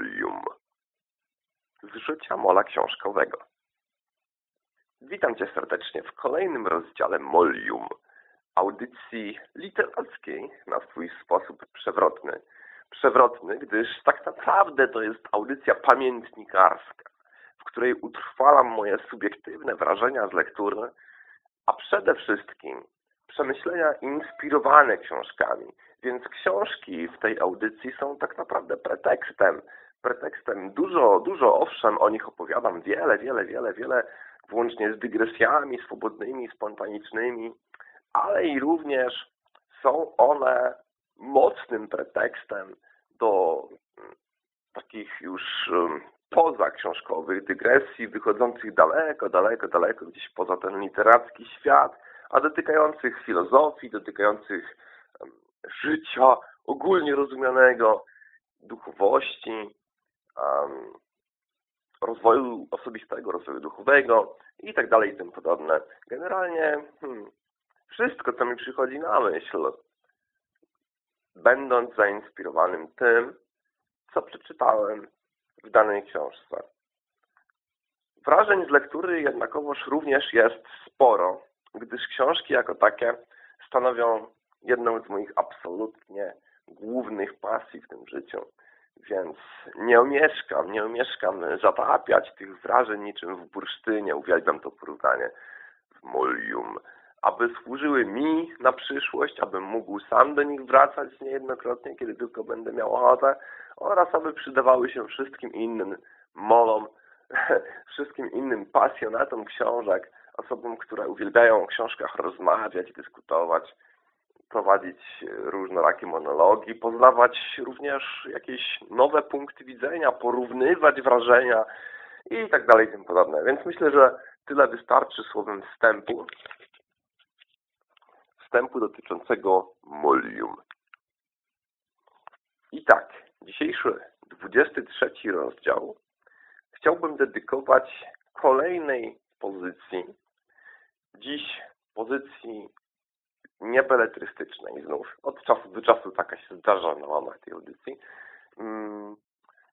Molium z życia mola książkowego. Witam Cię serdecznie w kolejnym rozdziale Molium, audycji literackiej na swój sposób przewrotny. Przewrotny, gdyż tak naprawdę to jest audycja pamiętnikarska, w której utrwalam moje subiektywne wrażenia z lektury, a przede wszystkim przemyślenia inspirowane książkami. Więc książki w tej audycji są tak naprawdę pretekstem. Pretekstem. Dużo, dużo owszem, o nich opowiadam. Wiele, wiele, wiele, wiele, włącznie z dygresjami swobodnymi, spontanicznymi, ale i również są one mocnym pretekstem do mm, takich już mm, pozaksiążkowych dygresji, wychodzących daleko, daleko, daleko gdzieś poza ten literacki świat, a dotykających filozofii, dotykających życia ogólnie rozumianego, duchowości, um, rozwoju osobistego, rozwoju duchowego i tak dalej i tym podobne. Generalnie hmm, wszystko, co mi przychodzi na myśl, będąc zainspirowanym tym, co przeczytałem w danej książce. Wrażeń z lektury jednakowoż również jest sporo, gdyż książki jako takie stanowią jedną z moich absolutnie głównych pasji w tym życiu. Więc nie omieszkam, nie omieszkam zatapiać tych wrażeń niczym w bursztynie, uwielbiam to porównanie, w molium, aby służyły mi na przyszłość, abym mógł sam do nich wracać niejednokrotnie, kiedy tylko będę miał ochotę oraz aby przydawały się wszystkim innym molom, wszystkim innym pasjonatom książek, osobom, które uwielbiają o książkach rozmawiać, dyskutować, prowadzić różnorakie monologi, poznawać również jakieś nowe punkty widzenia, porównywać wrażenia i tak dalej i tym podobne. Więc myślę, że tyle wystarczy słowem wstępu. Wstępu dotyczącego molium. I tak, dzisiejszy 23 rozdział chciałbym dedykować kolejnej pozycji, dziś pozycji niebeletrystycznej znów. Od czasu do czasu taka się zdarza na łamach tej audycji. Mm,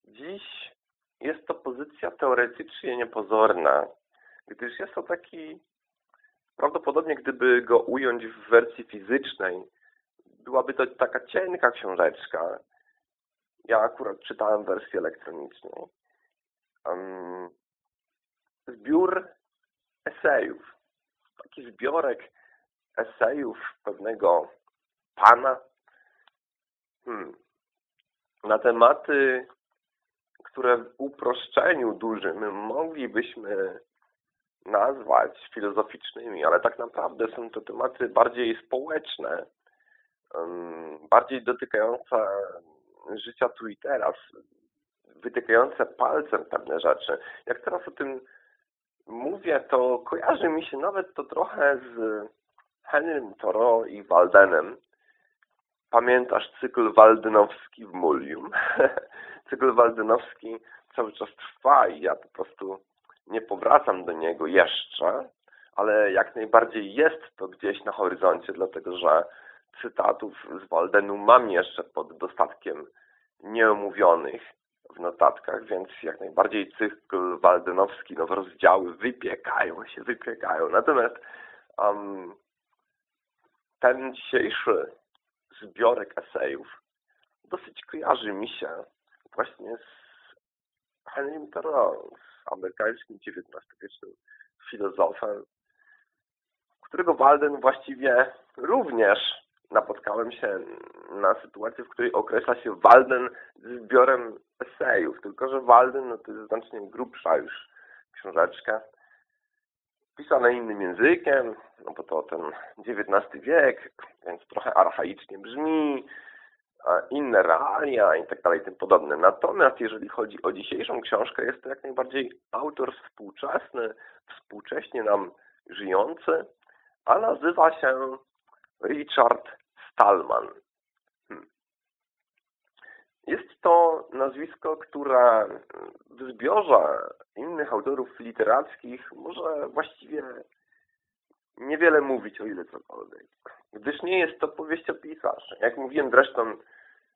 dziś jest to pozycja teoretycznie niepozorna, gdyż jest to taki, prawdopodobnie gdyby go ująć w wersji fizycznej, byłaby to taka cienka książeczka. Ja akurat czytałem wersję elektroniczną. Um, zbiór esejów. Taki zbiorek esejów pewnego pana hmm, na tematy, które w uproszczeniu dużym moglibyśmy nazwać filozoficznymi, ale tak naprawdę są to tematy bardziej społeczne, bardziej dotykające życia tu i teraz, wytykające palcem pewne rzeczy. Jak teraz o tym mówię, to kojarzy mi się nawet to trochę z Henrym Toro i Waldenem. Pamiętasz cykl waldenowski w Mulium? cykl waldenowski cały czas trwa i ja po prostu nie powracam do niego jeszcze, ale jak najbardziej jest to gdzieś na horyzoncie, dlatego że cytatów z Waldenu mam jeszcze pod dostatkiem nieomówionych w notatkach, więc jak najbardziej cykl waldenowski, nowe rozdziały wypiekają się, wypiekają. Natomiast um, ten dzisiejszy zbiorek esejów dosyć kojarzy mi się właśnie z Henrym Thoreau, z amerykańskim XIX-wiecznym filozofem, którego Walden właściwie również napotkałem się na sytuację, w której określa się Walden zbiorem esejów, tylko że Walden no to jest znacznie grubsza już książeczka, pisane innym językiem, no bo to ten XIX wiek, więc trochę archaicznie brzmi, inne realia i tak dalej, tym podobne. Natomiast jeżeli chodzi o dzisiejszą książkę, jest to jak najbardziej autor współczesny, współcześnie nam żyjący, a nazywa się Richard Stallman. Jest to nazwisko, które w zbiorze innych autorów literackich może właściwie niewiele mówić, o ile cokolwiek. Gdyż nie jest to powieściopisarz. Jak mówiłem zresztą,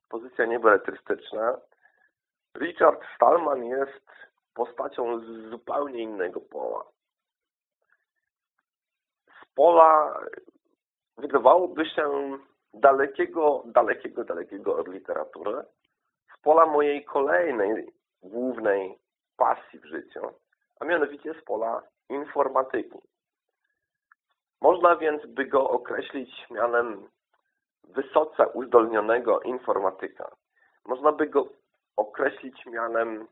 pozycja niebeletrystyczna, Richard Stallman jest postacią z zupełnie innego pola. Z pola wydawałoby się dalekiego, dalekiego, dalekiego od literatury, z pola mojej kolejnej głównej pasji w życiu, a mianowicie z pola informatyki. Można więc by go określić mianem wysoce uzdolnionego informatyka. Można by go określić mianem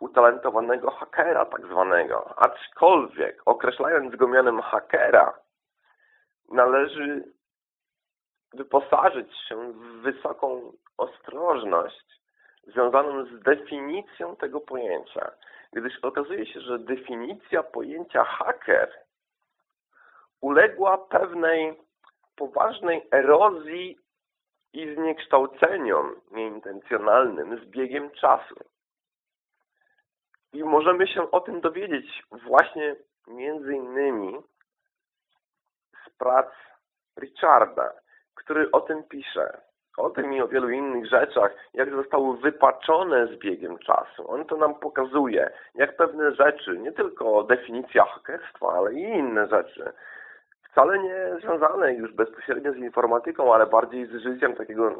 utalentowanego hakera tak zwanego. Aczkolwiek określając go mianem hakera należy wyposażyć się w wysoką ostrożność związaną z definicją tego pojęcia, gdyż okazuje się, że definicja pojęcia haker uległa pewnej poważnej erozji i zniekształceniom nieintencjonalnym z biegiem czasu. I możemy się o tym dowiedzieć właśnie między innymi z prac Richarda, który o tym pisze. O tym i o wielu innych rzeczach, jak zostały wypaczone z biegiem czasu. On to nam pokazuje, jak pewne rzeczy, nie tylko definicja hakerstwa, ale i inne rzeczy, wcale nie związane już bezpośrednio z informatyką, ale bardziej z życiem takiego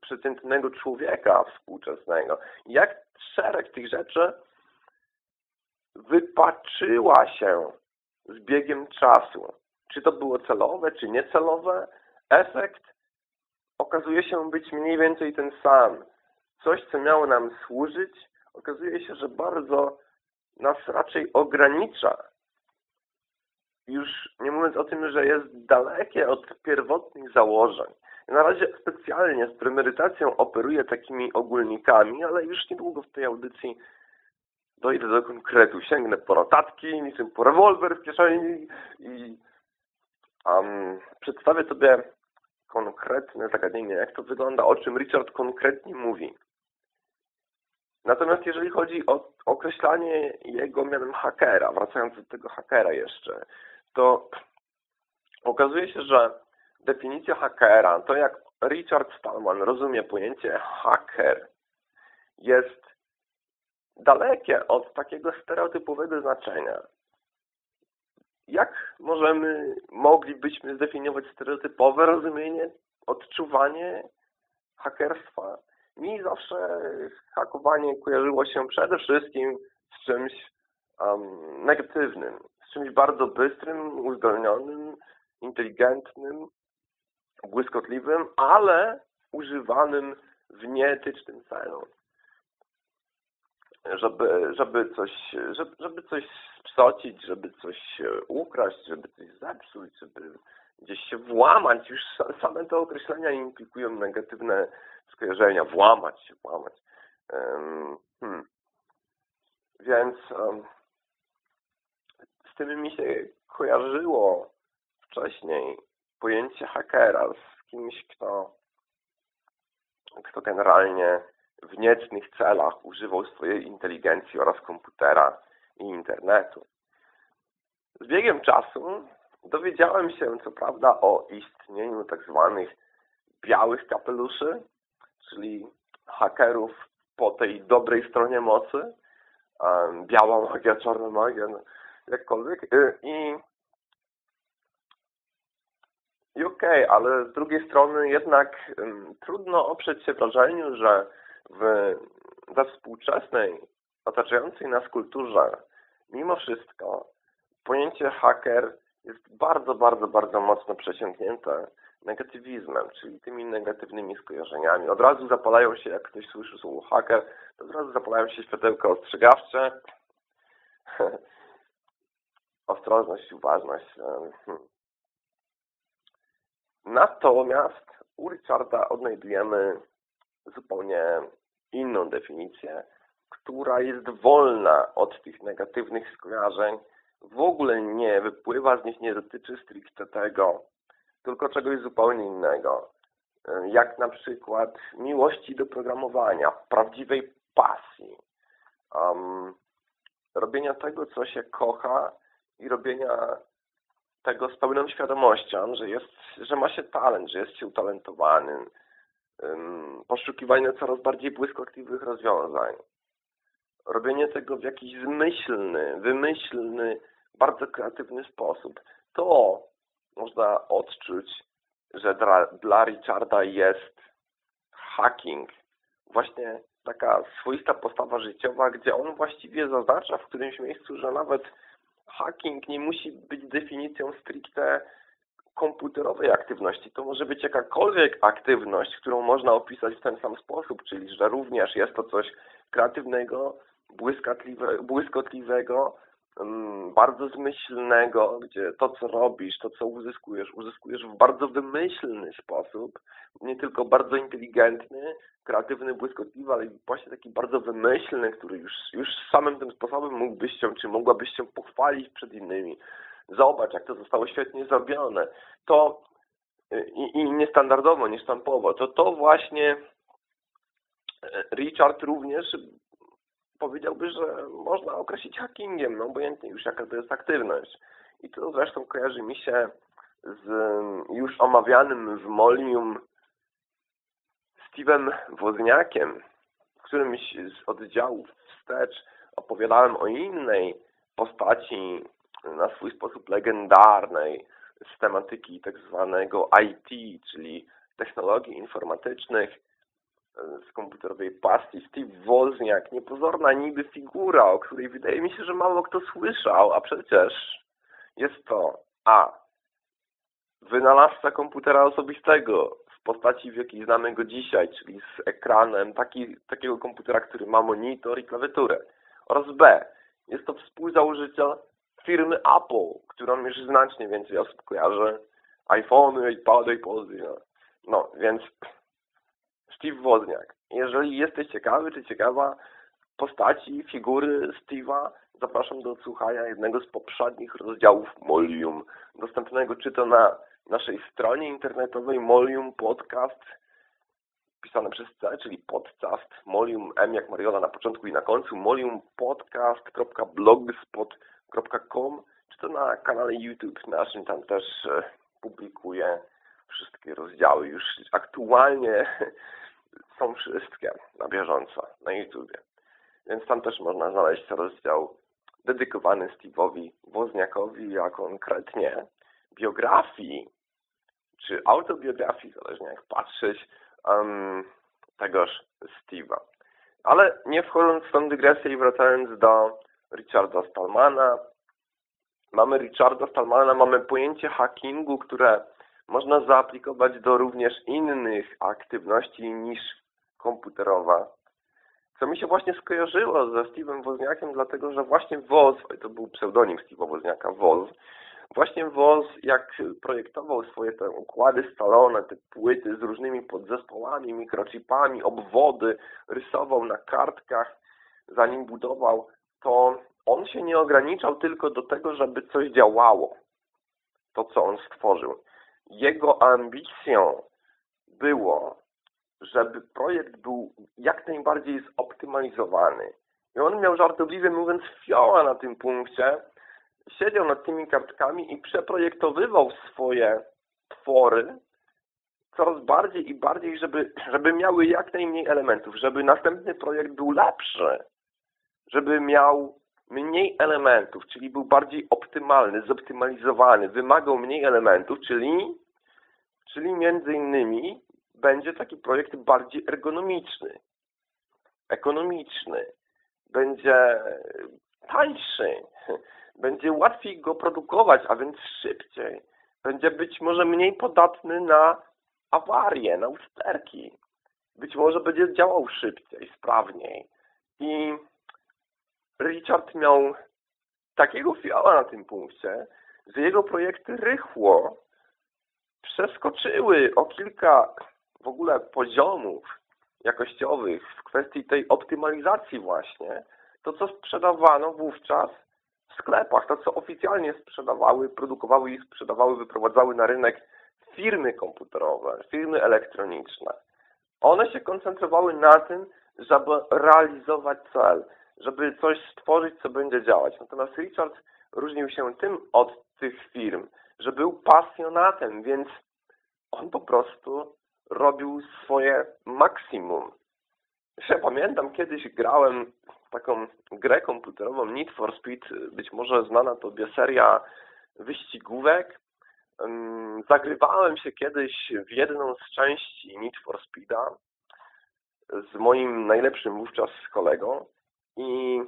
przeciętnego człowieka współczesnego. Jak szereg tych rzeczy wypaczyła się z biegiem czasu. Czy to było celowe, czy niecelowe, efekt okazuje się być mniej więcej ten sam. Coś, co miało nam służyć, okazuje się, że bardzo nas raczej ogranicza. Już nie mówiąc o tym, że jest dalekie od pierwotnych założeń. Na razie specjalnie z premedytacją operuję takimi ogólnikami, ale już niedługo w tej audycji dojdę do konkretu. Sięgnę po notatki, niczym po rewolwer w kieszeni i um, przedstawię sobie konkretne zagadnienie, jak to wygląda, o czym Richard konkretnie mówi. Natomiast jeżeli chodzi o określanie jego mianem hakera, wracając do tego hakera jeszcze, to okazuje się, że definicja hakera, to jak Richard Stallman rozumie pojęcie haker, jest dalekie od takiego stereotypowego znaczenia. Jak możemy, moglibyśmy zdefiniować stereotypowe rozumienie, odczuwanie hakerstwa? Mi zawsze hakowanie kojarzyło się przede wszystkim z czymś um, negatywnym, z czymś bardzo bystrym, uzdolnionym, inteligentnym, błyskotliwym, ale używanym w nieetycznym celu żeby, żeby coś, żeby, żeby coś spsocić, żeby coś ukraść, żeby coś zepsuć, żeby gdzieś się włamać. Już same te określenia implikują negatywne skojarzenia. Włamać się, włamać. Hmm. Więc um, z tym mi się kojarzyło wcześniej pojęcie hakera z kimś, kto, kto generalnie w niecnych celach używał swojej inteligencji oraz komputera i internetu. Z biegiem czasu dowiedziałem się co prawda o istnieniu tak zwanych białych kapeluszy, czyli hakerów po tej dobrej stronie mocy, biała magia, czarna magia, no, jakkolwiek. Y, I, i okej, okay, ale z drugiej strony jednak um, trudno oprzeć się wrażeniu, że w, we współczesnej, otaczającej nas kulturze, mimo wszystko pojęcie haker jest bardzo, bardzo, bardzo mocno przesiąknięte negatywizmem, czyli tymi negatywnymi skojarzeniami. Od razu zapalają się, jak ktoś słyszy słowo haker, to od razu zapalają się światełka ostrzegawcze. Ostrożność, uważność. Hmm. Natomiast u Richarda odnajdujemy zupełnie inną definicję, która jest wolna od tych negatywnych skojarzeń, w ogóle nie wypływa z nich, nie dotyczy stricte tego, tylko czegoś zupełnie innego. Jak na przykład miłości do programowania, prawdziwej pasji, um, robienia tego, co się kocha i robienia tego z pełną świadomością, że, jest, że ma się talent, że jest się utalentowanym, poszukiwanie coraz bardziej błyskotliwych rozwiązań, robienie tego w jakiś zmyślny, wymyślny, bardzo kreatywny sposób, to można odczuć, że dla, dla Richarda jest hacking. Właśnie taka swoista postawa życiowa, gdzie on właściwie zaznacza w którymś miejscu, że nawet hacking nie musi być definicją stricte komputerowej aktywności. To może być jakakolwiek aktywność, którą można opisać w ten sam sposób, czyli że również jest to coś kreatywnego, błyskotliwego, mm, bardzo zmyślnego, gdzie to, co robisz, to, co uzyskujesz, uzyskujesz w bardzo wymyślny sposób, nie tylko bardzo inteligentny, kreatywny, błyskotliwy, ale właśnie taki bardzo wymyślny, który już, już samym tym sposobem mógłbyś się, czy mogłabyś się pochwalić przed innymi. Zobacz, jak to zostało świetnie zrobione. To i, i niestandardowo, niesztampowo. To to właśnie e, Richard również powiedziałby, że można określić hackingiem, no obojętnie już jaka to jest aktywność. I to zresztą kojarzy mi się z już omawianym w Molium Steve'em Wozniakiem, w którymś z oddziałów wstecz opowiadałem o innej postaci na swój sposób legendarnej z tematyki tak zwanego IT, czyli technologii informatycznych, z komputerowej pasji, Steve Wozniak, niepozorna niby figura, o której wydaje mi się, że mało kto słyszał, a przecież jest to A. Wynalazca komputera osobistego w postaci, w jakiej znamy go dzisiaj, czyli z ekranem taki, takiego komputera, który ma monitor i klawiaturę. Oraz B. Jest to współzałożyciel firmy Apple, którą już znacznie więcej osób kojarzy. iPhony, iPady, iPody. No. no, więc Steve Wozniak. Jeżeli jesteś ciekawy czy ciekawa postaci, figury Steve'a, zapraszam do odsłuchania jednego z poprzednich rozdziałów Molium, dostępnego czy to na naszej stronie internetowej Molium Podcast, pisane przez C, czyli podcast, Molium M jak Mariola na początku i na końcu, moliumpodcast.blogspot.com, czy to na kanale YouTube naszym, tam też e, publikuję wszystkie rozdziały. Już aktualnie są wszystkie na bieżąco na YouTubie. Więc tam też można znaleźć rozdział dedykowany Steve'owi Wozniakowi, a konkretnie biografii, czy autobiografii, zależnie jak patrzeć, um, tegoż Steve'a. Ale nie wchodząc w tą dygresję i wracając do Richarda Stallmana, mamy Richarda Stallmana, mamy pojęcie hackingu, które można zaaplikować do również innych aktywności niż komputerowa, co mi się właśnie skojarzyło ze Steve'em Wozniakiem, dlatego że właśnie Woz, to był pseudonim Steve'a Wozniaka, Woz, właśnie Woz, jak projektował swoje te układy scalone, te płyty z różnymi podzespołami, mikrochipami, obwody, rysował na kartkach, zanim budował, to on się nie ograniczał tylko do tego, żeby coś działało, to co on stworzył. Jego ambicją było żeby projekt był jak najbardziej zoptymalizowany. I on miał żartobliwie mówiąc fioła na tym punkcie, siedział nad tymi kartkami i przeprojektowywał swoje twory coraz bardziej i bardziej, żeby, żeby miały jak najmniej elementów, żeby następny projekt był lepszy, żeby miał mniej elementów, czyli był bardziej optymalny, zoptymalizowany, wymagał mniej elementów, czyli, czyli między innymi będzie taki projekt bardziej ergonomiczny, ekonomiczny, będzie tańszy, będzie łatwiej go produkować, a więc szybciej. Będzie być może mniej podatny na awarie, na usterki. Być może będzie działał szybciej, sprawniej. I Richard miał takiego fiala na tym punkcie, że jego projekty rychło przeskoczyły o kilka w ogóle poziomów jakościowych w kwestii tej optymalizacji właśnie, to co sprzedawano wówczas w sklepach, to co oficjalnie sprzedawały, produkowały i sprzedawały, wyprowadzały na rynek firmy komputerowe, firmy elektroniczne. One się koncentrowały na tym, żeby realizować cel, żeby coś stworzyć, co będzie działać. Natomiast Richard różnił się tym od tych firm, że był pasjonatem, więc on po prostu robił swoje maksimum. Ja pamiętam, kiedyś grałem taką grę komputerową Need for Speed, być może znana tobie seria wyścigówek. Zagrywałem się kiedyś w jedną z części Need for Speeda z moim najlepszym wówczas kolegą i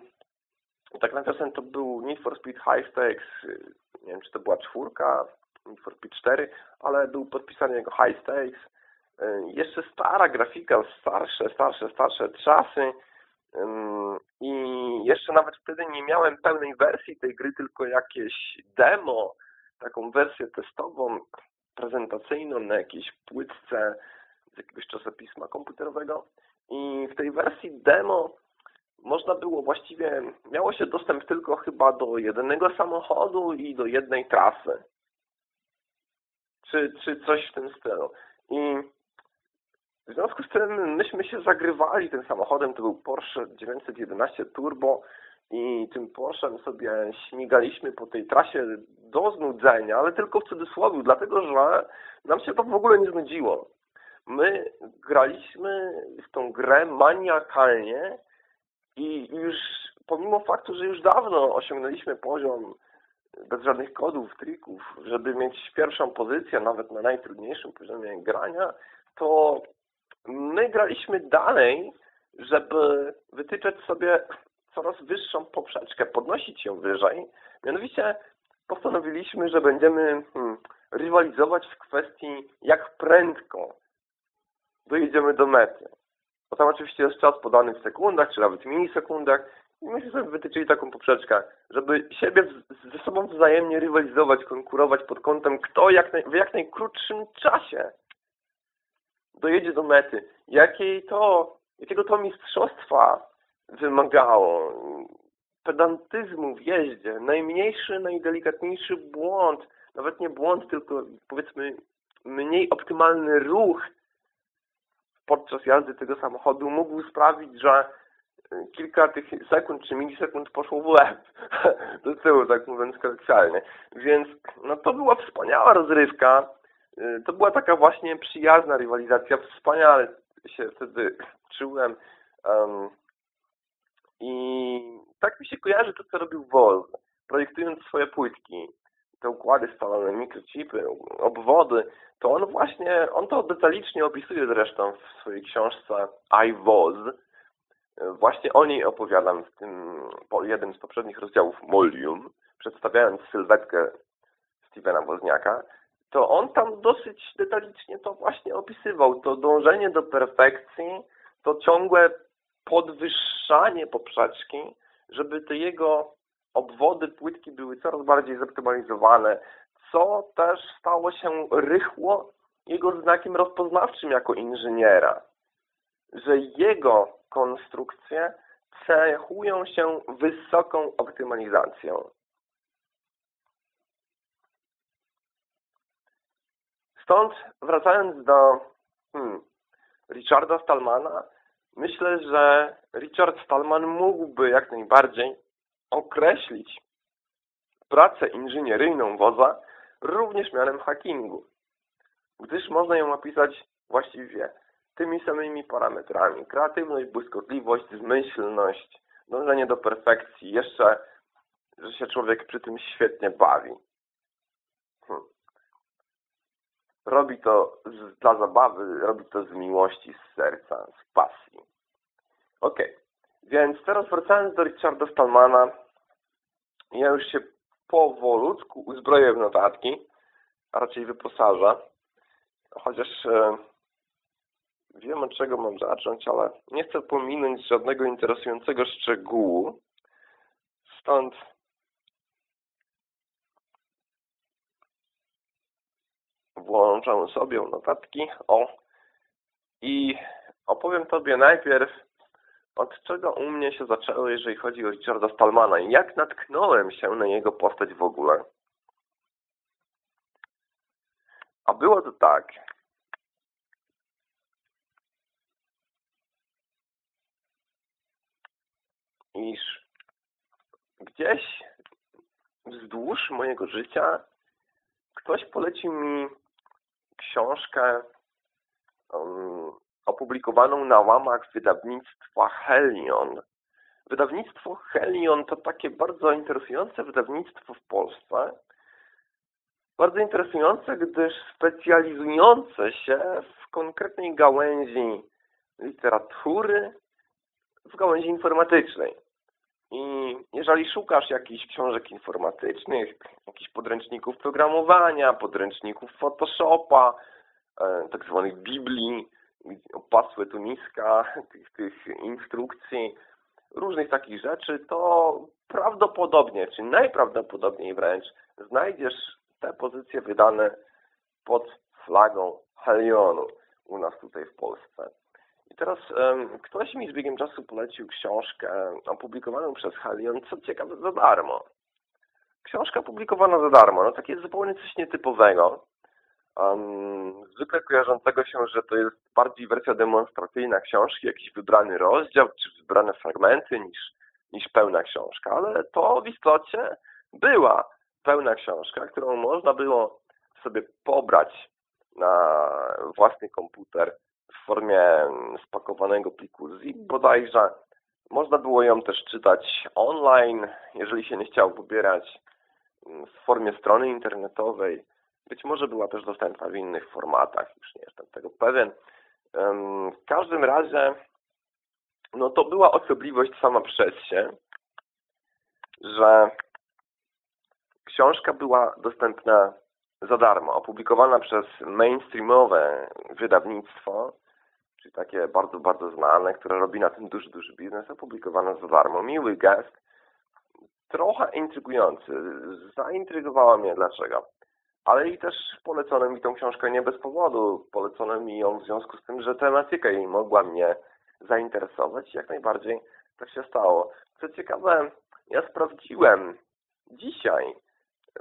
tak nawiasem to był Need for Speed High Stakes, nie wiem czy to była czwórka, Need for Speed 4, ale był podpisany jego High Stakes. Jeszcze stara grafika, starsze, starsze, starsze czasy i jeszcze nawet wtedy nie miałem pełnej wersji tej gry, tylko jakieś demo, taką wersję testową, prezentacyjną na jakiejś płytce z jakiegoś czasopisma komputerowego. I w tej wersji demo można było właściwie, miało się dostęp tylko chyba do jednego samochodu i do jednej trasy. Czy, czy coś w tym stylu. I w związku z tym myśmy się zagrywali tym samochodem, to był Porsche 911 Turbo i tym Porsche'em sobie śmigaliśmy po tej trasie do znudzenia, ale tylko w cudzysłowie, dlatego że nam się to w ogóle nie znudziło. My graliśmy w tą grę maniakalnie i już pomimo faktu, że już dawno osiągnęliśmy poziom bez żadnych kodów, trików, żeby mieć pierwszą pozycję nawet na najtrudniejszym poziomie grania, to my graliśmy dalej, żeby wytyczać sobie coraz wyższą poprzeczkę, podnosić ją wyżej. Mianowicie postanowiliśmy, że będziemy hmm, rywalizować w kwestii jak prędko dojedziemy do mety. Bo tam oczywiście jest czas podany w sekundach, czy nawet milisekundach i myśmy sobie wytyczyli taką poprzeczkę, żeby siebie ze sobą wzajemnie rywalizować, konkurować pod kątem kto jak naj, w jak najkrótszym czasie dojedzie do mety. Jakiej to, jakiego to mistrzostwa wymagało. Pedantyzmu w jeździe. Najmniejszy, najdelikatniejszy błąd, nawet nie błąd, tylko powiedzmy mniej optymalny ruch podczas jazdy tego samochodu mógł sprawić, że kilka tych sekund czy milisekund poszło w łeb do tyłu, tak mówiąc kolokwialnie. Więc no to była wspaniała rozrywka. To była taka właśnie przyjazna rywalizacja. Wspaniale się wtedy czułem. Um, I tak mi się kojarzy to, co robił Wolf, projektując swoje płytki, te układy spalone, mikrochipy, obwody, to on właśnie, on to detalicznie opisuje zresztą w swojej książce I Was. Właśnie o niej opowiadam w tym po jednym z poprzednich rozdziałów Molium, przedstawiając sylwetkę Stevena Wozniaka, to on tam dosyć detalicznie to właśnie opisywał. To dążenie do perfekcji, to ciągłe podwyższanie poprzeczki, żeby te jego obwody płytki były coraz bardziej zoptymalizowane, co też stało się rychło jego znakiem rozpoznawczym jako inżyniera. Że jego konstrukcje cechują się wysoką optymalizacją. Stąd wracając do hmm, Richarda Stallmana, myślę, że Richard Stallman mógłby jak najbardziej określić pracę inżynieryjną woza również mianem hackingu, gdyż można ją opisać właściwie tymi samymi parametrami. Kreatywność, błyskotliwość, zmyślność, dążenie do perfekcji, jeszcze, że się człowiek przy tym świetnie bawi. Hmm. Robi to z, dla zabawy, robi to z miłości, z serca, z pasji. Ok, więc teraz wracając do Richarda Stallmana, ja już się powolutku uzbroję w notatki, a raczej wyposażę, chociaż e, wiem od czego mam zacząć, ale nie chcę pominąć żadnego interesującego szczegółu, stąd włączam sobie notatki. O! I opowiem Tobie najpierw, od czego u mnie się zaczęło, jeżeli chodzi o Richarda Stallmana i jak natknąłem się na jego postać w ogóle. A było to tak, iż gdzieś wzdłuż mojego życia ktoś polecił mi książkę um, opublikowaną na łamach wydawnictwa Helion. Wydawnictwo Helion to takie bardzo interesujące wydawnictwo w Polsce. Bardzo interesujące, gdyż specjalizujące się w konkretnej gałęzi literatury, w gałęzi informatycznej. I jeżeli szukasz jakichś książek informatycznych, jakichś podręczników programowania, podręczników Photoshopa, e, tak zwanych Biblii, opasłe tuniska, tych, tych instrukcji, różnych takich rzeczy, to prawdopodobnie, czy najprawdopodobniej wręcz, znajdziesz te pozycje wydane pod flagą Helionu u nas tutaj w Polsce. I teraz um, ktoś mi z biegiem czasu polecił książkę opublikowaną przez Helion, co ciekawe, za darmo. Książka publikowana za darmo, no takie zupełnie coś nietypowego. Um, zwykle kojarzącego się, że to jest bardziej wersja demonstracyjna książki, jakiś wybrany rozdział, czy wybrane fragmenty niż, niż pełna książka, ale to w istocie była pełna książka, którą można było sobie pobrać na własny komputer w formie spakowanego pliku zip bodajże. Można było ją też czytać online, jeżeli się nie chciało pobierać w formie strony internetowej. Być może była też dostępna w innych formatach, już nie jestem tego pewien. W każdym razie no to była osobliwość sama przez się, że książka była dostępna za darmo, opublikowana przez mainstreamowe wydawnictwo, czyli takie bardzo, bardzo znane, które robi na tym duży, duży biznes, opublikowana za darmo. Miły gest, trochę intrygujący. Zaintrygowała mnie dlaczego. Ale i też polecono mi tą książkę nie bez powodu. Polecono mi ją w związku z tym, że tematyka jej mogła mnie zainteresować i jak najbardziej tak się stało. Co ciekawe, ja sprawdziłem dzisiaj,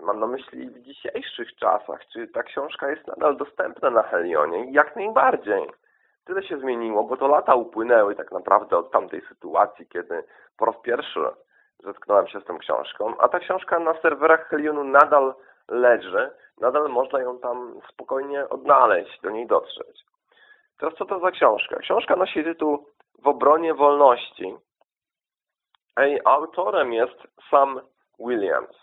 mam na myśli w dzisiejszych czasach, czy ta książka jest nadal dostępna na Helionie jak najbardziej. Tyle się zmieniło, bo to lata upłynęły tak naprawdę od tamtej sytuacji, kiedy po raz pierwszy zetknąłem się z tą książką, a ta książka na serwerach Helionu nadal leży, nadal można ją tam spokojnie odnaleźć, do niej dotrzeć. Teraz co to za książka? Książka nosi tytuł W obronie wolności. Jej autorem jest Sam Williams.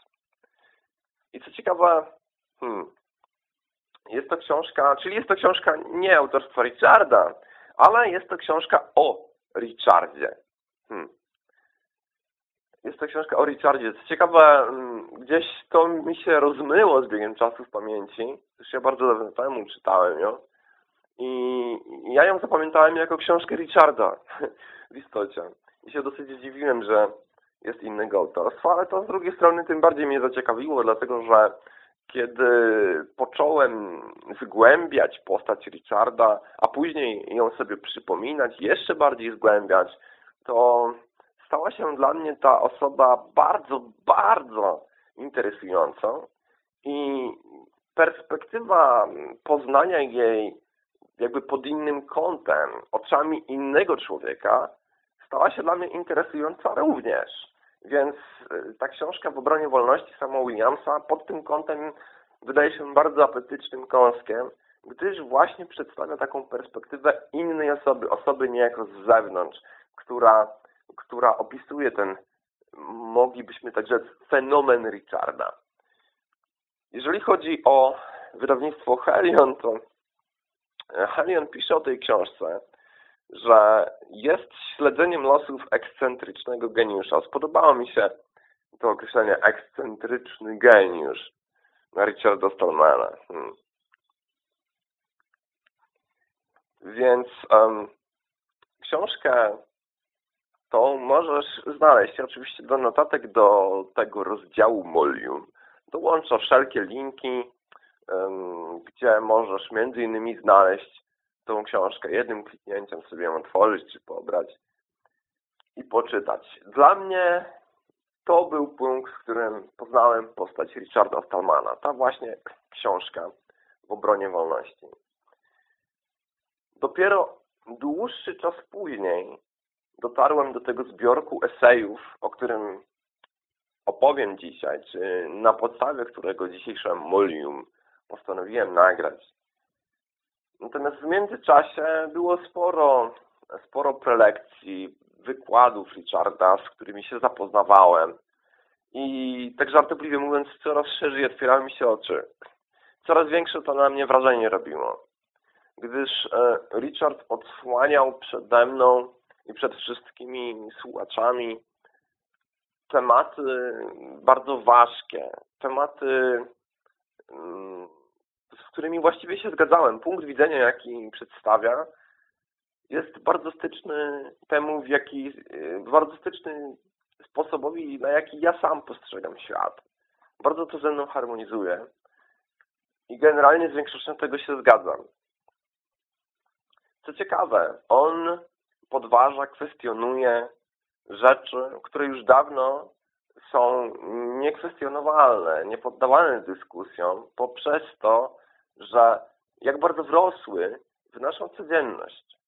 I co ciekawe, hmm, jest to książka, czyli jest to książka nie autorstwa Richarda, ale jest to książka o Richardzie. Hmm. Jest to książka o Richardzie. Co ciekawe, hmm, gdzieś to mi się rozmyło z biegiem czasu w pamięci. Już ja bardzo dawno temu czytałem ją. I ja ją zapamiętałem jako książkę Richarda w istocie. I się dosyć zdziwiłem, że jest innego autorstwa, ale to z drugiej strony tym bardziej mnie zaciekawiło, dlatego że kiedy począłem zgłębiać postać Richarda, a później ją sobie przypominać, jeszcze bardziej zgłębiać, to stała się dla mnie ta osoba bardzo, bardzo interesującą i perspektywa poznania jej jakby pod innym kątem, oczami innego człowieka, stała się dla mnie interesująca również. Więc y, ta książka w obronie wolności sama Williamsa pod tym kątem wydaje się bardzo apetycznym kąskiem, gdyż właśnie przedstawia taką perspektywę innej osoby, osoby niejako z zewnątrz, która, która opisuje ten, moglibyśmy tak rzec, fenomen Richarda. Jeżeli chodzi o wydawnictwo Helion, to Helion pisze o tej książce, że jest śledzeniem losów ekscentrycznego geniusza. Spodobało mi się to określenie ekscentryczny geniusz Richarda Stallmana. Hmm. Więc um, książkę tą możesz znaleźć oczywiście do notatek do tego rozdziału Molium. Dołączę wszelkie linki, gdzie możesz między innymi znaleźć tą książkę jednym kliknięciem sobie ją otworzyć czy pobrać i poczytać. Dla mnie to był punkt, w którym poznałem postać Richarda Stallmana. Ta właśnie książka w obronie wolności. Dopiero dłuższy czas później dotarłem do tego zbiorku esejów, o którym opowiem dzisiaj, czy na podstawie którego dzisiejsze molium postanowiłem nagrać Natomiast w międzyczasie było sporo, sporo prelekcji, wykładów Richarda, z którymi się zapoznawałem. I tak żartobliwie mówiąc, coraz szerzej otwierały mi się oczy. Coraz większe to na mnie wrażenie robiło. Gdyż e, Richard odsłaniał przede mną i przed wszystkimi słuchaczami tematy bardzo ważkie, tematy, mm, z którymi właściwie się zgadzałem. Punkt widzenia, jaki przedstawia, jest bardzo styczny temu, w jaki, bardzo styczny sposobowi, na jaki ja sam postrzegam świat. Bardzo to ze mną harmonizuje i generalnie z większością tego się zgadzam. Co ciekawe, on podważa, kwestionuje rzeczy, które już dawno są niekwestionowalne, niepoddawane dyskusjom poprzez to, że jak bardzo wrosły w naszą codzienność.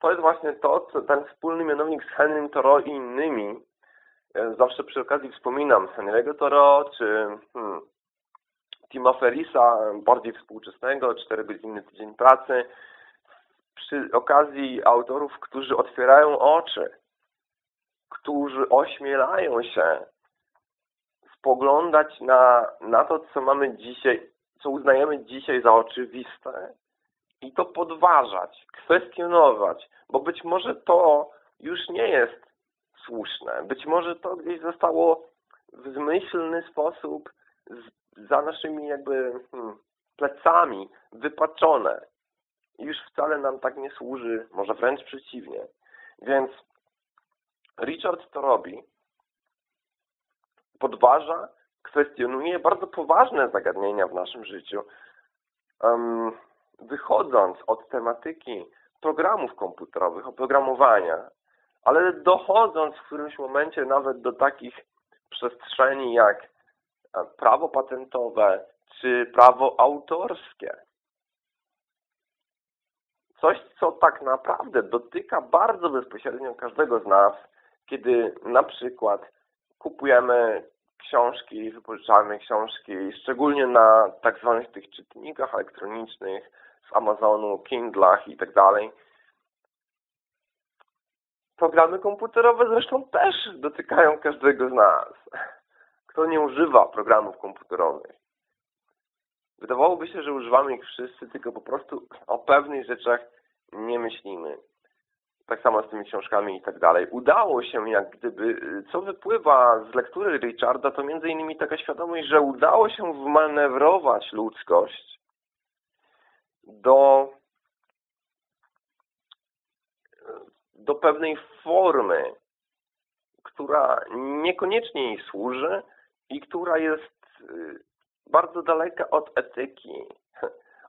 To jest właśnie to, co ten wspólny mianownik z Henrym Toro i innymi. Zawsze przy okazji wspominam Henry'ego Toro, czy hmm, Tima Ferisa, bardziej współczesnego, 4 godziny tydzień pracy, przy okazji autorów, którzy otwierają oczy, którzy ośmielają się spoglądać na, na to, co mamy dzisiaj, co uznajemy dzisiaj za oczywiste i to podważać, kwestionować, bo być może to już nie jest słuszne. Być może to gdzieś zostało w zmyślny sposób za naszymi jakby hmm, plecami wypaczone już wcale nam tak nie służy, może wręcz przeciwnie. Więc Richard to robi, podważa, kwestionuje bardzo poważne zagadnienia w naszym życiu, wychodząc od tematyki programów komputerowych, oprogramowania, ale dochodząc w którymś momencie nawet do takich przestrzeni jak e, prawo patentowe czy prawo autorskie coś, co tak naprawdę dotyka bardzo bezpośrednio każdego z nas, kiedy na przykład kupujemy książki, wypożyczamy książki, szczególnie na tak zwanych tych czytnikach elektronicznych z Amazonu, Kindlach i tak dalej. Programy komputerowe zresztą też dotykają każdego z nas. Kto nie używa programów komputerowych? Wydawałoby się, że używamy ich wszyscy, tylko po prostu o pewnych rzeczach nie myślimy. Tak samo z tymi książkami i tak dalej. Udało się jak gdyby, co wypływa z lektury Richarda, to między innymi taka świadomość, że udało się wmanewrować ludzkość do, do pewnej formy, która niekoniecznie jej służy i która jest bardzo daleka od etyki,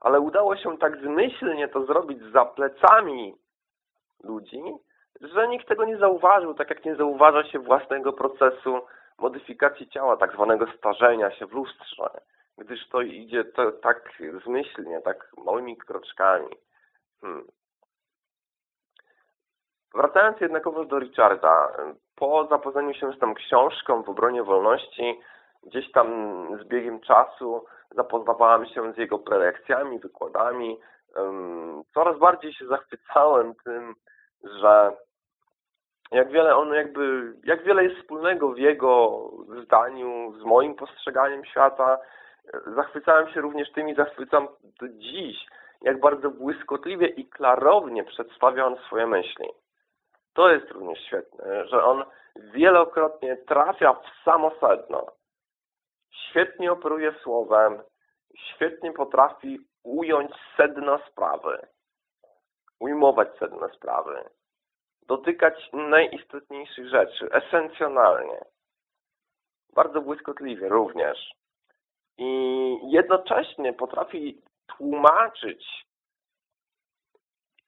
ale udało się tak zmyślnie to zrobić za plecami ludzi, że nikt tego nie zauważył, tak jak nie zauważa się własnego procesu modyfikacji ciała, tak zwanego starzenia się w lustrze, gdyż to idzie to, tak zmyślnie, tak małymi kroczkami. Hmm. Wracając jednakowoż do Richarda, po zapoznaniu się z tą książką w obronie wolności, gdzieś tam z biegiem czasu zapoznawałem się z jego prelekcjami, wykładami. Coraz bardziej się zachwycałem tym, że jak wiele on jakby, jak wiele jest wspólnego w jego zdaniu z moim postrzeganiem świata. Zachwycałem się również tym i zachwycam do dziś, jak bardzo błyskotliwie i klarownie przedstawia on swoje myśli. To jest również świetne, że on wielokrotnie trafia w samo sedno świetnie operuje słowem, świetnie potrafi ująć sedno sprawy, ujmować sedno sprawy, dotykać najistotniejszych rzeczy, esencjonalnie. Bardzo błyskotliwie również. I jednocześnie potrafi tłumaczyć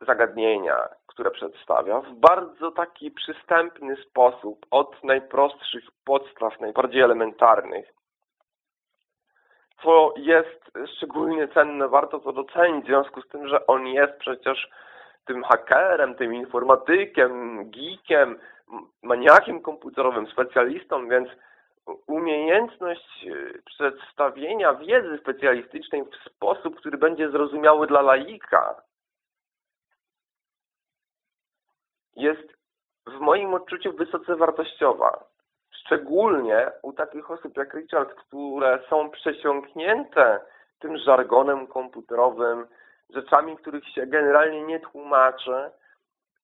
zagadnienia, które przedstawia w bardzo taki przystępny sposób od najprostszych podstaw, najbardziej elementarnych co jest szczególnie cenne, warto to docenić w związku z tym, że on jest przecież tym hakerem, tym informatykiem, geekiem, maniakiem komputerowym, specjalistą, więc umiejętność y, przedstawienia wiedzy specjalistycznej w sposób, który będzie zrozumiały dla laika, jest w moim odczuciu wysoce wartościowa. Szczególnie u takich osób jak Richard, które są przesiąknięte tym żargonem komputerowym, rzeczami, których się generalnie nie tłumaczy.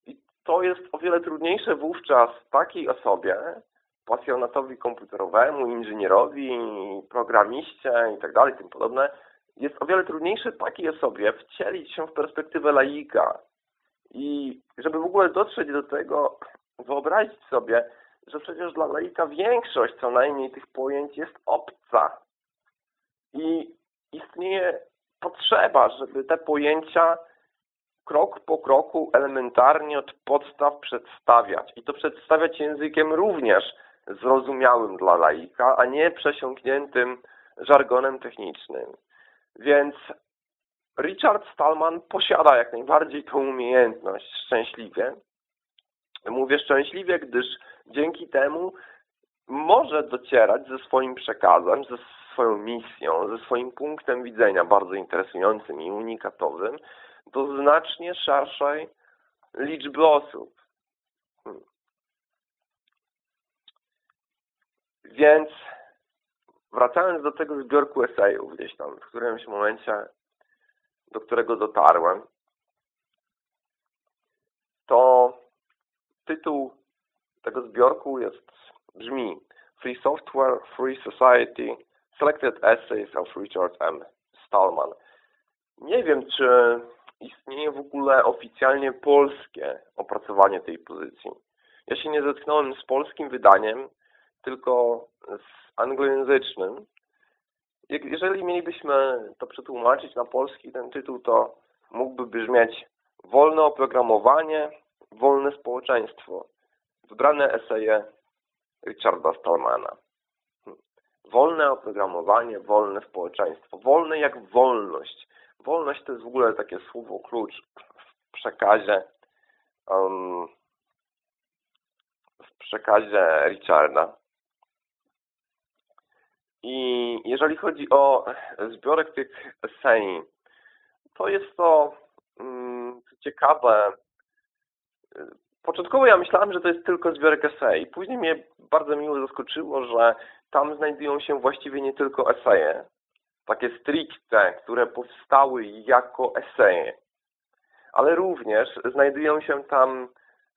I to jest o wiele trudniejsze wówczas takiej osobie, pasjonatowi komputerowemu, inżynierowi, programiście i tak tym podobne, jest o wiele trudniejsze takiej osobie wcielić się w perspektywę laika. I żeby w ogóle dotrzeć do tego, wyobrazić sobie, że przecież dla laika większość co najmniej tych pojęć jest obca. I istnieje potrzeba, żeby te pojęcia krok po kroku elementarnie od podstaw przedstawiać. I to przedstawiać językiem również zrozumiałym dla laika, a nie przesiąkniętym żargonem technicznym. Więc Richard Stallman posiada jak najbardziej tą umiejętność szczęśliwie. Mówię szczęśliwie, gdyż dzięki temu może docierać ze swoim przekazem, ze swoją misją, ze swoim punktem widzenia bardzo interesującym i unikatowym do znacznie szerszej liczby osób. Hmm. Więc wracając do tego zbiorku esejów gdzieś tam, w którymś momencie, do którego dotarłem, to tytuł tego zbiorku jest, brzmi Free Software, Free Society, Selected Essays of Richard M. Stallman. Nie wiem, czy istnieje w ogóle oficjalnie polskie opracowanie tej pozycji. Ja się nie zetknąłem z polskim wydaniem, tylko z anglojęzycznym. Jeżeli mielibyśmy to przetłumaczyć na polski, ten tytuł to mógłby brzmieć Wolne oprogramowanie, wolne społeczeństwo. Wybrane eseje Richarda Stallmana. Wolne oprogramowanie, wolne społeczeństwo. Wolne jak wolność. Wolność to jest w ogóle takie słowo klucz w przekazie um, w przekazie Richarda. I jeżeli chodzi o zbiorek tych esei, to jest to um, ciekawe. Początkowo ja myślałem, że to jest tylko zbiorek esei. Później mnie bardzo miło zaskoczyło, że tam znajdują się właściwie nie tylko eseje, takie stricte, które powstały jako eseje, ale również znajdują się tam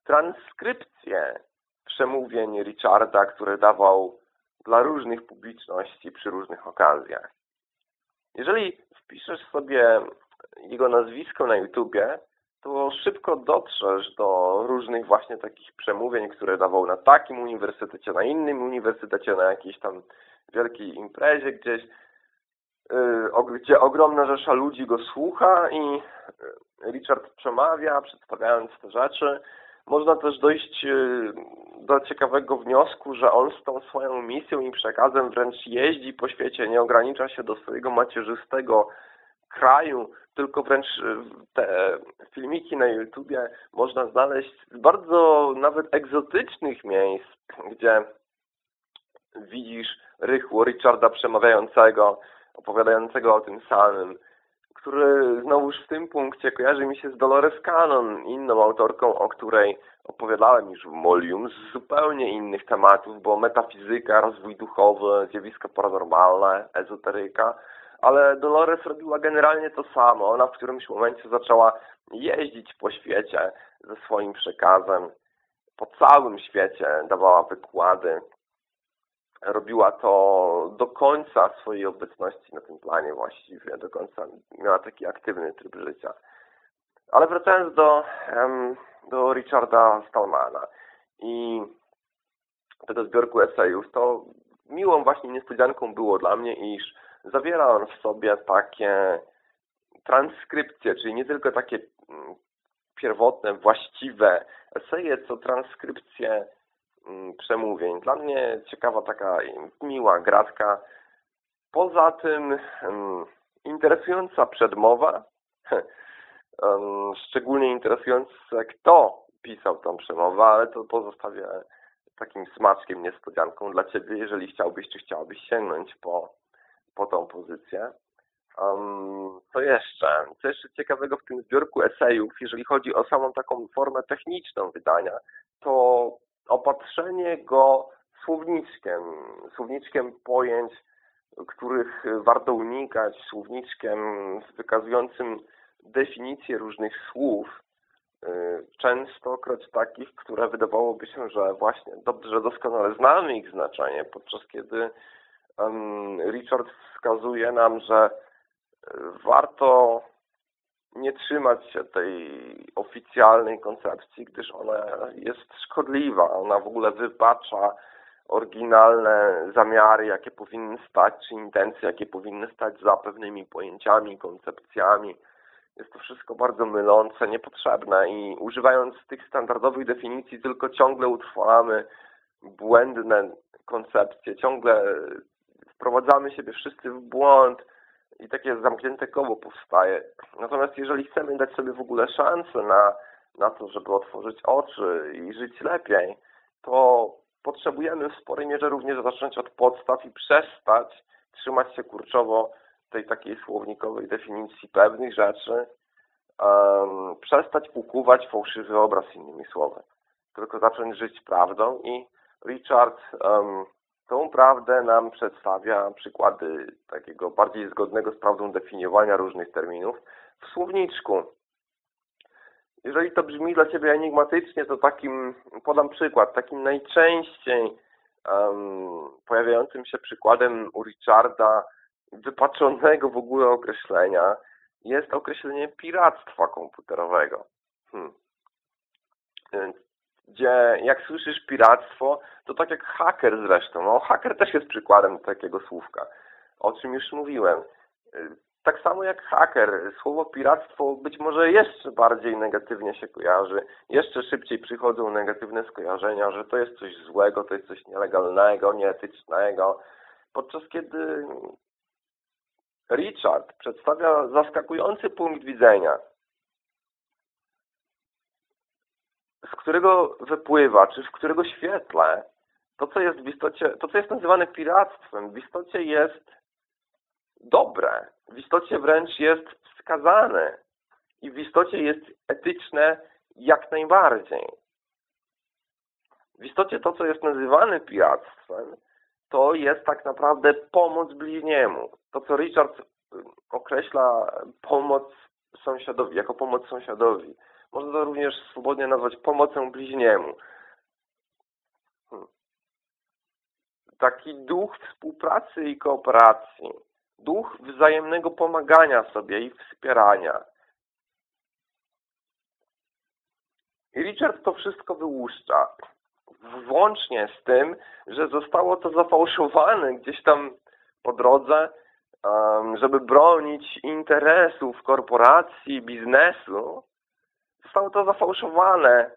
transkrypcje przemówień Richarda, które dawał dla różnych publiczności przy różnych okazjach. Jeżeli wpiszesz sobie jego nazwisko na YouTubie, to szybko dotrzesz do różnych właśnie takich przemówień, które dawał na takim uniwersytecie, na innym uniwersytecie, na jakiejś tam wielkiej imprezie gdzieś, y, gdzie ogromna rzesza ludzi go słucha i y, Richard przemawia, przedstawiając te rzeczy. Można też dojść y, do ciekawego wniosku, że on z tą swoją misją i przekazem wręcz jeździ po świecie, nie ogranicza się do swojego macierzystego kraju, tylko wręcz te filmiki na YouTubie można znaleźć z bardzo nawet egzotycznych miejsc, gdzie widzisz rychło Richarda przemawiającego, opowiadającego o tym samym, który znowuż w tym punkcie kojarzy mi się z Dolores Cannon, inną autorką, o której opowiadałem już w Molium, z zupełnie innych tematów, bo metafizyka, rozwój duchowy, zjawiska paranormalne, ezoteryka, ale Dolores robiła generalnie to samo. Ona w którymś momencie zaczęła jeździć po świecie ze swoim przekazem. Po całym świecie dawała wykłady. Robiła to do końca swojej obecności na tym planie właściwie. Do końca miała taki aktywny tryb życia. Ale wracając do, do Richarda Stallmana i tego zbiorku esejów, to miłą właśnie niespodzianką było dla mnie, iż zawiera on w sobie takie transkrypcje, czyli nie tylko takie mm, pierwotne, właściwe eseje, co transkrypcje mm, przemówień. Dla mnie ciekawa taka miła gratka. Poza tym mm, interesująca przedmowa, szczególnie interesujące kto pisał tą przemowę, ale to pozostawię takim smaczkiem, niespodzianką dla Ciebie, jeżeli chciałbyś czy chciałabyś sięgnąć po, po tą pozycję. Um, co jeszcze? Co jeszcze ciekawego w tym zbiorku esejów, jeżeli chodzi o samą taką formę techniczną wydania, to opatrzenie go słowniczkiem, słowniczkiem pojęć, których warto unikać, słowniczkiem wykazującym definicję różnych słów, y, częstokroć takich, które wydawałoby się, że właśnie dobrze, doskonale znamy ich znaczenie, podczas kiedy Richard wskazuje nam, że warto nie trzymać się tej oficjalnej koncepcji, gdyż ona jest szkodliwa. Ona w ogóle wypacza oryginalne zamiary, jakie powinny stać, czy intencje, jakie powinny stać za pewnymi pojęciami, koncepcjami. Jest to wszystko bardzo mylące, niepotrzebne i używając tych standardowych definicji tylko ciągle utrwalamy błędne koncepcje, ciągle wprowadzamy siebie wszyscy w błąd, i takie zamknięte koło powstaje. Natomiast jeżeli chcemy dać sobie w ogóle szansę na, na to, żeby otworzyć oczy i żyć lepiej, to potrzebujemy w sporej mierze również zacząć od podstaw i przestać trzymać się kurczowo tej takiej słownikowej definicji pewnych rzeczy, um, przestać ukuwać fałszywy obraz innymi słowy, tylko zacząć żyć prawdą i Richard um, Tą prawdę nam przedstawia przykłady takiego bardziej zgodnego z prawdą definiowania różnych terminów w słowniczku. Jeżeli to brzmi dla Ciebie enigmatycznie, to takim, podam przykład, takim najczęściej um, pojawiającym się przykładem u Richarda wypaczonego w ogóle określenia jest określenie piractwa komputerowego. Hmm. Więc gdzie jak słyszysz piractwo, to tak jak haker zresztą. No, haker też jest przykładem takiego słówka, o czym już mówiłem. Tak samo jak haker, słowo piractwo być może jeszcze bardziej negatywnie się kojarzy, jeszcze szybciej przychodzą negatywne skojarzenia, że to jest coś złego, to jest coś nielegalnego, nieetycznego, podczas kiedy Richard przedstawia zaskakujący punkt widzenia, z którego wypływa, czy w którego świetle to, co jest w istocie, to, co jest nazywane piractwem, w istocie jest dobre, w istocie wręcz jest wskazane i w istocie jest etyczne jak najbardziej. W istocie to, co jest nazywane piractwem, to jest tak naprawdę pomoc bliźniemu. To, co Richard określa pomoc sąsiadowi, jako pomoc sąsiadowi. Można to również swobodnie nazwać pomocą bliźniemu. Hmm. Taki duch współpracy i kooperacji, duch wzajemnego pomagania sobie i wspierania. I Richard to wszystko wyłuszcza. Włącznie z tym, że zostało to zafałszowane gdzieś tam po drodze, żeby bronić interesów korporacji, biznesu, zostało to zafałszowane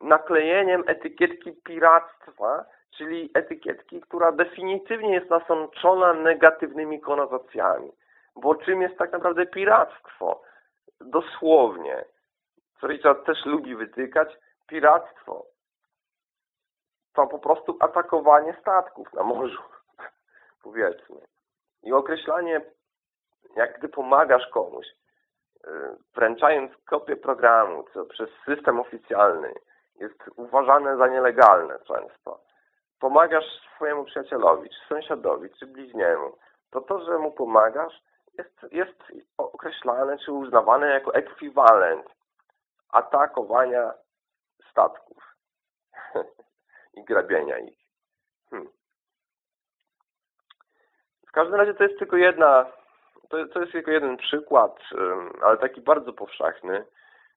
naklejeniem etykietki piractwa, czyli etykietki, która definitywnie jest nasączona negatywnymi konotacjami. Bo czym jest tak naprawdę piractwo? Dosłownie, co Richard też lubi wytykać, piractwo to po prostu atakowanie statków na morzu, powiedzmy. I określanie, jak gdy pomagasz komuś, wręczając kopię programu, co przez system oficjalny jest uważane za nielegalne często, pomagasz swojemu przyjacielowi, czy sąsiadowi, czy bliźniemu, to to, że mu pomagasz, jest, jest określane czy uznawane jako ekwiwalent atakowania statków i grabienia ich. Hmm. W każdym razie to jest tylko jedna to, to jest tylko jeden przykład, ale taki bardzo powszechny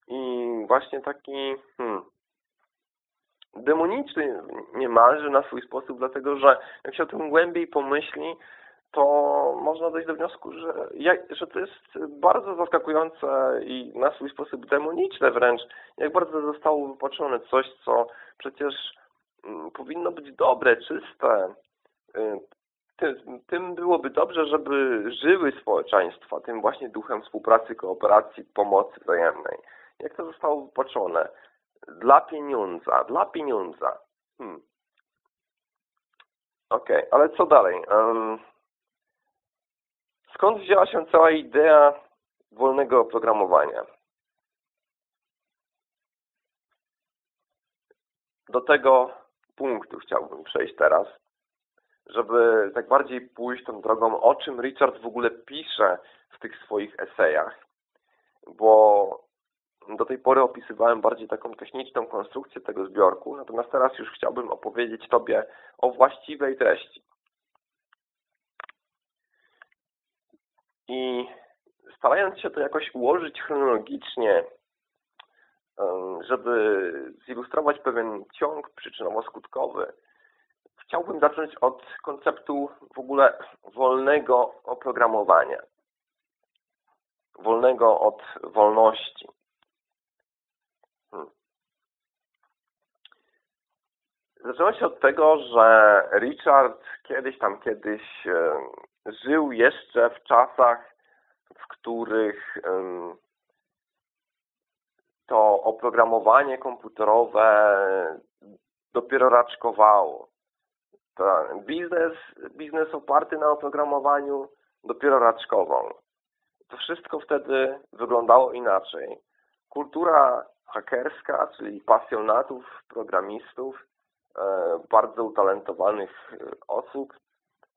i właśnie taki hmm, demoniczny niemalże na swój sposób, dlatego że jak się o tym głębiej pomyśli, to można dojść do wniosku, że, że to jest bardzo zaskakujące i na swój sposób demoniczne wręcz, jak bardzo zostało wypaczone coś, co przecież mm, powinno być dobre, czyste, y, tym byłoby dobrze, żeby żyły społeczeństwa tym właśnie duchem współpracy, kooperacji, pomocy wzajemnej. Jak to zostało wypaczone? Dla pieniądza, dla pieniądza. Hmm. Okej, okay, ale co dalej? Um, skąd wzięła się cała idea wolnego oprogramowania? Do tego punktu chciałbym przejść teraz, żeby tak bardziej pójść tą drogą, o czym Richard w ogóle pisze w tych swoich esejach. Bo do tej pory opisywałem bardziej taką techniczną konstrukcję tego zbiorku, natomiast teraz już chciałbym opowiedzieć Tobie o właściwej treści. I starając się to jakoś ułożyć chronologicznie, żeby zilustrować pewien ciąg przyczynowo-skutkowy, chciałbym zacząć od konceptu w ogóle wolnego oprogramowania. Wolnego od wolności. Hmm. Zaczęło się od tego, że Richard kiedyś tam kiedyś żył jeszcze w czasach, w których to oprogramowanie komputerowe dopiero raczkowało. Biznes, biznes oparty na oprogramowaniu dopiero raczkował. To wszystko wtedy wyglądało inaczej. Kultura hakerska, czyli pasjonatów, programistów, e, bardzo utalentowanych e, osób,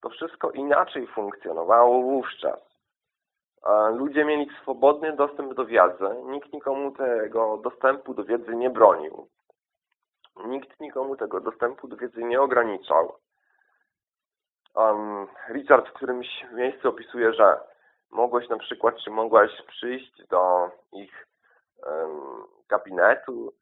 to wszystko inaczej funkcjonowało wówczas. Ludzie mieli swobodny dostęp do wiedzy, nikt nikomu tego dostępu do wiedzy nie bronił. Nikt nikomu tego dostępu do wiedzy nie ograniczał. Um, Richard w którymś miejscu opisuje, że mogłeś na przykład, czy mogłaś przyjść do ich um, gabinetu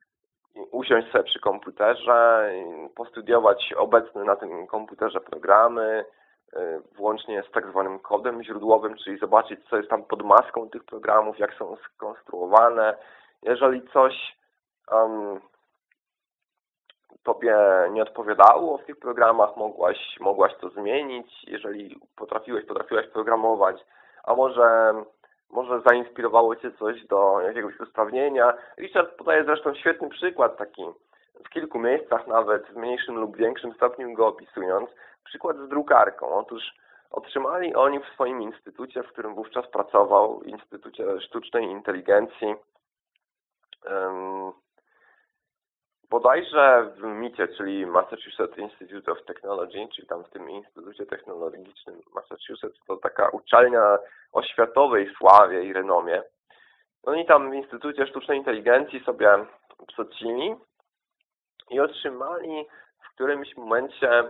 usiąść sobie przy komputerze, postudiować obecne na tym komputerze programy, y, włącznie z tak zwanym kodem źródłowym, czyli zobaczyć, co jest tam pod maską tych programów, jak są skonstruowane. Jeżeli coś um, Tobie nie odpowiadało w tych programach, mogłaś, mogłaś to zmienić, jeżeli potrafiłeś, potrafiłaś programować, a może, może zainspirowało Cię coś do jakiegoś usprawnienia. Richard podaje zresztą świetny przykład taki, w kilku miejscach nawet, w mniejszym lub większym stopniu go opisując, przykład z drukarką. Otóż otrzymali oni w swoim instytucie, w którym wówczas pracował, Instytucie Sztucznej Inteligencji, bodajże w MIT-ie, czyli Massachusetts Institute of Technology, czyli tam w tym Instytucie Technologicznym Massachusetts, to taka uczelnia o światowej sławie i renomie. Oni tam w Instytucie Sztucznej Inteligencji sobie psocili i otrzymali w którymś momencie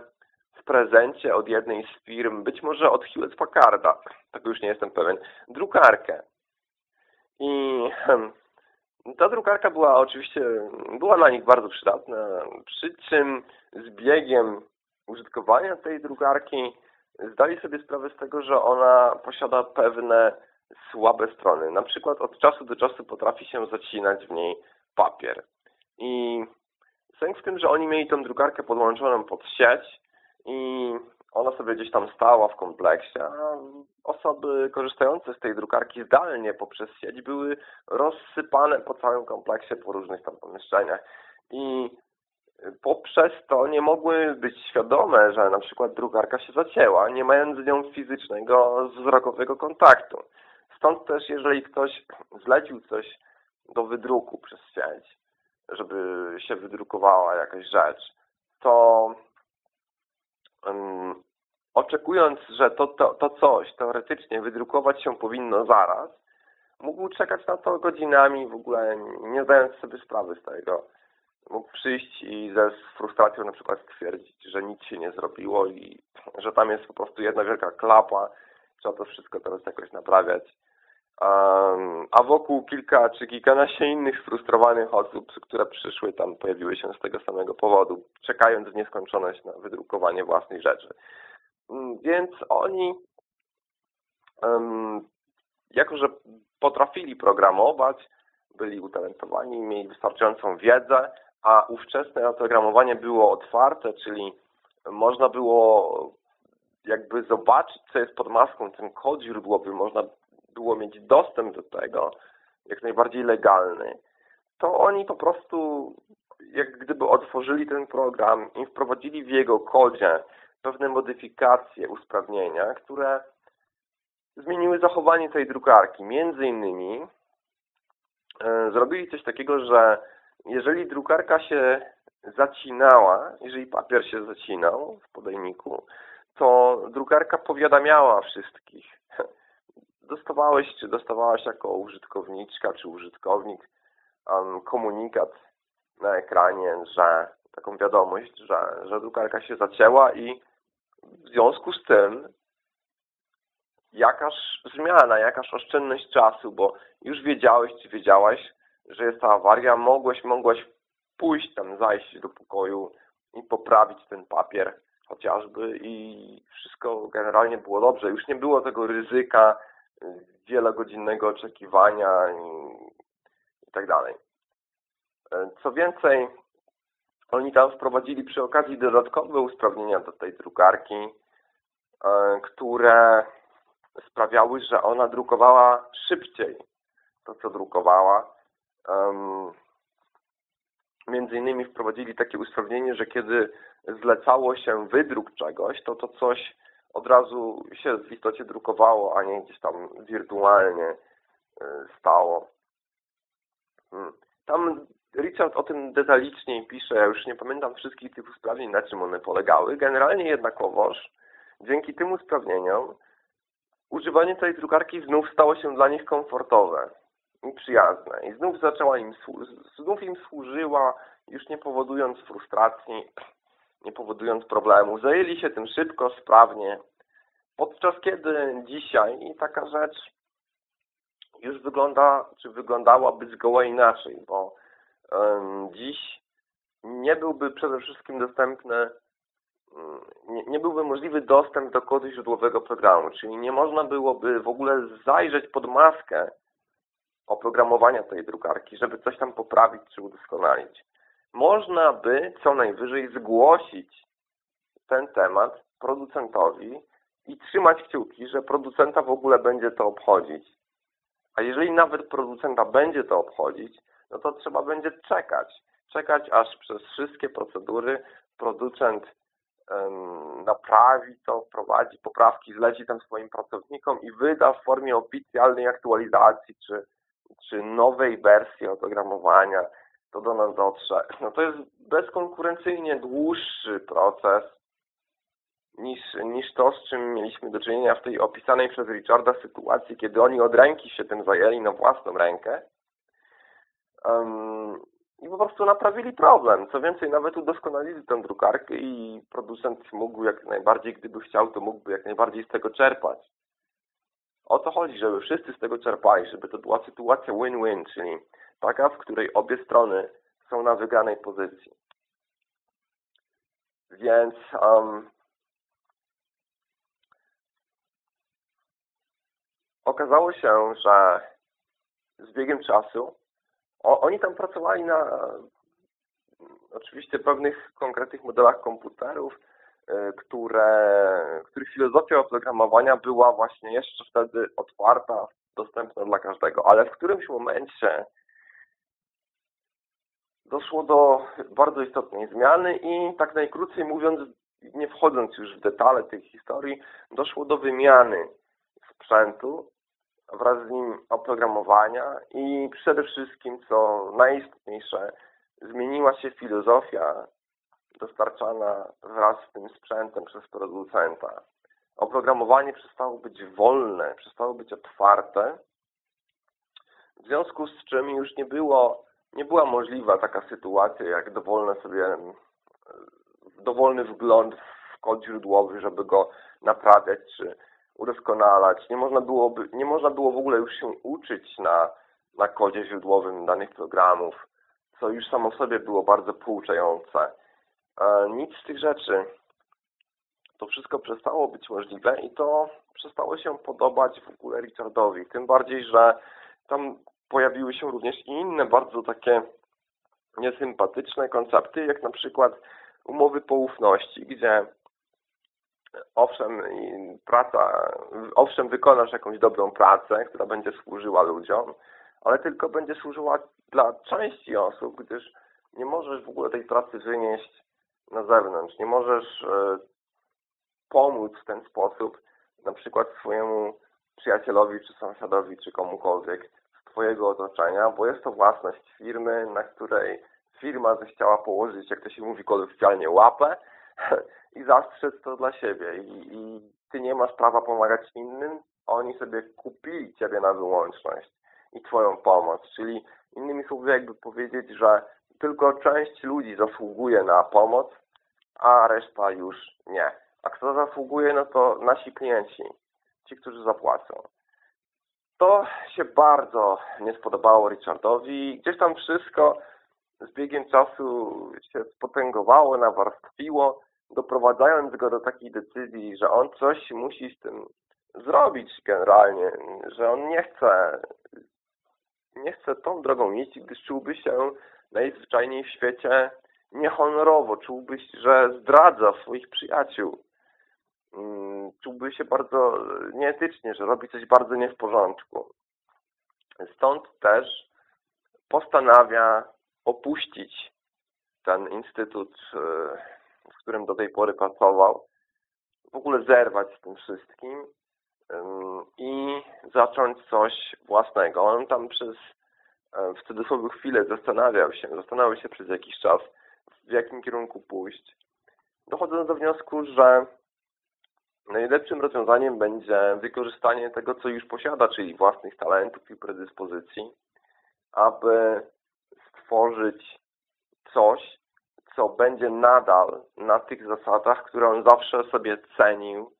w prezencie od jednej z firm, być może od Hewlett Packarda, tak już nie jestem pewien, drukarkę. I ta drukarka była oczywiście, była dla nich bardzo przydatna, przy czym z biegiem użytkowania tej drukarki zdali sobie sprawę z tego, że ona posiada pewne słabe strony. Na przykład od czasu do czasu potrafi się zacinać w niej papier. I sens w tym, że oni mieli tą drukarkę podłączoną pod sieć i ona sobie gdzieś tam stała w kompleksie, a osoby korzystające z tej drukarki zdalnie poprzez sieć były rozsypane po całym kompleksie, po różnych tam pomieszczeniach. I poprzez to nie mogły być świadome, że na przykład drukarka się zacięła, nie mając z nią fizycznego, wzrokowego kontaktu. Stąd też, jeżeli ktoś zlecił coś do wydruku przez sieć, żeby się wydrukowała jakaś rzecz, to oczekując, że to, to, to coś teoretycznie wydrukować się powinno zaraz, mógł czekać na to godzinami, w ogóle nie zdając sobie sprawy z tego. Mógł przyjść i ze frustracją na przykład stwierdzić, że nic się nie zrobiło i że tam jest po prostu jedna wielka klapa, trzeba to wszystko teraz jakoś naprawiać. A wokół kilka czy kilkanaście innych sfrustrowanych osób, które przyszły tam, pojawiły się z tego samego powodu, czekając w nieskończoność na wydrukowanie własnych rzeczy. Mm, więc oni, jako że potrafili programować, byli utalentowani, mieli wystarczającą wiedzę, a ówczesne oprogramowanie było otwarte, czyli można było jakby zobaczyć, co jest pod maską, ten kod źródłowy, można było mieć dostęp do tego, jak najbardziej legalny, to oni po prostu jak gdyby otworzyli ten program i wprowadzili w jego kodzie pewne modyfikacje, usprawnienia, które zmieniły zachowanie tej drukarki. Między innymi e, zrobili coś takiego, że jeżeli drukarka się zacinała, jeżeli papier się zacinał w podajniku, to drukarka powiadamiała wszystkich. Dostawałeś, czy dostawałaś jako użytkowniczka, czy użytkownik um, komunikat na ekranie, że taką wiadomość, że, że drukarka się zacięła i w związku z tym jakaż zmiana, jakaż oszczędność czasu, bo już wiedziałeś, czy wiedziałaś, że jest ta awaria, mogłeś, mogłaś pójść tam, zajść do pokoju i poprawić ten papier chociażby i wszystko generalnie było dobrze. Już nie było tego ryzyka wielogodzinnego oczekiwania i, i tak dalej. Co więcej, oni tam wprowadzili przy okazji dodatkowe usprawnienia do tej drukarki, e, które sprawiały, że ona drukowała szybciej to, co drukowała. Między innymi wprowadzili takie usprawnienie, że kiedy zlecało się wydruk czegoś, to to coś od razu się w istocie drukowało, a nie gdzieś tam wirtualnie e, stało. Hmm. Tam Richard o tym detaliczniej pisze, ja już nie pamiętam wszystkich tych usprawnień, na czym one polegały. Generalnie jednakowoż dzięki tym usprawnieniom używanie tej drukarki znów stało się dla nich komfortowe i przyjazne. I znów zaczęła im, znów im służyła, już nie powodując frustracji, nie powodując problemu. Zajęli się tym szybko, sprawnie. Podczas kiedy dzisiaj taka rzecz już wygląda, czy wyglądałaby zgoła inaczej, bo dziś nie byłby przede wszystkim dostępny, mm, nie, nie byłby możliwy dostęp do kodu źródłowego programu, czyli nie można byłoby w ogóle zajrzeć pod maskę oprogramowania tej drukarki, żeby coś tam poprawić czy udoskonalić. Można by co najwyżej zgłosić ten temat producentowi i trzymać kciuki, że producenta w ogóle będzie to obchodzić. A jeżeli nawet producenta będzie to obchodzić, no to trzeba będzie czekać. Czekać, aż przez wszystkie procedury producent naprawi to, wprowadzi poprawki, zleci tam swoim pracownikom i wyda w formie oficjalnej aktualizacji czy, czy nowej wersji oprogramowania to do nas dotrze. No to jest bezkonkurencyjnie dłuższy proces niż, niż to, z czym mieliśmy do czynienia w tej opisanej przez Richarda sytuacji, kiedy oni od ręki się tym zajęli na własną rękę um, i po prostu naprawili problem. Co więcej, nawet udoskonalili tę drukarkę i producent mógł jak najbardziej, gdyby chciał, to mógłby jak najbardziej z tego czerpać. O to chodzi, żeby wszyscy z tego czerpali, żeby to była sytuacja win-win, czyli taka, w której obie strony są na wygranej pozycji. Więc um, okazało się, że z biegiem czasu o, oni tam pracowali na oczywiście pewnych konkretnych modelach komputerów, y, które, których filozofia oprogramowania była właśnie jeszcze wtedy otwarta, dostępna dla każdego, ale w którymś momencie doszło do bardzo istotnej zmiany i tak najkrócej mówiąc, nie wchodząc już w detale tej historii, doszło do wymiany sprzętu wraz z nim oprogramowania i przede wszystkim, co najistotniejsze, zmieniła się filozofia dostarczana wraz z tym sprzętem przez producenta. Oprogramowanie przestało być wolne, przestało być otwarte, w związku z czym już nie było, nie była możliwa taka sytuacja, jak dowolne sobie, dowolny wgląd w kod źródłowy, żeby go naprawiać, czy udoskonalać. Nie można, byłoby, nie można było w ogóle już się uczyć na, na kodzie źródłowym danych programów, co już samo w sobie było bardzo pouczające. E, nic z tych rzeczy. To wszystko przestało być możliwe i to przestało się podobać w ogóle Richardowi. Tym bardziej, że tam pojawiły się również i inne bardzo takie niesympatyczne koncepty, jak na przykład umowy poufności, gdzie owszem, praca, owszem, wykonasz jakąś dobrą pracę, która będzie służyła ludziom, ale tylko będzie służyła dla części osób, gdyż nie możesz w ogóle tej pracy wynieść na zewnątrz. Nie możesz e, pomóc w ten sposób, na przykład swojemu przyjacielowi, czy sąsiadowi, czy komukolwiek Twojego otoczenia, bo jest to własność firmy, na której firma zechciała położyć, jak to się mówi kolokwialnie, łapę i zastrzec to dla siebie. I, I Ty nie masz prawa pomagać innym, oni sobie kupili Ciebie na wyłączność i Twoją pomoc. Czyli innymi słowy jakby powiedzieć, że tylko część ludzi zasługuje na pomoc, a reszta już nie. A kto zasługuje, no to nasi klienci, ci, którzy zapłacą. To się bardzo nie spodobało Richardowi. Gdzieś tam wszystko z biegiem czasu się spotęgowało, nawarstwiło, doprowadzając go do takiej decyzji, że on coś musi z tym zrobić generalnie, że on nie chce nie chce tą drogą iść, gdyż czułby się najzwyczajniej w świecie niehonorowo, czułby, że zdradza swoich przyjaciół. Czułby się bardzo nieetycznie, że robi coś bardzo nie w porządku. Stąd też postanawia opuścić ten instytut, e, w którym do tej pory pracował, w ogóle zerwać z tym wszystkim i zacząć coś własnego. On tam przez w cudzysłowie chwilę zastanawiał się, zastanawiał się przez jakiś czas, w jakim kierunku pójść. Dochodząc do wniosku, że najlepszym rozwiązaniem będzie wykorzystanie tego, co już posiada, czyli własnych talentów i predyspozycji, aby stworzyć coś, co będzie nadal na tych zasadach, które on zawsze sobie cenił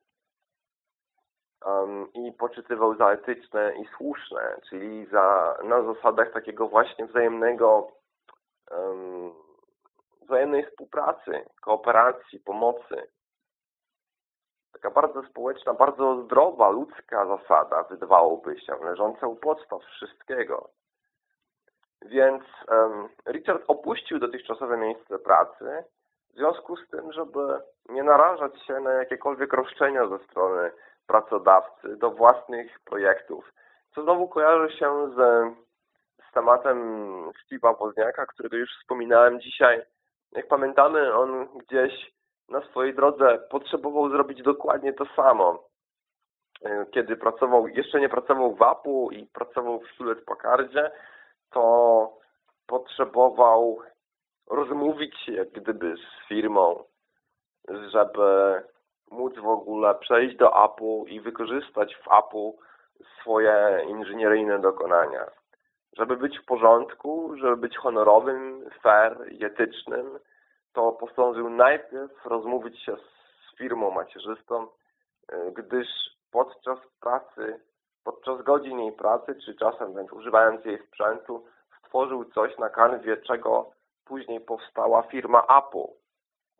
um, i poczytywał za etyczne i słuszne, czyli za, na zasadach takiego właśnie wzajemnego um, wzajemnej współpracy, kooperacji, pomocy. Taka bardzo społeczna, bardzo zdrowa, ludzka zasada, wydawałoby się, leżąca u podstaw wszystkiego. Więc um, Richard opuścił dotychczasowe miejsce pracy w związku z tym, żeby nie narażać się na jakiekolwiek roszczenia ze strony pracodawcy do własnych projektów. Co znowu kojarzy się z, z tematem Steve'a Wozniaka, którego już wspominałem dzisiaj. Jak pamiętamy, on gdzieś na swojej drodze potrzebował zrobić dokładnie to samo. Kiedy pracował, jeszcze nie pracował w Apple i pracował w Hewlett Packardzie, to potrzebował rozmówić się jak gdyby z firmą, żeby móc w ogóle przejść do Apple i wykorzystać w Apple swoje inżynieryjne dokonania. Żeby być w porządku, żeby być honorowym, fair i etycznym, to postanowił najpierw rozmówić się z firmą macierzystą, e, gdyż podczas pracy, podczas godzin jej pracy, czy czasem wręcz używając jej sprzętu, stworzył coś na kanwie, czego później powstała firma Apple.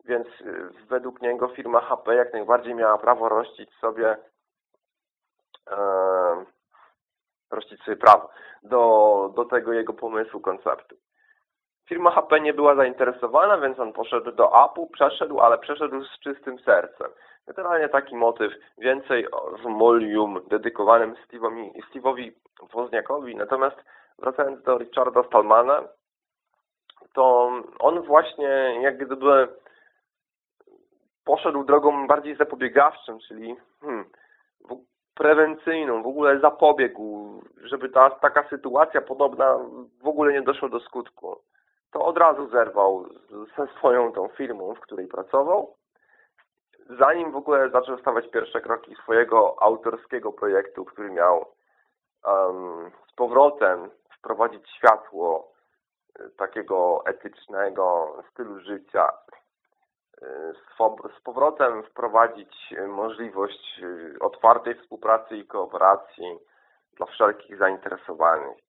Więc y, według niego firma HP jak najbardziej miała prawo rościć sobie e, rościć sobie prawo do, do tego jego pomysłu, konceptu. Firma HP nie była zainteresowana, więc on poszedł do Apple, przeszedł, ale przeszedł z czystym sercem. Generalnie taki motyw, więcej w molium dedykowanym Steve'owi Steve Wozniakowi. Natomiast wracając do Richarda Stallmana, to on właśnie jak gdyby poszedł drogą bardziej zapobiegawczą, czyli hmm, prewencyjną, w ogóle zapobiegł, żeby ta taka sytuacja podobna w ogóle nie doszła do skutku. To od razu zerwał ze swoją tą firmą, w której pracował, zanim w ogóle zaczął stawać pierwsze kroki swojego autorskiego projektu, który miał um, z powrotem wprowadzić światło e, takiego etycznego stylu życia, z powrotem wprowadzić możliwość y, otwartej współpracy i kooperacji dla wszelkich zainteresowanych.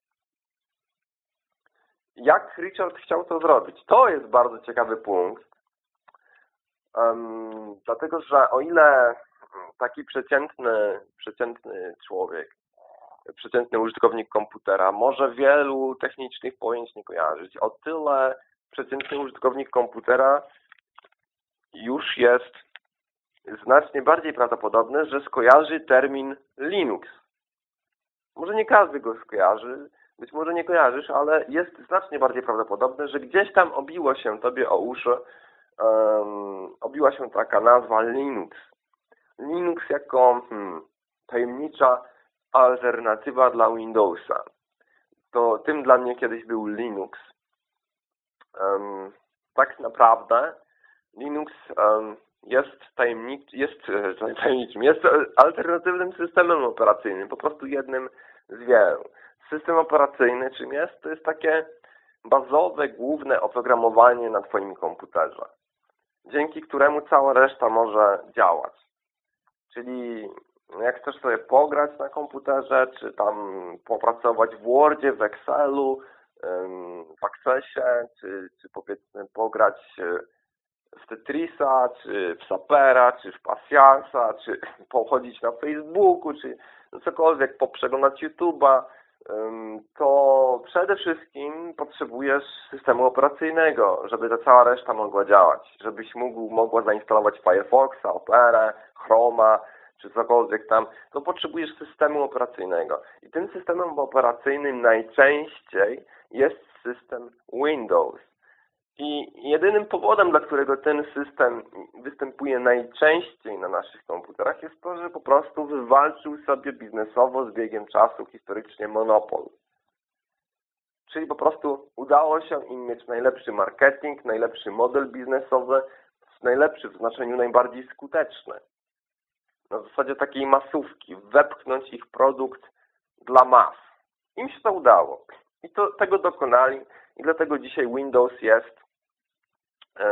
Jak Richard chciał to zrobić? To jest bardzo ciekawy punkt, um, dlatego że o ile taki przeciętny, przeciętny człowiek, przeciętny użytkownik komputera może wielu technicznych pojęć nie kojarzyć, o tyle przeciętny użytkownik komputera już jest znacznie bardziej prawdopodobne, że skojarzy termin Linux. Może nie każdy go skojarzy, być może nie kojarzysz, ale jest znacznie bardziej prawdopodobne, że gdzieś tam obiło się Tobie o uszy, um, obiła się taka nazwa Linux. Linux jako hmm, tajemnicza alternatywa dla Windowsa. To tym dla mnie kiedyś był Linux. Um, tak naprawdę Linux um, jest tajemniczym, jest, e, tajemniczym, jest alternatywnym systemem operacyjnym, po prostu jednym z wielu. System operacyjny czym jest? To jest takie bazowe, główne oprogramowanie na Twoim komputerze, dzięki któremu cała reszta może działać. Czyli jak chcesz sobie pograć na komputerze, czy tam popracować w Wordzie, w Excelu, w Accessie, czy, czy powiedzmy pograć w Tetrisa, czy w Sapera, czy w Pasiansa, czy pochodzić na Facebooku, czy cokolwiek, poprzeglądać YouTube'a, to przede wszystkim potrzebujesz systemu operacyjnego, żeby ta cała reszta mogła działać, żebyś mógł, mogła zainstalować Firefoxa, Opera, Chroma, czy cokolwiek tam, to potrzebujesz systemu operacyjnego. I tym systemem operacyjnym najczęściej jest system Windows. I jedynym powodem, dla którego ten system występuje najczęściej na naszych komputerach jest to, że po prostu wywalczył sobie biznesowo z biegiem czasu historycznie monopol. Czyli po prostu udało się im mieć najlepszy marketing, najlepszy model biznesowy, najlepszy w znaczeniu najbardziej skuteczny. Na zasadzie takiej masówki, wepchnąć ich produkt dla mas. Im się to udało. I to, tego dokonali i dlatego dzisiaj Windows jest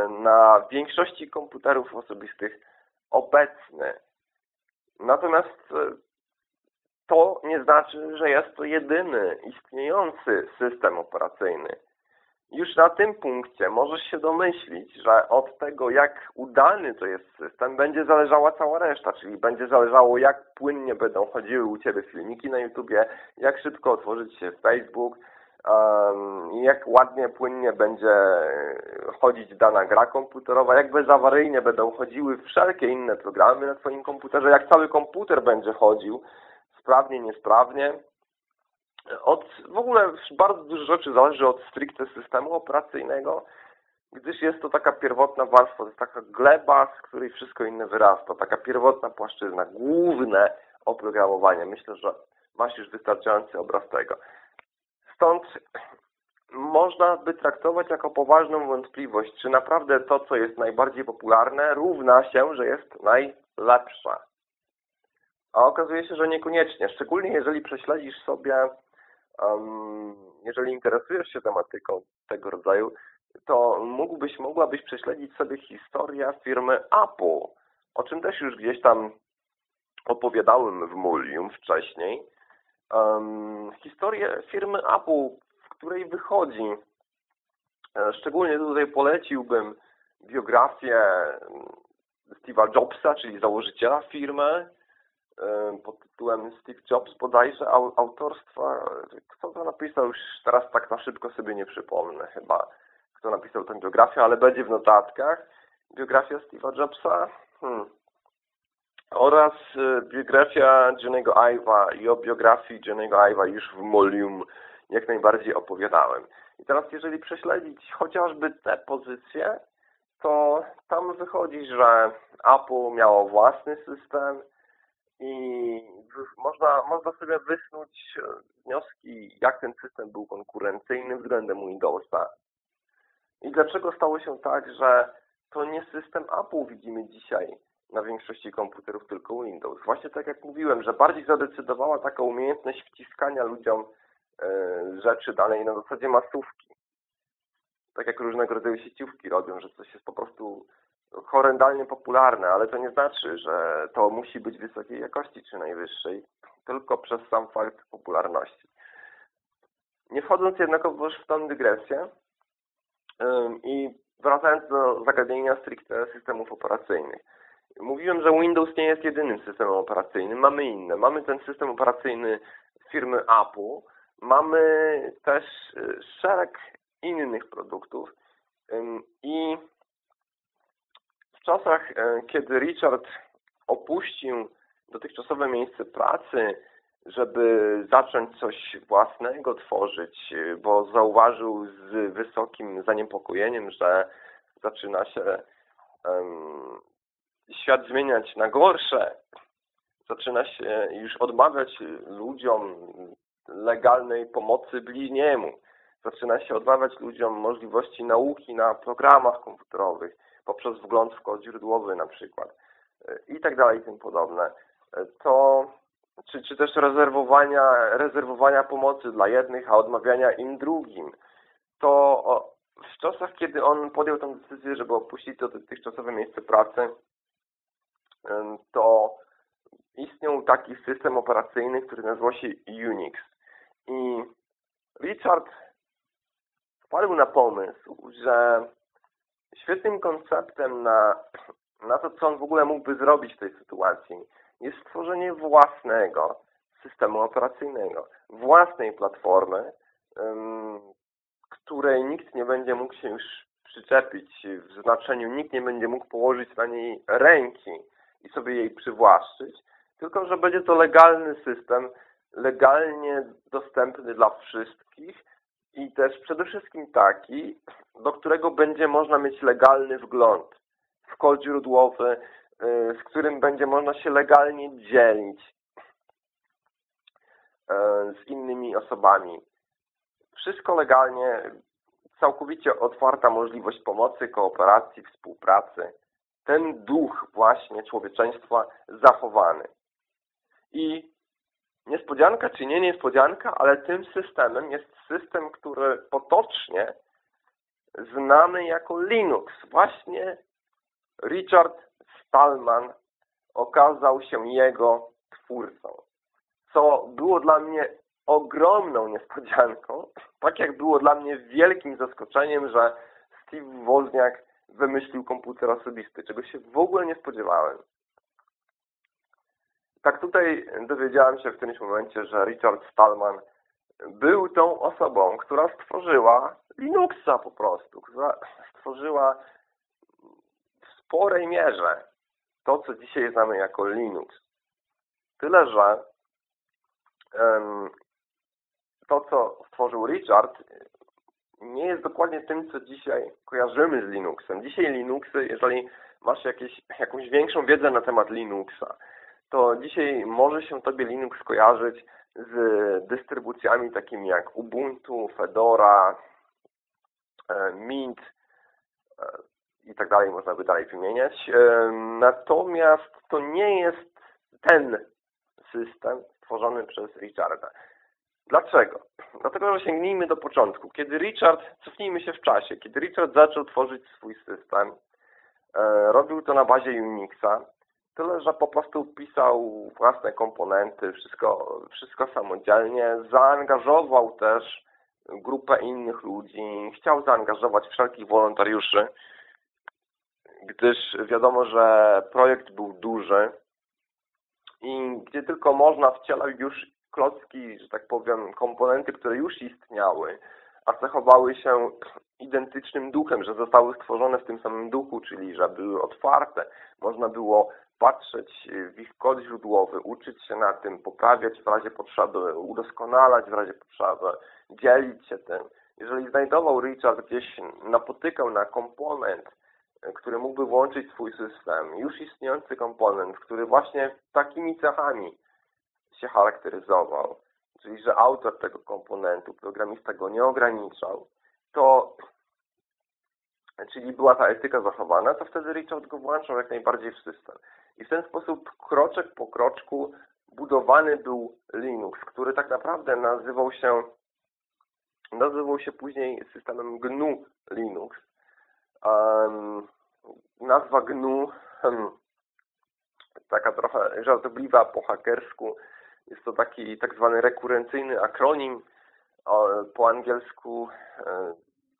na większości komputerów osobistych obecny. Natomiast e, to nie znaczy, że jest to jedyny istniejący system operacyjny. Już na tym punkcie możesz się domyślić, że od tego, jak udany to jest system, będzie zależała cała reszta, czyli będzie zależało, jak płynnie będą chodziły u Ciebie filmiki na YouTubie, jak szybko otworzyć się Facebook, jak ładnie, płynnie będzie chodzić dana gra komputerowa, jak bezawaryjnie będą chodziły wszelkie inne programy na Twoim komputerze, jak cały komputer będzie chodził, sprawnie, niesprawnie. Od, w ogóle bardzo dużo rzeczy zależy od stricte systemu operacyjnego, gdyż jest to taka pierwotna warstwa, to jest taka gleba, z której wszystko inne wyrasta, taka pierwotna płaszczyzna, główne oprogramowanie. Myślę, że masz już wystarczający obraz tego. Stąd można by traktować jako poważną wątpliwość, czy naprawdę to, co jest najbardziej popularne, równa się, że jest najlepsze. A okazuje się, że niekoniecznie. Szczególnie jeżeli prześledzisz sobie, um, jeżeli interesujesz się tematyką tego rodzaju, to mógłbyś, mogłabyś prześledzić sobie historię firmy Apple, o czym też już gdzieś tam opowiadałem w Mulium wcześniej historię firmy Apple, w której wychodzi. E, szczególnie tutaj poleciłbym biografię Steve'a Jobsa, czyli założyciela firmy, e, pod tytułem Steve Jobs bodajże, autorstwa, kto to napisał, już teraz tak na szybko sobie nie przypomnę chyba, kto napisał tę biografię, ale będzie w notatkach. Biografia Steve'a Jobsa, hmm oraz e, biografia Johnny'ego Ive'a i o biografii Johnny'ego Ive'a już w Molium jak najbardziej opowiadałem. I teraz jeżeli prześledzić chociażby te pozycje, to tam wychodzi, że Apple miało własny system i można, można sobie wysnuć wnioski, jak ten system był konkurencyjny względem Windowsa. I dlaczego stało się tak, że to nie system Apple widzimy dzisiaj, na większości komputerów tylko Windows. Właśnie tak jak mówiłem, że bardziej zadecydowała taka umiejętność wciskania ludziom e, rzeczy dalej na zasadzie masówki. Tak jak różnego rodzaju sieciówki robią, że coś jest po prostu horrendalnie popularne, ale to nie znaczy, że to musi być wysokiej jakości czy najwyższej, tylko przez sam fakt popularności. Nie wchodząc jednakowoż w tą dygresję i wracając do zagadnienia stricte systemów operacyjnych. Mówiłem, że Windows nie jest jedynym systemem operacyjnym. Mamy inne. Mamy ten system operacyjny firmy Apple. Mamy też y, szereg innych produktów. I w czasach, e, kiedy Richard opuścił dotychczasowe miejsce pracy, żeby zacząć coś własnego tworzyć, bo zauważył z wysokim zaniepokojeniem, że zaczyna się świat zmieniać na gorsze, zaczyna się już odmawiać ludziom legalnej pomocy bliźniemu. Zaczyna się odmawiać ludziom możliwości nauki na programach komputerowych poprzez wgląd w kod źródłowy na przykład i tak dalej i tym podobne. To, czy, czy też rezerwowania, rezerwowania pomocy dla jednych, a odmawiania im drugim. To w czasach, kiedy on podjął tę decyzję, żeby opuścić to dotychczasowe miejsce pracy, to istniał taki system operacyjny, który nazywał się Unix. I Richard wpadł na pomysł, że świetnym konceptem na, na to, co on w ogóle mógłby zrobić w tej sytuacji, jest stworzenie własnego systemu operacyjnego, własnej platformy, której nikt nie będzie mógł się już przyczepić, w znaczeniu nikt nie będzie mógł położyć na niej ręki i sobie jej przywłaszczyć, tylko że będzie to legalny system, legalnie dostępny dla wszystkich i też przede wszystkim taki, do którego będzie można mieć legalny wgląd w kod źródłowy, y, z którym będzie można się legalnie dzielić y, z innymi osobami. Wszystko legalnie, całkowicie otwarta możliwość pomocy, kooperacji, współpracy. Ten duch właśnie człowieczeństwa zachowany. I niespodzianka czy nie niespodzianka, ale tym systemem jest system, który potocznie znany jako Linux. Właśnie Richard Stallman okazał się jego twórcą. Co było dla mnie ogromną niespodzianką, tak jak było dla mnie wielkim zaskoczeniem, że Steve Wozniak wymyślił komputer osobisty, czego się w ogóle nie spodziewałem. Tak tutaj dowiedziałem się w którymś momencie, że Richard Stallman był tą osobą, która stworzyła Linuxa po prostu, która stworzyła w sporej mierze to, co dzisiaj znamy jako Linux. Tyle, że to, co stworzył Richard, nie jest dokładnie tym, co dzisiaj kojarzymy z Linuxem. Dzisiaj Linuxy, jeżeli masz jakieś, jakąś większą wiedzę na temat Linuxa, to dzisiaj może się Tobie Linux kojarzyć z dystrybucjami takimi jak Ubuntu, Fedora, e, Mint e, i tak dalej, można by dalej wymieniać. E, natomiast to nie jest ten system stworzony przez Richarda. Dlaczego? Dlatego, że sięgnijmy do początku. Kiedy Richard, cofnijmy się w czasie, kiedy Richard zaczął tworzyć swój system, robił to na bazie Unixa, Tyle, że po prostu pisał własne komponenty, wszystko, wszystko samodzielnie, zaangażował też grupę innych ludzi, chciał zaangażować wszelkich wolontariuszy, gdyż wiadomo, że projekt był duży i gdzie tylko można wcielał już klocki, że tak powiem, komponenty, które już istniały, a cechowały się identycznym duchem, że zostały stworzone w tym samym duchu, czyli że były otwarte. Można było patrzeć w ich kod źródłowy, uczyć się na tym, poprawiać w razie potrzeby, udoskonalać w razie potrzeby, dzielić się tym. Jeżeli znajdował Richard gdzieś, napotykał na komponent, który mógłby włączyć swój system, już istniejący komponent, który właśnie takimi cechami się charakteryzował, czyli że autor tego komponentu, programista go nie ograniczał, to czyli była ta etyka zachowana, to wtedy Richard go włączał jak najbardziej w system. I w ten sposób kroczek po kroczku budowany był Linux, który tak naprawdę nazywał się nazywał się później systemem GNU Linux. Um, nazwa GNU hmm, taka trochę żartobliwa po hakersku. Jest to taki tak zwany rekurencyjny akronim po angielsku e,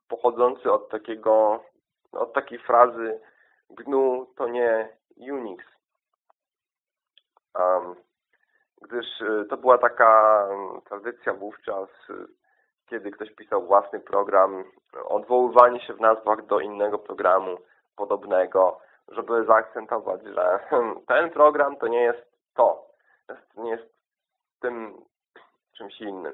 pochodzący od takiego od takiej frazy GNU to nie Unix. Gdyż e, to była taka tradycja wówczas, e, kiedy ktoś pisał własny program, odwoływanie się w nazwach do innego programu podobnego, żeby zaakcentować, że hmm, ten program to nie jest to, nie jest tym czymś innym.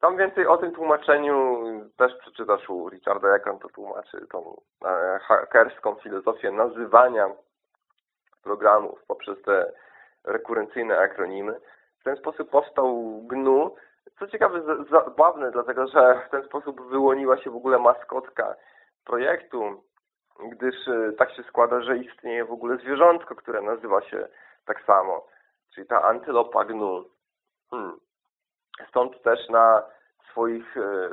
Tam więcej o tym tłumaczeniu też przeczytasz u Richarda, jak on to tłumaczy, tą e, hakerską filozofię nazywania programów poprzez te rekurencyjne akronimy. W ten sposób powstał GNU. Co ciekawe, zabawne, dlatego że w ten sposób wyłoniła się w ogóle maskotka projektu, gdyż e, tak się składa, że istnieje w ogóle zwierzątko, które nazywa się tak samo, czyli ta antylopa GNU. Hmm. Stąd też na swoich e,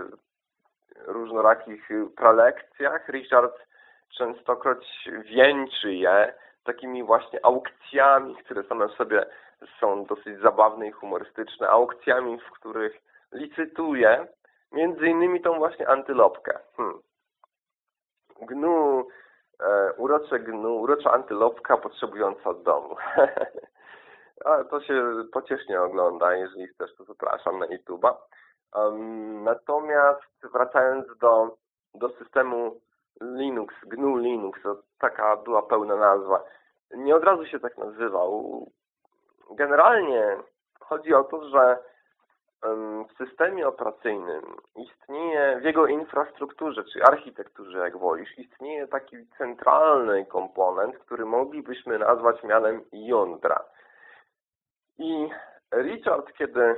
różnorakich prelekcjach Richard częstokroć wieńczy je takimi właśnie aukcjami, które same w sobie są dosyć zabawne i humorystyczne, aukcjami, w których licytuje między innymi tą właśnie antylopkę. Hmm. Gnu, e, urocze gnu, urocza antylopka potrzebująca domu. Ale to się pociesznie ogląda, jeżeli chcesz, to zapraszam na YouTube'a. Um, natomiast wracając do, do systemu Linux, GNU Linux, to taka była pełna nazwa. Nie od razu się tak nazywał. Generalnie chodzi o to, że w systemie operacyjnym istnieje, w jego infrastrukturze, czy architekturze, jak wolisz, istnieje taki centralny komponent, który moglibyśmy nazwać mianem jądra. I Richard, kiedy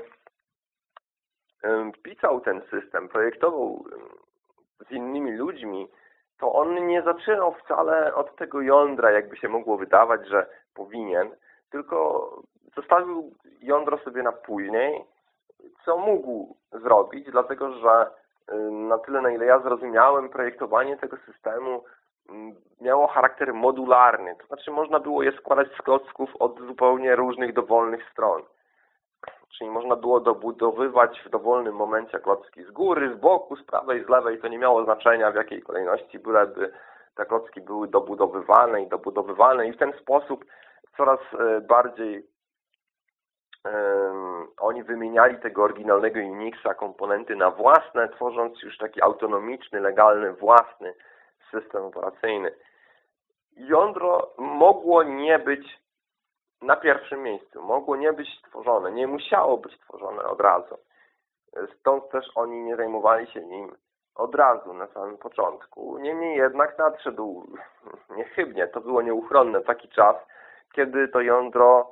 pisał ten system, projektował z innymi ludźmi, to on nie zaczynał wcale od tego jądra, jakby się mogło wydawać, że powinien, tylko zostawił jądro sobie na później, co mógł zrobić, dlatego że na tyle, na ile ja zrozumiałem, projektowanie tego systemu miało charakter modularny, to znaczy można było je składać z klocków od zupełnie różnych dowolnych stron. Czyli można było dobudowywać w dowolnym momencie klocki z góry, z boku, z prawej, z lewej. To nie miało znaczenia w jakiej kolejności byleby te klocki były dobudowywane i dobudowywane i w ten sposób coraz e, bardziej um, oni wymieniali tego oryginalnego Unixa komponenty na własne, tworząc już taki autonomiczny, legalny, własny system operacyjny. Jądro mogło nie być na pierwszym miejscu. Mogło nie być stworzone, nie musiało być stworzone od razu. Stąd też oni nie zajmowali się nim od razu, na samym początku. Niemniej jednak nadszedł niechybnie, to było nieuchronne, taki czas, kiedy to jądro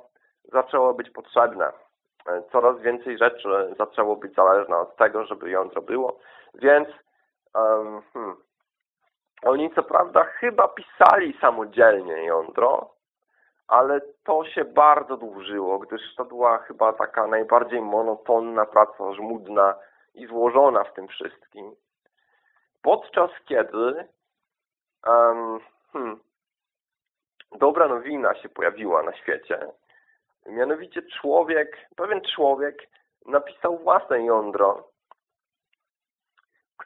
zaczęło być potrzebne. Coraz więcej rzeczy zaczęło być zależne od tego, żeby jądro było. Więc um, hmm, oni co prawda chyba pisali samodzielnie jądro, ale to się bardzo dłużyło, gdyż to była chyba taka najbardziej monotonna praca, żmudna i złożona w tym wszystkim. Podczas kiedy um, hmm, dobra nowina się pojawiła na świecie, mianowicie człowiek, pewien człowiek napisał własne jądro,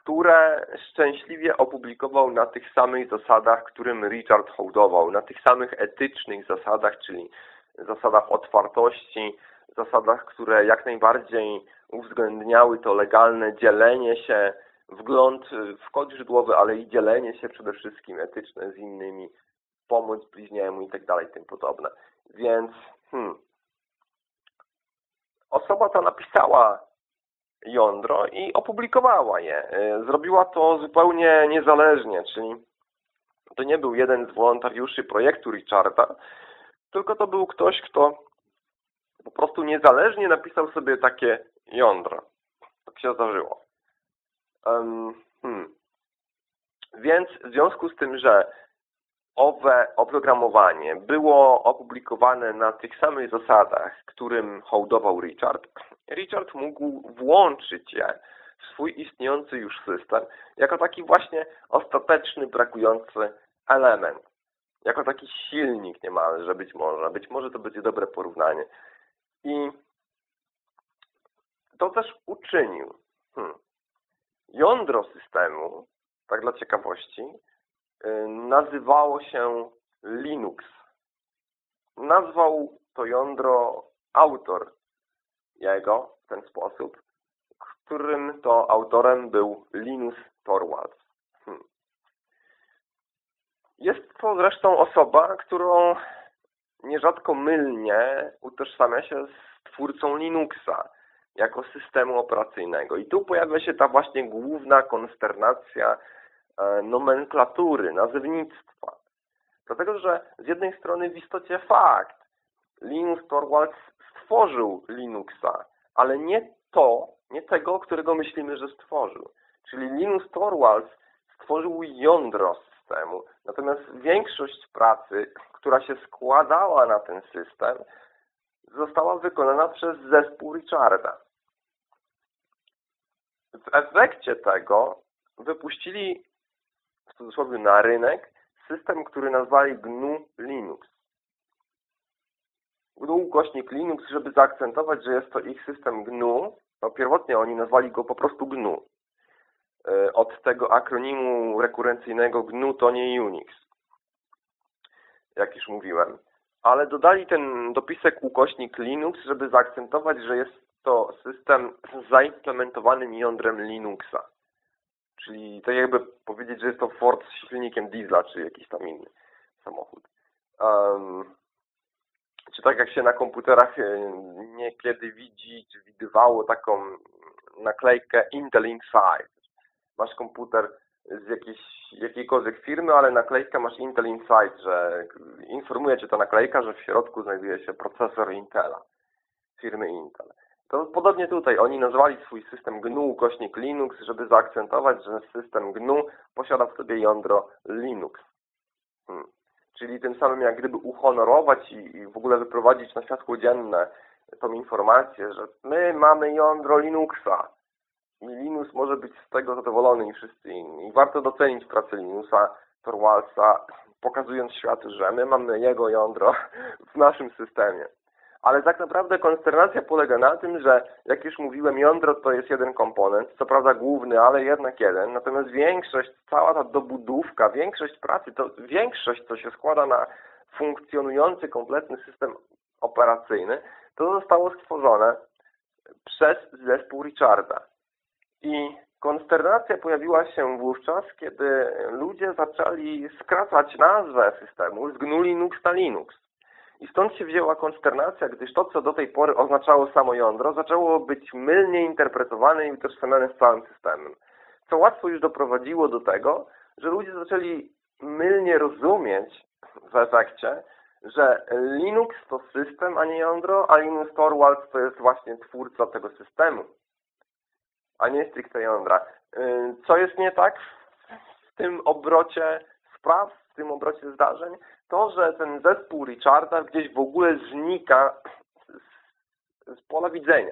które szczęśliwie opublikował na tych samych zasadach, którym Richard hołdował, na tych samych etycznych zasadach, czyli zasadach otwartości, zasadach, które jak najbardziej uwzględniały to legalne dzielenie się, wgląd w kod źródłowy, ale i dzielenie się przede wszystkim etyczne z innymi, pomoc bliźniemu i tak dalej, tym podobne. Więc hmm, osoba ta napisała jądro i opublikowała je. E, zrobiła to zupełnie niezależnie, czyli to nie był jeden z wolontariuszy projektu Richarda, tylko to był ktoś, kto po prostu niezależnie napisał sobie takie jądro. Tak się zdarzyło. Um, hmm. Więc w związku z tym, że owe oprogramowanie było opublikowane na tych samych zasadach, którym hołdował Richard, Richard mógł włączyć je w swój istniejący już system jako taki właśnie ostateczny, brakujący element. Jako taki silnik niemalże być może. Być może to będzie dobre porównanie. I to też uczynił. Hmm. Jądro systemu, tak dla ciekawości, y, nazywało się Linux. Nazwał to jądro autor jego w ten sposób, którym to autorem był Linus Torvalds. Hmm. Jest to zresztą osoba, którą nierzadko mylnie utożsamia się z twórcą Linuxa jako systemu operacyjnego. I tu pojawia się ta właśnie główna konsternacja e, nomenklatury, nazewnictwa. Dlatego, że z jednej strony w istocie fakt, Linus Torvalds stworzył Linuxa, ale nie to, nie tego, którego myślimy, że stworzył. Czyli Linus Torvalds stworzył jądro systemu. Natomiast większość pracy, która się składała na ten system, została wykonana przez zespół Richarda. W efekcie tego wypuścili w cudzysłowie na rynek system, który nazwali GNU Linux. Ukośnik Linux, żeby zaakcentować, że jest to ich system GNU, no pierwotnie oni nazwali go po prostu GNU. E, od tego akronimu rekurencyjnego GNU to nie Unix, jak już mówiłem. Ale dodali ten dopisek ukośnik Linux, żeby zaakcentować, że jest to system z zaimplementowanym jądrem Linuxa. Czyli to jakby powiedzieć, że jest to Ford z silnikiem diesla, czy jakiś tam inny samochód. Um, czy tak jak się na komputerach e, niekiedy widzi, czy widywało taką naklejkę Intel Inside. Masz komputer z jakiejś, jakiejkolwiek firmy, ale naklejkę masz Intel Inside, że informuje Cię ta naklejka, że w środku znajduje się procesor Intela, firmy Intel. To podobnie tutaj. Oni nazwali swój system GNU kośnik Linux, żeby zaakcentować, że system GNU posiada w sobie jądro Linux. Hmm. Czyli tym samym jak gdyby uhonorować i, i w ogóle wyprowadzić na światło dzienne tą informację, że my mamy jądro Linuxa i Linus może być z tego zadowolony i wszyscy inni. I warto docenić pracę Linusa, Torwaldsa, pokazując światu, że my mamy jego jądro w naszym systemie. Ale tak naprawdę konsternacja polega na tym, że jak już mówiłem, jądro to jest jeden komponent, co prawda główny, ale jednak jeden. Natomiast większość, cała ta dobudówka, większość pracy, to większość, co się składa na funkcjonujący, kompletny system operacyjny, to zostało stworzone przez zespół Richarda. I konsternacja pojawiła się wówczas, kiedy ludzie zaczęli skracać nazwę systemu z GNU Linux na Linux. I stąd się wzięła konsternacja, gdyż to, co do tej pory oznaczało samo jądro, zaczęło być mylnie interpretowane i utożsamiane z całym systemem. Co łatwo już doprowadziło do tego, że ludzie zaczęli mylnie rozumieć w efekcie, że Linux to system, a nie jądro, a Linus Torvalds to jest właśnie twórca tego systemu, a nie stricte jądra. Y, co jest nie tak w tym obrocie spraw, w tym obrocie zdarzeń? To, że ten zespół Richarda gdzieś w ogóle znika z, pola widzenia.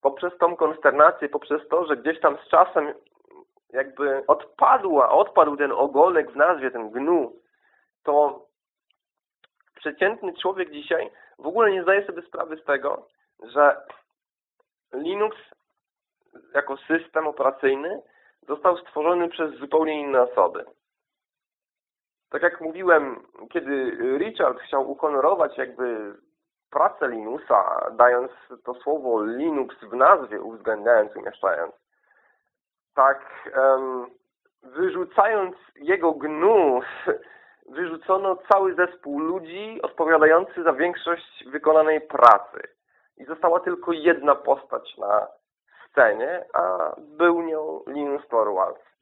Poprzez tą konsternację, poprzez to, że gdzieś tam z czasem jakby odpadła, odpadł ten ogonek w nazwie, ten gnu, to przeciętny człowiek dzisiaj w ogóle nie zdaje sobie sprawy z tego, że Linux jako system operacyjny został stworzony przez zupełnie inne osoby. Tak jak mówiłem, kiedy Richard chciał uhonorować jakby pracę Linusa, dając to słowo Linux w nazwie, uwzględniając, umieszczając, tak um, wyrzucając jego GNU, wyrzucono cały zespół ludzi odpowiadający za większość wykonanej pracy. I została tylko jedna postać na scenie, a był nią Linus Torvalds.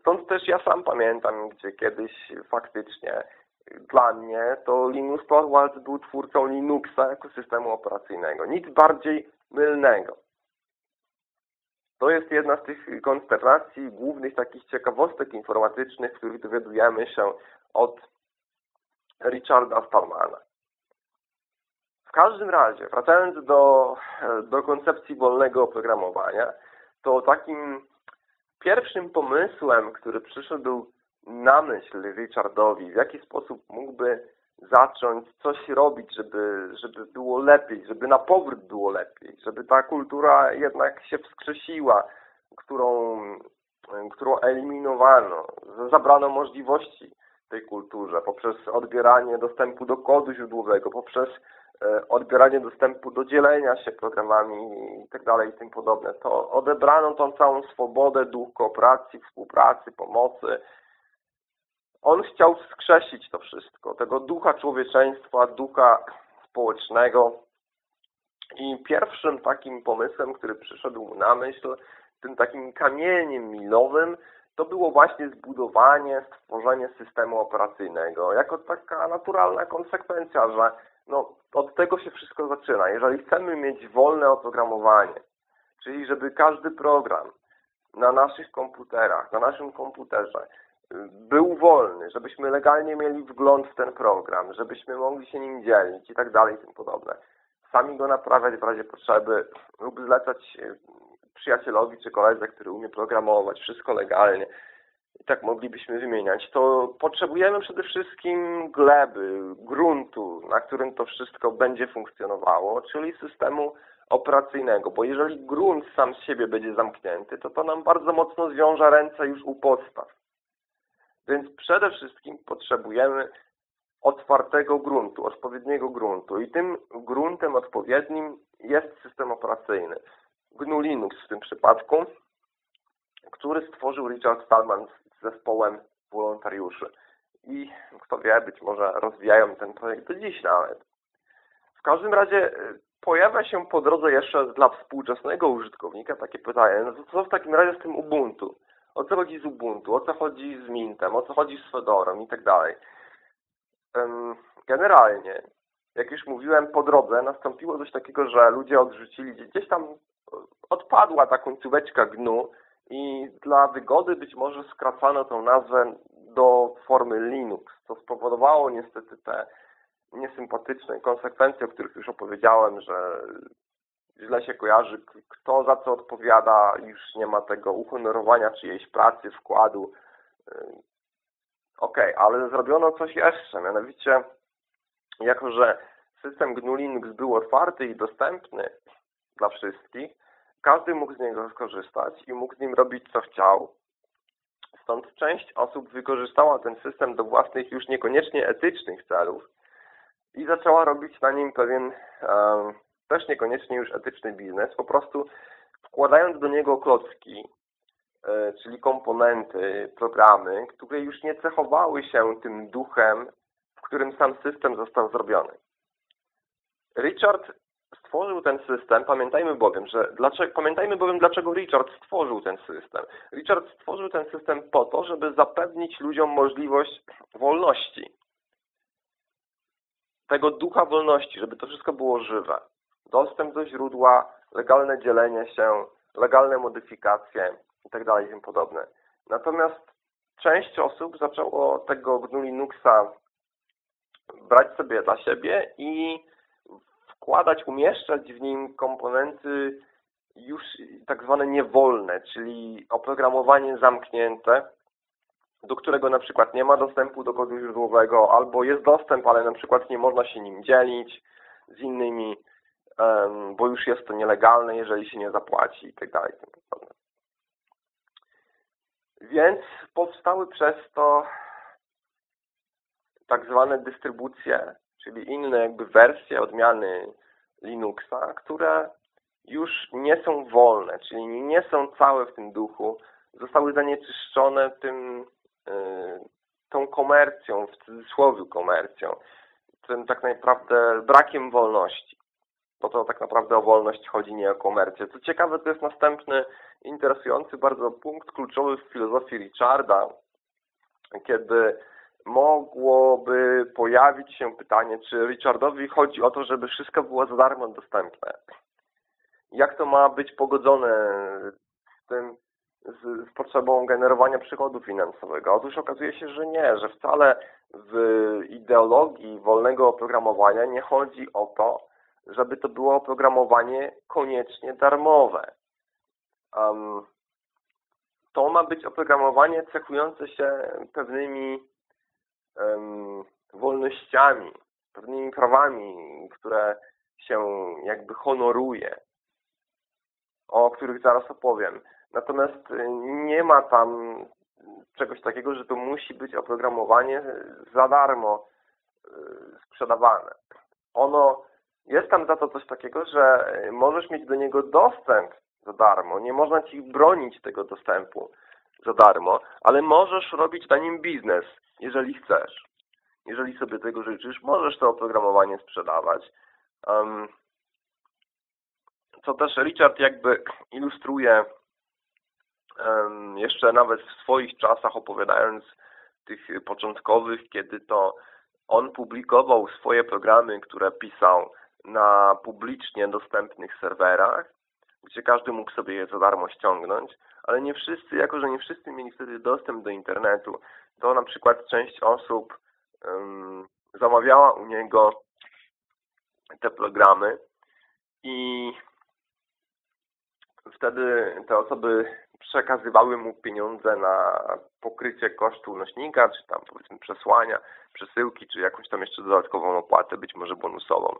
Stąd też ja sam pamiętam, gdzie kiedyś faktycznie dla mnie to Linus Torvalds był twórcą Linuxa jako systemu operacyjnego. Nic bardziej mylnego. To jest jedna z tych konsternacji, głównych takich ciekawostek informatycznych, których dowiadujemy się od Richarda Stallmana. W każdym razie, wracając do, do koncepcji wolnego oprogramowania, to takim pierwszym pomysłem, który przyszedł na myśl Richardowi, w jaki sposób mógłby zacząć coś robić, żeby, żeby było lepiej, żeby na powrót było lepiej, żeby ta kultura jednak się wskrzesiła, którą, którą eliminowano, zabrano możliwości tej kulturze poprzez odbieranie dostępu do kodu źródłowego, poprzez odbieranie dostępu do dzielenia się programami itd. Tak i tym podobne. To odebrano tą całą swobodę, duch kooperacji, współpracy, pomocy. On chciał wskrzesić to wszystko, tego ducha człowieczeństwa, ducha społecznego. I pierwszym takim pomysłem, który przyszedł mu na myśl, tym takim kamieniem milowym to było właśnie zbudowanie, stworzenie systemu operacyjnego jako taka naturalna konsekwencja, że no, od tego się wszystko zaczyna. Jeżeli chcemy mieć wolne oprogramowanie, czyli żeby każdy program na naszych komputerach, na naszym komputerze y, był wolny, żebyśmy legalnie mieli wgląd w ten program, żebyśmy mogli się nim dzielić i tak dalej i tym podobne. Sami go naprawiać w razie potrzeby lub zlecać y, przyjacielowi czy koledze, który umie programować, wszystko legalnie tak moglibyśmy wymieniać, to potrzebujemy przede wszystkim gleby, gruntu, na którym to wszystko będzie funkcjonowało, czyli systemu operacyjnego, bo jeżeli grunt sam z siebie będzie zamknięty, to to nam bardzo mocno zwiąże ręce już u podstaw. Więc przede wszystkim potrzebujemy otwartego gruntu, odpowiedniego gruntu i tym gruntem odpowiednim jest system operacyjny. GNU Linux w tym przypadku, który stworzył Richard Stallman zespołem wolontariuszy. I kto wie, być może rozwijają ten projekt do dziś nawet. W każdym razie y, pojawia się po drodze jeszcze dla współczesnego użytkownika takie pytanie, no co w takim razie z tym Ubuntu? O co chodzi z Ubuntu? O co chodzi z Mintem? O co chodzi z Fedorą? I tak dalej. Generalnie, jak już mówiłem, po drodze nastąpiło coś takiego, że ludzie odrzucili, gdzieś tam odpadła ta końcóweczka GNU i dla wygody być może skracano tą nazwę do formy Linux, co spowodowało niestety te niesympatyczne konsekwencje, o których już opowiedziałem, że źle się kojarzy, kto za co odpowiada, już nie ma tego uhonorowania czyjejś pracy, wkładu. Ok, ale zrobiono coś jeszcze, mianowicie jako, że system GNU Linux był otwarty i dostępny dla wszystkich, każdy mógł z niego skorzystać i mógł z nim robić co chciał. Stąd część osób wykorzystała ten system do własnych już niekoniecznie etycznych celów i zaczęła robić na nim pewien um, też niekoniecznie już etyczny biznes, po prostu wkładając do niego klocki, e, czyli komponenty, programy, które już nie cechowały się tym duchem, w którym sam system został zrobiony. Richard stworzył ten system, pamiętajmy bowiem, że dlaczego, pamiętajmy bowiem, dlaczego Richard stworzył ten system. Richard stworzył ten system po to, żeby zapewnić ludziom możliwość wolności. Tego ducha wolności, żeby to wszystko było żywe. Dostęp do źródła, legalne dzielenie się, legalne modyfikacje itd. Tak i tym podobne. Natomiast część osób zaczęło tego GNU Linuxa brać sobie dla siebie i wkładać, umieszczać w nim komponenty już tak zwane niewolne, czyli oprogramowanie zamknięte, do którego na przykład nie ma dostępu do kodu źródłowego, albo jest dostęp, ale na przykład nie można się nim dzielić z innymi, bo już jest to nielegalne, jeżeli się nie zapłaci itd. Tak Więc powstały przez to tak zwane dystrybucje czyli inne jakby wersje, odmiany Linuxa, które już nie są wolne, czyli nie są całe w tym duchu, zostały zanieczyszczone tym, yy, tą komercją, w cudzysłowie komercją, tym tak naprawdę brakiem wolności. Bo to tak naprawdę o wolność chodzi, nie o komercję. Co ciekawe, to jest następny interesujący bardzo punkt kluczowy w filozofii Richarda, kiedy mogłoby pojawić się pytanie, czy Richardowi chodzi o to, żeby wszystko było za darmo dostępne. Jak to ma być pogodzone z tym, z, z potrzebą generowania przychodu finansowego? Otóż okazuje się, że nie, że wcale w ideologii wolnego oprogramowania nie chodzi o to, żeby to było oprogramowanie koniecznie darmowe. Um, to ma być oprogramowanie cechujące się pewnymi wolnościami, pewnymi prawami, które się jakby honoruje, o których zaraz opowiem. Natomiast y, nie ma tam czegoś takiego, że to musi być oprogramowanie za darmo y, sprzedawane. Ono jest tam za to coś takiego, że możesz mieć do niego dostęp za darmo. Nie można Ci bronić tego dostępu za darmo, ale możesz robić na nim biznes jeżeli chcesz. Jeżeli sobie tego życzysz, możesz to oprogramowanie sprzedawać. Um, co też Richard jakby ilustruje jeszcze nawet w swoich czasach opowiadając tych początkowych, kiedy to on publikował swoje programy, które pisał na publicznie dostępnych serwerach, gdzie każdy mógł sobie je za darmo ściągnąć, ale nie wszyscy, jako że nie wszyscy mieli wtedy dostęp do internetu, to na przykład część osób um, zamawiała u niego te programy i wtedy te osoby przekazywały mu pieniądze na pokrycie kosztu nośnika, czy tam powiedzmy przesłania, przesyłki, czy jakąś tam jeszcze dodatkową opłatę, być może bonusową.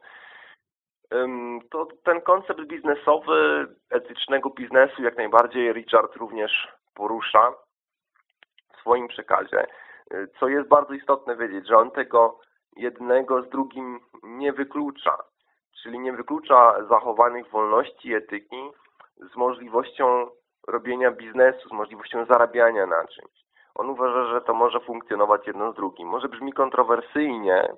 To ten koncept biznesowy, etycznego biznesu jak najbardziej Richard również porusza w swoim przekazie, co jest bardzo istotne wiedzieć, że on tego jednego z drugim nie wyklucza, czyli nie wyklucza zachowanych wolności etyki z możliwością robienia biznesu, z możliwością zarabiania na czymś. On uważa, że to może funkcjonować jedno z drugim. Może brzmi kontrowersyjnie,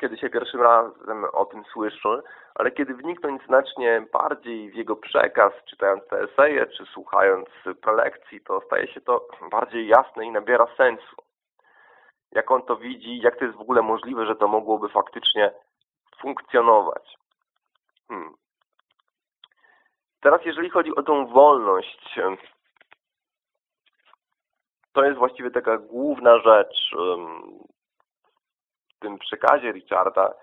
kiedy się pierwszym razem o tym słyszy, ale kiedy wniknąć znacznie bardziej w jego przekaz, czytając te eseje, czy słuchając prelekcji, to staje się to bardziej jasne i nabiera sensu. Jak on to widzi, jak to jest w ogóle możliwe, że to mogłoby faktycznie funkcjonować. Hmm. Teraz jeżeli chodzi o tą wolność, to jest właściwie taka główna rzecz tym przekazie Richarda.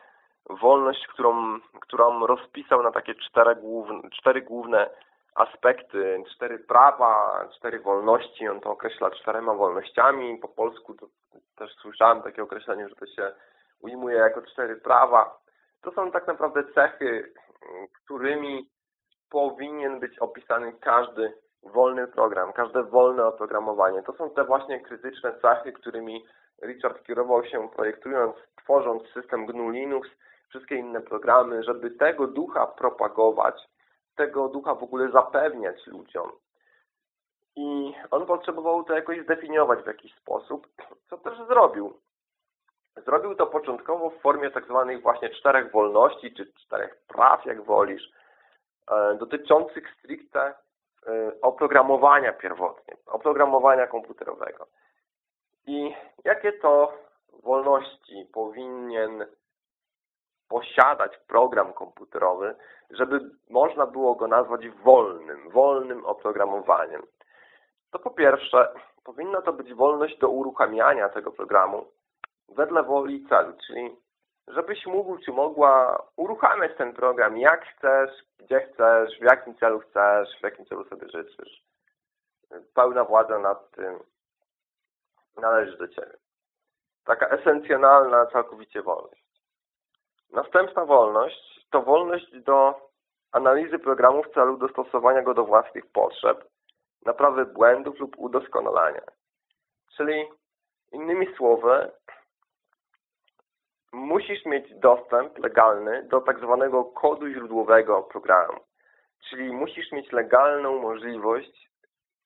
Wolność, którą, którą rozpisał na takie cztery główne, cztery główne aspekty, cztery prawa, cztery wolności. On to określa czterema wolnościami. Po polsku to też słyszałem takie określenie, że to się ujmuje jako cztery prawa. To są tak naprawdę cechy, którymi powinien być opisany każdy wolny program, każde wolne oprogramowanie. To są te właśnie krytyczne cechy, którymi Richard kierował się projektując, tworząc system GNU Linux, wszystkie inne programy, żeby tego ducha propagować, tego ducha w ogóle zapewniać ludziom. I on potrzebował to jakoś zdefiniować w jakiś sposób, co też zrobił. Zrobił to początkowo w formie tak zwanych właśnie czterech wolności, czy czterech praw, jak wolisz, E, dotyczących stricte e, oprogramowania pierwotnie, oprogramowania komputerowego. I jakie to wolności powinien posiadać program komputerowy, żeby można było go nazwać wolnym, wolnym oprogramowaniem. To po pierwsze, powinna to być wolność do uruchamiania tego programu wedle woli celu, czyli żebyś mógł czy mogła uruchamiać ten program jak chcesz, gdzie chcesz, w jakim celu chcesz, w jakim celu sobie życzysz. Pełna władza nad tym należy do Ciebie. Taka esencjonalna całkowicie wolność. Następna wolność to wolność do analizy programu w celu dostosowania go do własnych potrzeb, naprawy błędów lub udoskonalania. Czyli innymi słowy, musisz mieć dostęp legalny do tak zwanego kodu źródłowego programu. Czyli musisz mieć legalną możliwość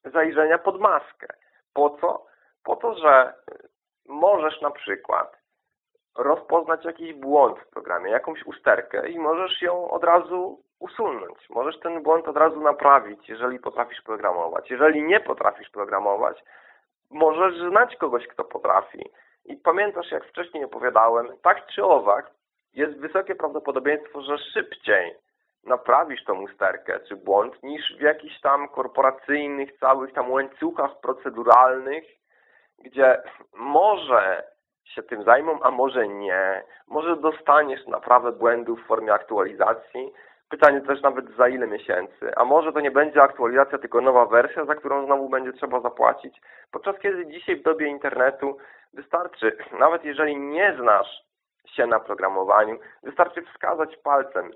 zajrzenia pod maskę. Po co? Po to, że możesz na przykład rozpoznać jakiś błąd w programie, jakąś usterkę i możesz ją od razu usunąć. Możesz ten błąd od razu naprawić, jeżeli potrafisz programować. Jeżeli nie potrafisz programować, możesz znać kogoś, kto potrafi i pamiętasz, jak wcześniej opowiadałem, tak czy owak, jest wysokie prawdopodobieństwo, że szybciej naprawisz tą usterkę czy błąd, niż w jakichś tam korporacyjnych, całych tam łańcuchach proceduralnych, gdzie może się tym zajmą, a może nie. Może dostaniesz naprawę błędu w formie aktualizacji. Pytanie też nawet za ile miesięcy. A może to nie będzie aktualizacja, tylko nowa wersja, za którą znowu będzie trzeba zapłacić. Podczas kiedy dzisiaj w dobie internetu Wystarczy, nawet jeżeli nie znasz się na programowaniu, wystarczy wskazać palcem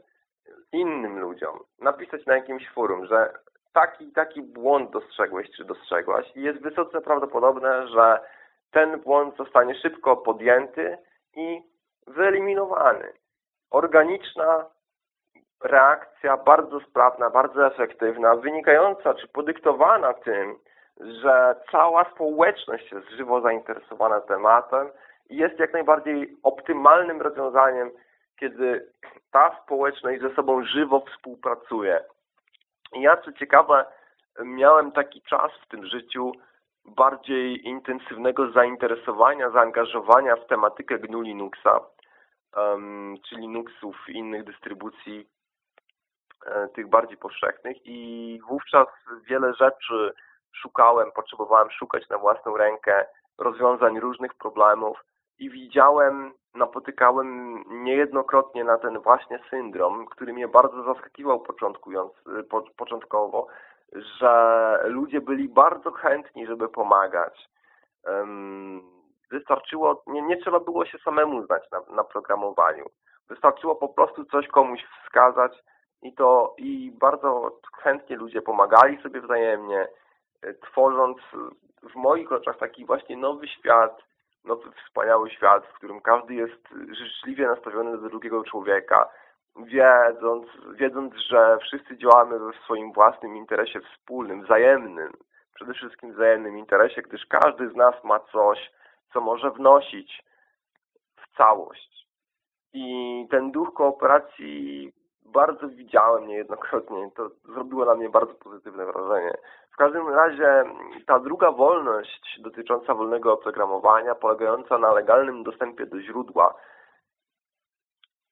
innym ludziom, napisać na jakimś forum, że taki taki błąd dostrzegłeś czy dostrzegłaś i jest wysoce prawdopodobne, że ten błąd zostanie szybko podjęty i wyeliminowany. Organiczna reakcja, bardzo sprawna, bardzo efektywna, wynikająca czy podyktowana tym, że cała społeczność jest żywo zainteresowana tematem i jest jak najbardziej optymalnym rozwiązaniem, kiedy ta społeczność ze sobą żywo współpracuje. Ja, co ciekawe, miałem taki czas w tym życiu bardziej intensywnego zainteresowania, zaangażowania w tematykę GNU Linuxa, um, czyli Linuxów i innych dystrybucji e, tych bardziej powszechnych. I wówczas wiele rzeczy szukałem, potrzebowałem szukać na własną rękę rozwiązań różnych problemów i widziałem, napotykałem niejednokrotnie na ten właśnie syndrom, który mnie bardzo zaskakiwał początkując, po, początkowo, że ludzie byli bardzo chętni, żeby pomagać. Wystarczyło, nie, nie trzeba było się samemu znać na, na programowaniu. Wystarczyło po prostu coś komuś wskazać i to i bardzo chętnie ludzie pomagali sobie wzajemnie, tworząc w moich oczach taki właśnie nowy świat, nowy wspaniały świat, w którym każdy jest życzliwie nastawiony do drugiego człowieka, wiedząc, wiedząc, że wszyscy działamy we swoim własnym interesie wspólnym, wzajemnym, przede wszystkim wzajemnym interesie, gdyż każdy z nas ma coś, co może wnosić w całość. I ten duch kooperacji bardzo widziałem niejednokrotnie. To zrobiło na mnie bardzo pozytywne wrażenie. W każdym razie ta druga wolność dotycząca wolnego oprogramowania, polegająca na legalnym dostępie do źródła,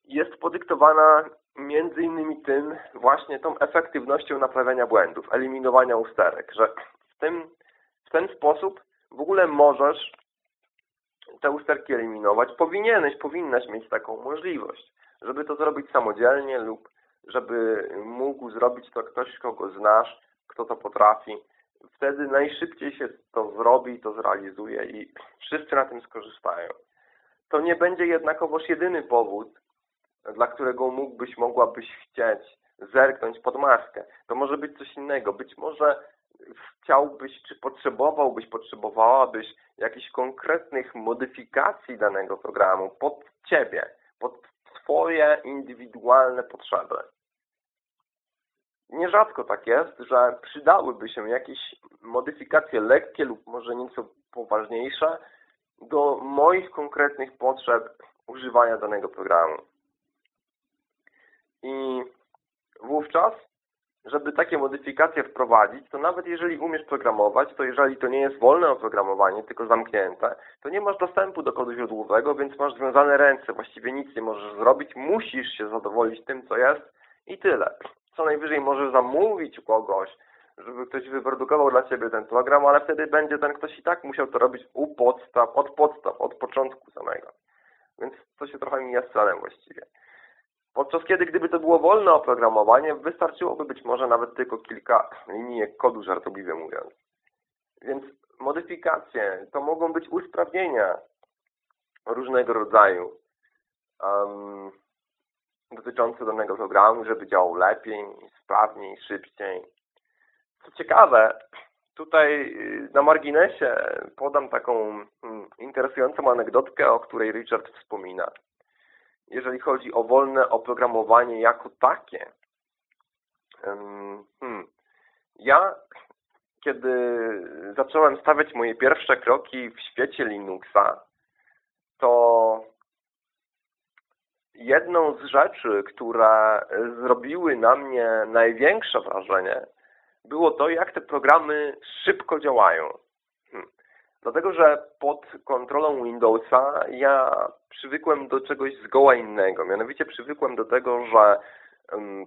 jest podyktowana między innymi tym właśnie tą efektywnością naprawiania błędów, eliminowania usterek, że w, tym, w ten sposób w ogóle możesz te usterki eliminować. Powinieneś, powinnaś mieć taką możliwość, żeby to zrobić samodzielnie lub żeby mógł zrobić to ktoś, kogo znasz, kto to potrafi. Wtedy najszybciej się to zrobi, to zrealizuje i wszyscy na tym skorzystają. To nie będzie jednakowoż jedyny powód, dla którego mógłbyś, mogłabyś chcieć zerknąć pod maskę. To może być coś innego. Być może chciałbyś, czy potrzebowałbyś, potrzebowałabyś jakichś konkretnych modyfikacji danego programu pod Ciebie, pod Twoje indywidualne potrzeby. Nierzadko tak jest, że przydałyby się jakieś modyfikacje lekkie lub może nieco poważniejsze do moich konkretnych potrzeb używania danego programu. I wówczas, żeby takie modyfikacje wprowadzić, to nawet jeżeli umiesz programować, to jeżeli to nie jest wolne oprogramowanie, tylko zamknięte, to nie masz dostępu do kodu źródłowego, więc masz związane ręce. Właściwie nic nie możesz zrobić, musisz się zadowolić tym, co jest i tyle. Co najwyżej możesz zamówić kogoś, żeby ktoś wyprodukował dla Ciebie ten program, ale wtedy będzie ten ktoś i tak musiał to robić u podstaw, od podstaw, od początku samego. Więc to się trochę mija z celem właściwie. Podczas kiedy, gdyby to było wolne oprogramowanie, wystarczyłoby być może nawet tylko kilka linijek kodu, żartobliwie mówiąc. Więc modyfikacje to mogą być usprawnienia różnego rodzaju um, dotyczące danego programu, żeby działał lepiej, sprawniej, szybciej. Co ciekawe, tutaj y, na marginesie podam taką hmm, interesującą anegdotkę, o której Richard wspomina jeżeli chodzi o wolne oprogramowanie jako takie. Hmm. Ja, kiedy zacząłem stawiać moje pierwsze kroki w świecie Linuxa, to jedną z rzeczy, które zrobiły na mnie największe wrażenie, było to, jak te programy szybko działają. Dlatego, że pod kontrolą Windowsa ja przywykłem do czegoś zgoła innego. Mianowicie przywykłem do tego, że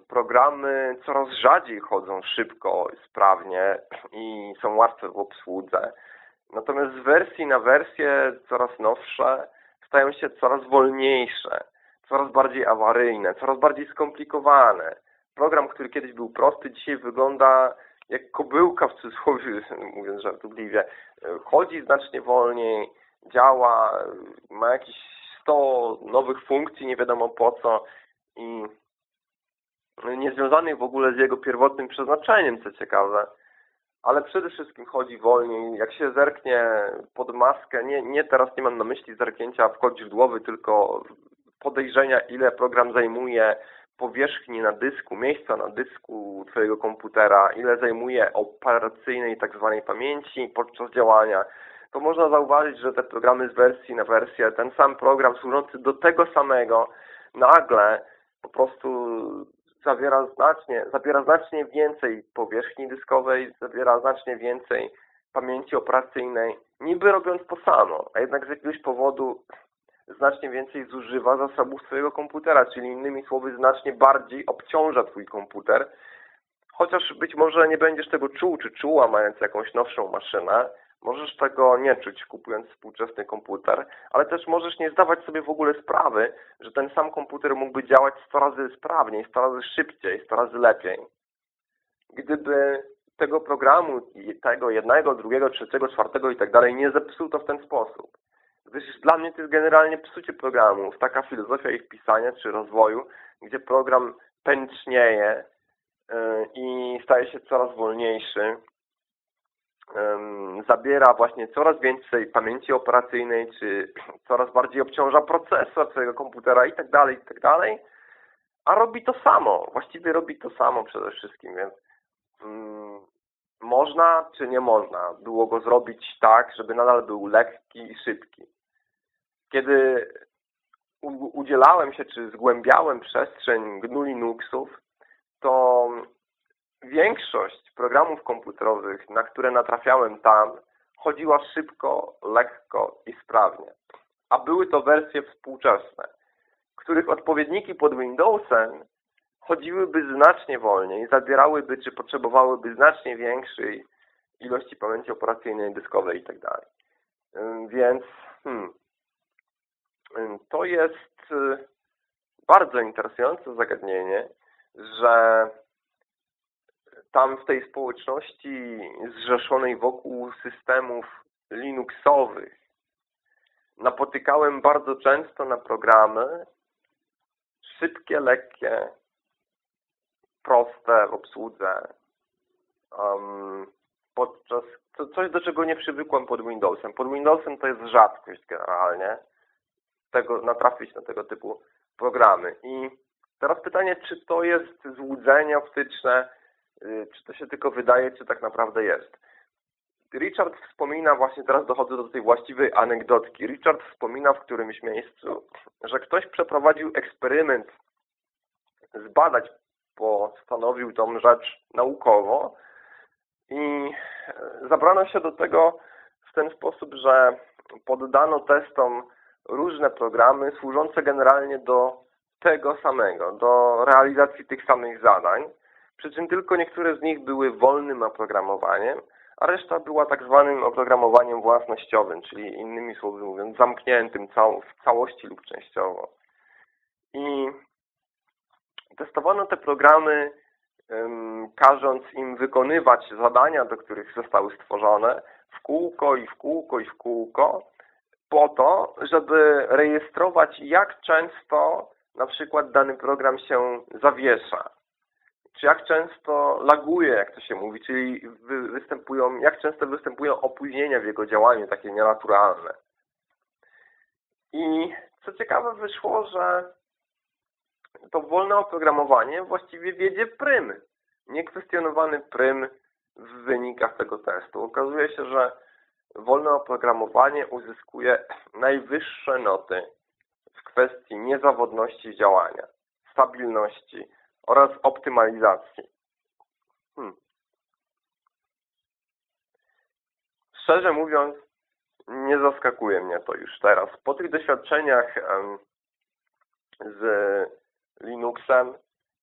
programy coraz rzadziej chodzą szybko, sprawnie i są łatwe w obsłudze. Natomiast z wersji na wersję coraz nowsze stają się coraz wolniejsze, coraz bardziej awaryjne, coraz bardziej skomplikowane. Program, który kiedyś był prosty, dzisiaj wygląda jak kobyłka w cudzysłowie, mówiąc żartobliwie, chodzi znacznie wolniej, działa, ma jakieś 100 nowych funkcji, nie wiadomo po co i niezwiązanych w ogóle z jego pierwotnym przeznaczeniem, co ciekawe, ale przede wszystkim chodzi wolniej. Jak się zerknie pod maskę, nie, nie teraz nie mam na myśli zerknięcia w kod źródłowy, tylko podejrzenia, ile program zajmuje powierzchni na dysku, miejsca na dysku Twojego komputera, ile zajmuje operacyjnej tak zwanej pamięci podczas działania, to można zauważyć, że te programy z wersji na wersję, ten sam program służący do tego samego, nagle po prostu zawiera znacznie, zabiera znacznie więcej powierzchni dyskowej, zawiera znacznie więcej pamięci operacyjnej, niby robiąc to samo, a jednak z jakiegoś powodu znacznie więcej zużywa zasobów swojego komputera, czyli innymi słowy znacznie bardziej obciąża Twój komputer, chociaż być może nie będziesz tego czuł czy czuła mając jakąś nowszą maszynę, możesz tego nie czuć kupując współczesny komputer, ale też możesz nie zdawać sobie w ogóle sprawy, że ten sam komputer mógłby działać 100 razy sprawniej, 100 razy szybciej, 100 razy lepiej. Gdyby tego programu, tego jednego, drugiego, trzeciego, czwartego i tak dalej nie zepsuto w ten sposób. Gdyż dla mnie to jest generalnie psucie programów, taka filozofia ich pisania czy rozwoju, gdzie program pęcznieje yy, i staje się coraz wolniejszy, zabiera właśnie coraz więcej pamięci operacyjnej, czy coraz bardziej obciąża procesor swojego komputera i tak dalej, i tak dalej, a robi to samo. Właściwie robi to samo przede wszystkim, więc można czy nie można było go zrobić tak, żeby nadal był lekki i szybki. Kiedy udzielałem się, czy zgłębiałem przestrzeń GNU Linuxów, to większość programów komputerowych, na które natrafiałem tam, chodziła szybko, lekko i sprawnie. A były to wersje współczesne, których odpowiedniki pod Windowsem chodziłyby znacznie wolniej, zabierałyby czy potrzebowałyby znacznie większej ilości pamięci operacyjnej, dyskowej itd. Tak więc hmm, to jest y, bardzo interesujące zagadnienie, że tam w tej społeczności zrzeszonej wokół systemów Linuxowych napotykałem bardzo często na programy szybkie, lekkie, proste w obsłudze, um, podczas coś, do czego nie przywykłem pod Windowsem. Pod Windowsem to jest rzadkość generalnie tego, natrafić na tego typu programy. I teraz pytanie, czy to jest złudzenie optyczne, Y, czy to się tylko wydaje, czy tak naprawdę jest. Richard wspomina, właśnie teraz dochodzę do tej właściwej anegdotki. Richard wspomina w którymś miejscu, że ktoś przeprowadził eksperyment zbadać, postanowił tą rzecz naukowo i e, zabrano się do tego w ten sposób, że poddano testom różne programy służące generalnie do tego samego, do realizacji tych samych zadań przy czym tylko niektóre z nich były wolnym oprogramowaniem, a reszta była tak zwanym oprogramowaniem własnościowym, czyli innymi słowy mówiąc zamkniętym w całości lub częściowo. I testowano te programy każąc im wykonywać zadania, do których zostały stworzone w kółko i w kółko i w kółko po to, żeby rejestrować jak często na przykład dany program się zawiesza czy jak często laguje, jak to się mówi, czyli występują, jak często występują opóźnienia w jego działaniu, takie nienaturalne. I co ciekawe wyszło, że to wolne oprogramowanie właściwie wiedzie prym. Niekwestionowany prym w wynikach tego testu. Okazuje się, że wolne oprogramowanie uzyskuje najwyższe noty w kwestii niezawodności działania, stabilności, oraz optymalizacji. Hmm. Szczerze mówiąc, nie zaskakuje mnie to już teraz. Po tych doświadczeniach z Linuxem,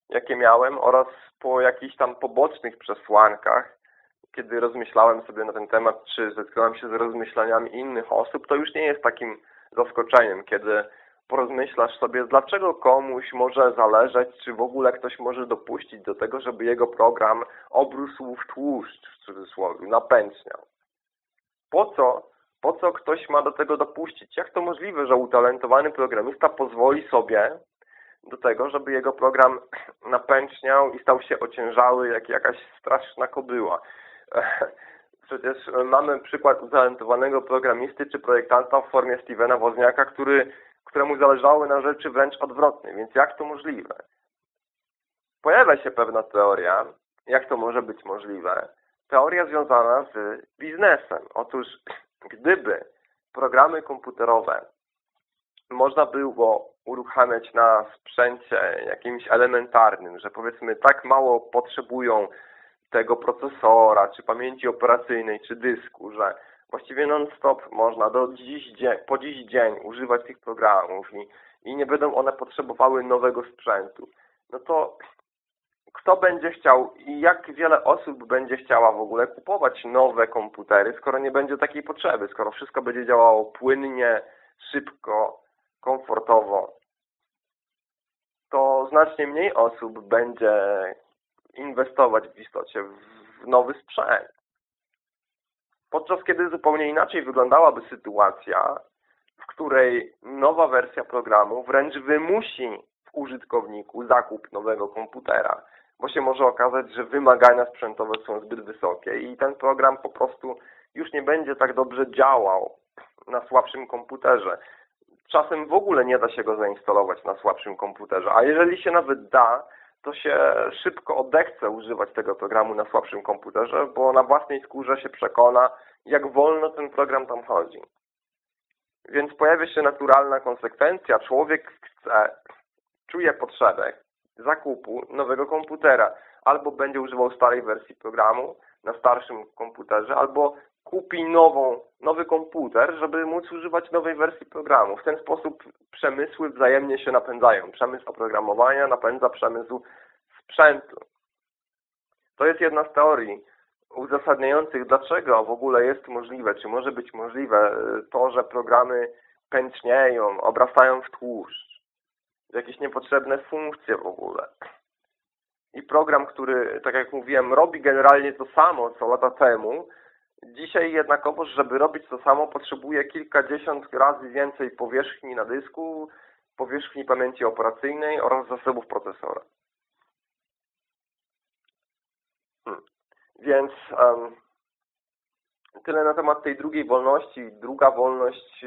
jakie miałem oraz po jakichś tam pobocznych przesłankach, kiedy rozmyślałem sobie na ten temat, czy zetknąłem się z rozmyślaniami innych osób, to już nie jest takim zaskoczeniem, kiedy porozmyślasz sobie, dlaczego komuś może zależeć, czy w ogóle ktoś może dopuścić do tego, żeby jego program obrósł w tłuszcz, w cudzysłowie, napęczniał. Po co? Po co ktoś ma do tego dopuścić? Jak to możliwe, że utalentowany programista pozwoli sobie do tego, żeby jego program napęczniał i stał się ociężały jak jakaś straszna kobyła? Przecież mamy przykład utalentowanego programisty czy projektanta w formie Stevena Wozniaka, który któremu zależały na rzeczy wręcz odwrotnej. Więc jak to możliwe? Pojawia się pewna teoria, jak to może być możliwe. Teoria związana z biznesem. Otóż gdyby programy komputerowe można było uruchamiać na sprzęcie jakimś elementarnym, że powiedzmy tak mało potrzebują tego procesora, czy pamięci operacyjnej, czy dysku, że właściwie non-stop można do dziś dzień, po dziś dzień używać tych programów i, i nie będą one potrzebowały nowego sprzętu, no to kto będzie chciał i jak wiele osób będzie chciała w ogóle kupować nowe komputery, skoro nie będzie takiej potrzeby, skoro wszystko będzie działało płynnie, szybko, komfortowo, to znacznie mniej osób będzie inwestować w istocie w nowy sprzęt. Podczas kiedy zupełnie inaczej wyglądałaby sytuacja, w której nowa wersja programu wręcz wymusi w użytkowniku zakup nowego komputera, bo się może okazać, że wymagania sprzętowe są zbyt wysokie i ten program po prostu już nie będzie tak dobrze działał na słabszym komputerze. Czasem w ogóle nie da się go zainstalować na słabszym komputerze, a jeżeli się nawet da, to się szybko odechce używać tego programu na słabszym komputerze, bo na własnej skórze się przekona, jak wolno ten program tam chodzi. Więc pojawia się naturalna konsekwencja. Człowiek chce, czuje potrzebę zakupu nowego komputera. Albo będzie używał starej wersji programu na starszym komputerze, albo kupi nową, nowy komputer, żeby móc używać nowej wersji programu. W ten sposób przemysły wzajemnie się napędzają. Przemysł oprogramowania napędza przemysł sprzętu. To jest jedna z teorii uzasadniających, dlaczego w ogóle jest możliwe, czy może być możliwe to, że programy pęcznieją, obrastają w tłuszcz, jakieś niepotrzebne funkcje w ogóle. I program, który, tak jak mówiłem, robi generalnie to samo, co lata temu, Dzisiaj jednakowoż, żeby robić to samo, potrzebuje kilkadziesiąt razy więcej powierzchni na dysku, powierzchni pamięci operacyjnej oraz zasobów procesora. Hmm. Więc um, tyle na temat tej drugiej wolności. Druga wolność,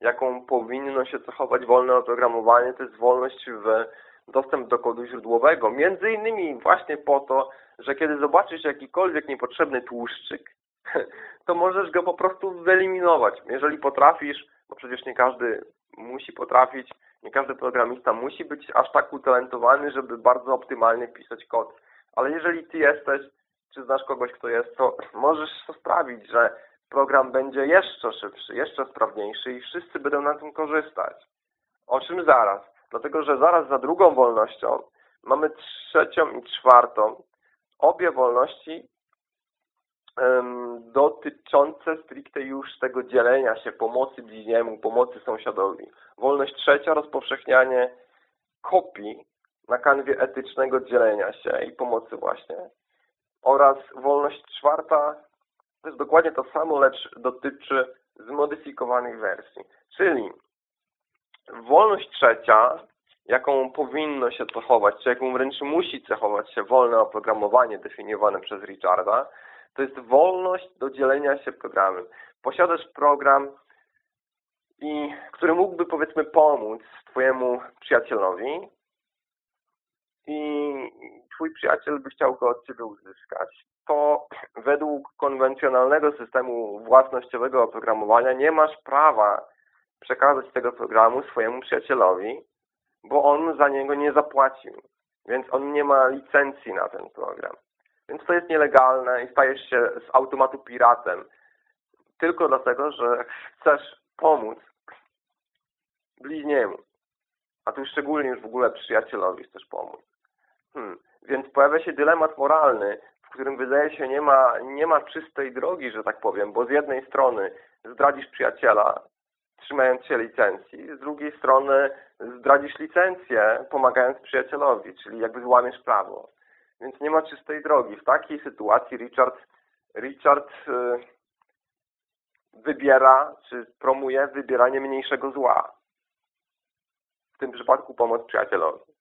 jaką powinno się cechować wolne oprogramowanie, to jest wolność w dostęp do kodu źródłowego. Między innymi właśnie po to, że kiedy zobaczysz jakikolwiek niepotrzebny tłuszczyk, to możesz go po prostu wyeliminować. Jeżeli potrafisz, bo przecież nie każdy musi potrafić, nie każdy programista musi być aż tak utalentowany, żeby bardzo optymalnie pisać kod. Ale jeżeli Ty jesteś, czy znasz kogoś, kto jest, to możesz to sprawić, że program będzie jeszcze szybszy, jeszcze sprawniejszy i wszyscy będą na tym korzystać. O czym zaraz? Dlatego, że zaraz za drugą wolnością mamy trzecią i czwartą. Obie wolności dotyczące stricte już tego dzielenia się, pomocy bliźniemu, pomocy sąsiadowi. Wolność trzecia, rozpowszechnianie kopii na kanwie etycznego dzielenia się i pomocy właśnie. Oraz wolność czwarta to jest dokładnie to samo, lecz dotyczy zmodyfikowanych wersji. Czyli wolność trzecia, jaką powinno się cechować, czy jaką wręcz musi cechować się wolne oprogramowanie definiowane przez Richarda, to jest wolność do dzielenia się programem. Posiadasz program, i, który mógłby powiedzmy pomóc Twojemu przyjacielowi i Twój przyjaciel by chciał go od Ciebie uzyskać. To według konwencjonalnego systemu własnościowego oprogramowania nie masz prawa przekazać tego programu swojemu przyjacielowi, bo on za niego nie zapłacił. Więc on nie ma licencji na ten program. Więc to jest nielegalne i stajesz się z automatu piratem. Tylko dlatego, że chcesz pomóc bliźniemu. A tu szczególnie już w ogóle przyjacielowi chcesz pomóc. Hmm. Więc pojawia się dylemat moralny, w którym wydaje się nie ma, nie ma czystej drogi, że tak powiem, bo z jednej strony zdradzisz przyjaciela, trzymając się licencji, z drugiej strony zdradzisz licencję, pomagając przyjacielowi, czyli jakby złamiesz prawo. Więc nie ma czystej drogi. W takiej sytuacji Richard, Richard y, wybiera, czy promuje wybieranie mniejszego zła. W tym przypadku pomoc przyjacielowi.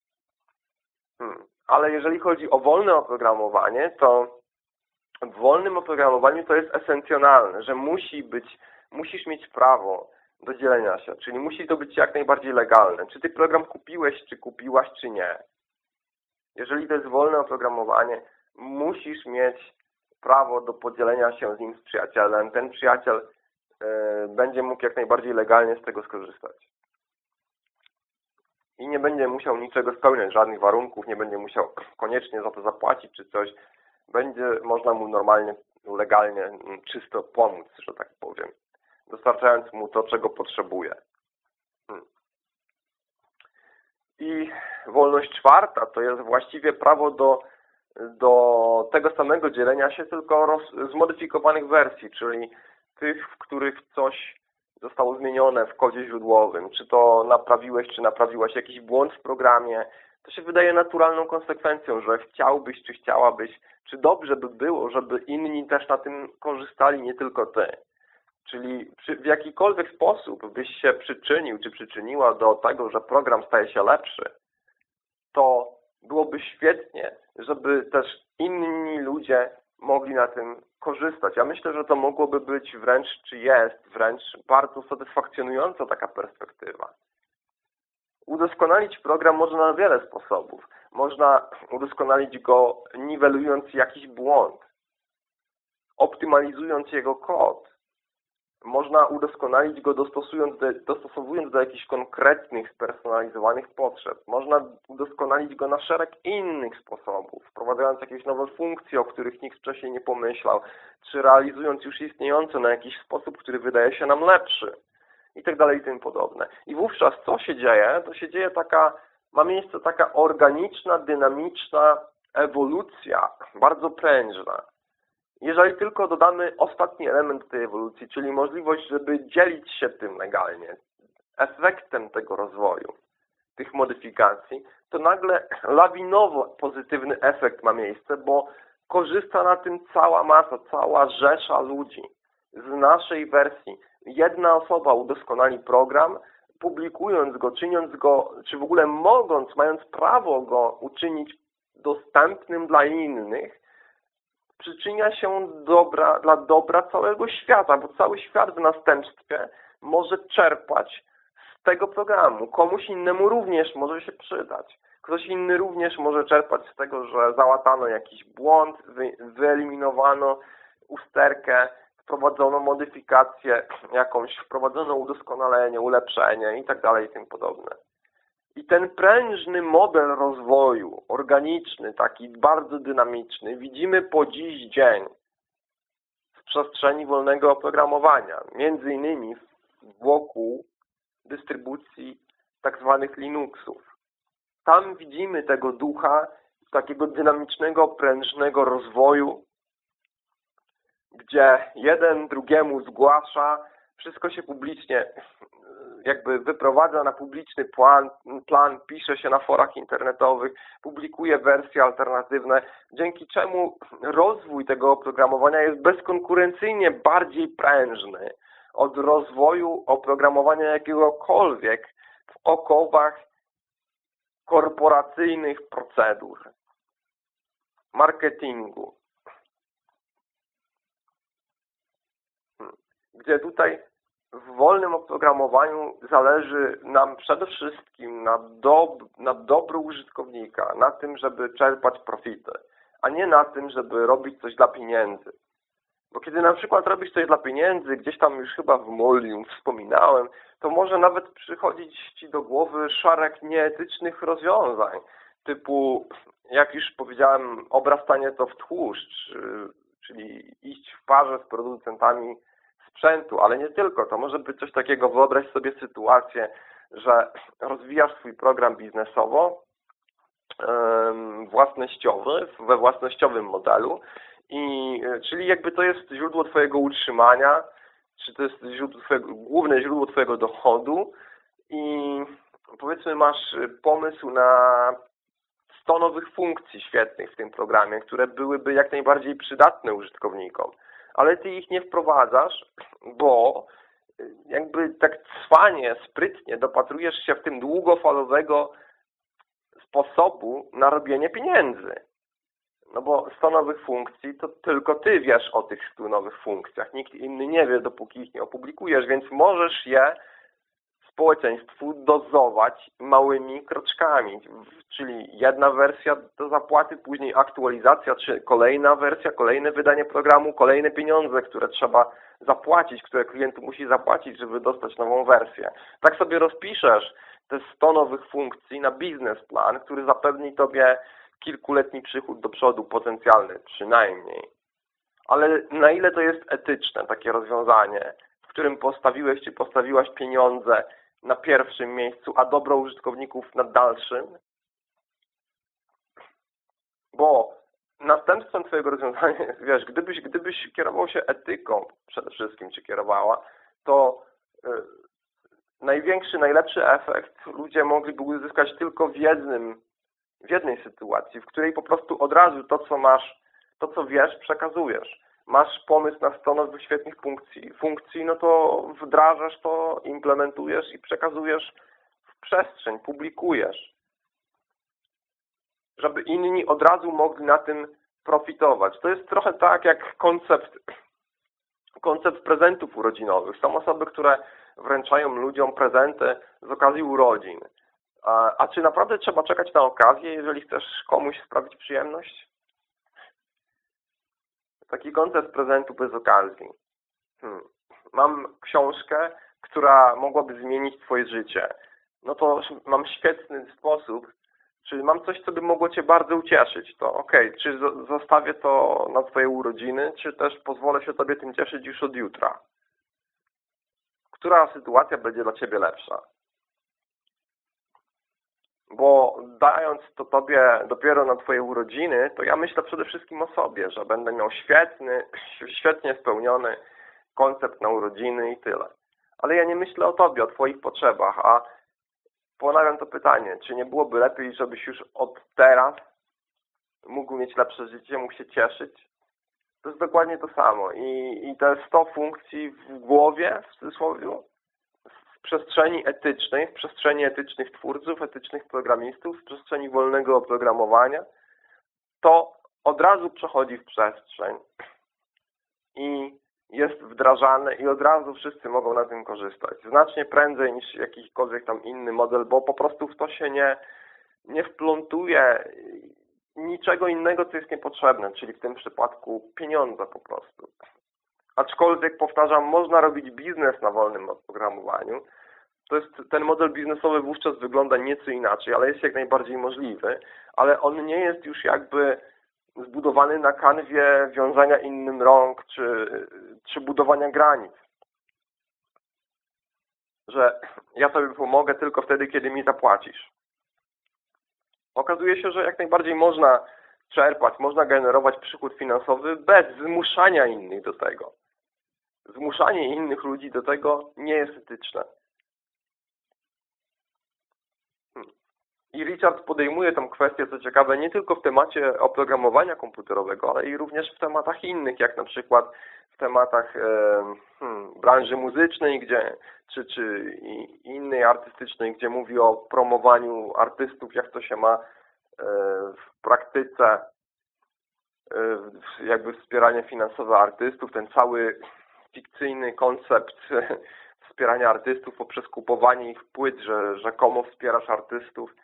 Hmm. Ale jeżeli chodzi o wolne oprogramowanie, to w wolnym oprogramowaniu to jest esencjonalne, że musi być, musisz mieć prawo do dzielenia się, czyli musi to być jak najbardziej legalne. Czy ty program kupiłeś, czy kupiłaś, czy nie. Jeżeli to jest wolne oprogramowanie, musisz mieć prawo do podzielenia się z nim z przyjacielem. Ten przyjaciel y, będzie mógł jak najbardziej legalnie z tego skorzystać. i nie będzie musiał niczego spełniać, żadnych warunków, nie będzie musiał koniecznie za to zapłacić czy coś. Będzie można mu normalnie, legalnie, mm, czysto pomóc, że tak powiem, dostarczając mu to, czego potrzebuje. Hmm. I wolność czwarta to jest właściwie prawo do, do tego samego dzielenia się, tylko roz, zmodyfikowanych wersji, czyli tych, w których coś zostało zmienione w kodzie źródłowym, czy to naprawiłeś, czy naprawiłaś jakiś błąd w programie, to się wydaje naturalną konsekwencją, że chciałbyś, czy chciałabyś, czy dobrze by było, żeby inni też na tym korzystali, nie tylko ty. Czyli w jakikolwiek sposób byś się przyczynił, czy przyczyniła do tego, że program staje się lepszy, to byłoby świetnie, żeby też inni ludzie mogli na tym korzystać. Ja myślę, że to mogłoby być wręcz, czy jest wręcz bardzo satysfakcjonująca taka perspektywa. Udoskonalić program można na wiele sposobów. Można udoskonalić go niwelując jakiś błąd, optymalizując jego kod, można udoskonalić go dostosując do, dostosowując do jakichś konkretnych, spersonalizowanych potrzeb. Można udoskonalić go na szereg innych sposobów, wprowadzając jakieś nowe funkcje, o których nikt wcześniej nie pomyślał, czy realizując już istniejące na jakiś sposób, który wydaje się nam lepszy i tak dalej i tym podobne. I wówczas co się dzieje? To się dzieje taka, ma miejsce taka organiczna, dynamiczna ewolucja, bardzo prężna jeżeli tylko dodamy ostatni element tej ewolucji, czyli możliwość, żeby dzielić się tym legalnie, efektem tego rozwoju, tych modyfikacji, to nagle lawinowo pozytywny efekt ma miejsce, bo korzysta na tym cała masa, cała rzesza ludzi z naszej wersji. Jedna osoba udoskonali program, publikując go, czyniąc go, czy w ogóle mogąc, mając prawo go uczynić dostępnym dla innych, przyczynia się dobra, dla dobra całego świata, bo cały świat w następstwie może czerpać z tego programu. Komuś innemu również może się przydać. Ktoś inny również może czerpać z tego, że załatano jakiś błąd, wy, wyeliminowano usterkę, wprowadzono modyfikację jakąś, wprowadzono udoskonalenie, ulepszenie i tak dalej i tym podobne. I ten prężny model rozwoju, organiczny, taki bardzo dynamiczny, widzimy po dziś dzień w przestrzeni wolnego oprogramowania, między innymi wokół dystrybucji tak zwanych Linuxów. Tam widzimy tego ducha takiego dynamicznego, prężnego rozwoju, gdzie jeden drugiemu zgłasza, wszystko się publicznie jakby wyprowadza na publiczny plan, plan, pisze się na forach internetowych, publikuje wersje alternatywne, dzięki czemu rozwój tego oprogramowania jest bezkonkurencyjnie bardziej prężny od rozwoju oprogramowania jakiegokolwiek w okowach korporacyjnych procedur, marketingu. Hmm. Gdzie tutaj w wolnym oprogramowaniu zależy nam przede wszystkim na, dob na dobru użytkownika, na tym, żeby czerpać profity, a nie na tym, żeby robić coś dla pieniędzy. Bo kiedy na przykład robisz coś dla pieniędzy, gdzieś tam już chyba w Molium wspominałem, to może nawet przychodzić Ci do głowy szereg nieetycznych rozwiązań, typu, jak już powiedziałem, obrastanie to w tłuszcz, czyli iść w parze z producentami sprzętu, ale nie tylko. To może być coś takiego, wyobraź sobie sytuację, że rozwijasz swój program biznesowo, własnościowy, we własnościowym modelu, i, czyli jakby to jest źródło Twojego utrzymania, czy to jest źródło twojego, główne źródło Twojego dochodu i powiedzmy masz pomysł na 100 nowych funkcji świetnych w tym programie, które byłyby jak najbardziej przydatne użytkownikom ale ty ich nie wprowadzasz, bo y, jakby tak cwanie, sprytnie dopatrujesz się w tym długofalowego sposobu na robienie pieniędzy. No bo 100 nowych funkcji, to tylko ty wiesz o tych 100 nowych funkcjach. Nikt inny nie wie, dopóki ich nie opublikujesz, więc możesz je społeczeństwu dozować małymi kroczkami, czyli jedna wersja do zapłaty, później aktualizacja, czy kolejna wersja, kolejne wydanie programu, kolejne pieniądze, które trzeba zapłacić, które klient musi zapłacić, żeby dostać nową wersję. Tak sobie rozpiszesz te 100 nowych funkcji na biznesplan, który zapewni Tobie kilkuletni przychód do przodu, potencjalny przynajmniej. Ale na ile to jest etyczne, takie rozwiązanie, w którym postawiłeś czy postawiłaś pieniądze na pierwszym miejscu, a dobro użytkowników na dalszym? Bo następstwem Twojego rozwiązania jest, wiesz, gdybyś, gdybyś kierował się etyką przede wszystkim, czy kierowała, to y, największy, najlepszy efekt ludzie mogliby uzyskać tylko w jednym, w jednej sytuacji, w której po prostu od razu to, co masz, to, co wiesz, przekazujesz. Masz pomysł na 100 nowych świetnych funkcji, funkcji, no to wdrażasz to, implementujesz i przekazujesz w przestrzeń, publikujesz. Żeby inni od razu mogli na tym profitować. To jest trochę tak jak koncept, koncept prezentów urodzinowych. Są osoby, które wręczają ludziom prezenty z okazji urodzin. A, a czy naprawdę trzeba czekać na okazję, jeżeli chcesz komuś sprawić przyjemność? Taki koncept prezentu bez okazji. Hmm. Mam książkę, która mogłaby zmienić Twoje życie. No to mam świetny sposób, czy mam coś, co by mogło Cię bardzo ucieszyć. To ok, czy zostawię to na Twoje urodziny, czy też pozwolę się Tobie tym cieszyć już od jutra która sytuacja będzie dla Ciebie lepsza. Bo dając to Tobie dopiero na Twoje urodziny, to ja myślę przede wszystkim o sobie, że będę miał świetny, świetnie spełniony koncept na urodziny i tyle. Ale ja nie myślę o Tobie, o Twoich potrzebach, a ponawiam to pytanie, czy nie byłoby lepiej, żebyś już od teraz mógł mieć lepsze życie, mógł się cieszyć, to jest dokładnie to samo. I, i te 100 funkcji w głowie, w cudzysłowie, przestrzeni etycznej, w przestrzeni etycznych twórców, etycznych programistów, w przestrzeni wolnego oprogramowania, to od razu przechodzi w przestrzeń i jest wdrażane i od razu wszyscy mogą na tym korzystać. Znacznie prędzej niż jakikolwiek tam inny model, bo po prostu w to się nie, nie wplątuje niczego innego, co jest niepotrzebne, czyli w tym przypadku pieniądze po prostu. Aczkolwiek, powtarzam, można robić biznes na wolnym oprogramowaniu. To jest, ten model biznesowy wówczas wygląda nieco inaczej, ale jest jak najbardziej możliwy, ale on nie jest już jakby zbudowany na kanwie wiązania innym rąk, czy, czy budowania granic. Że ja sobie pomogę tylko wtedy, kiedy mi zapłacisz. Okazuje się, że jak najbardziej można czerpać, można generować przychód finansowy bez zmuszania innych do tego. Zmuszanie innych ludzi do tego nie jest etyczne. Hmm. I Richard podejmuje tę kwestię, co ciekawe, nie tylko w temacie oprogramowania komputerowego, ale i również w tematach innych, jak na przykład w tematach e, hmm, branży muzycznej, gdzie, czy, czy innej artystycznej, gdzie mówi o promowaniu artystów, jak to się ma e, w praktyce e, jakby wspieranie finansowe artystów, ten cały fikcyjny koncept wspierania artystów poprzez kupowanie ich płyt, że rzekomo wspierasz artystów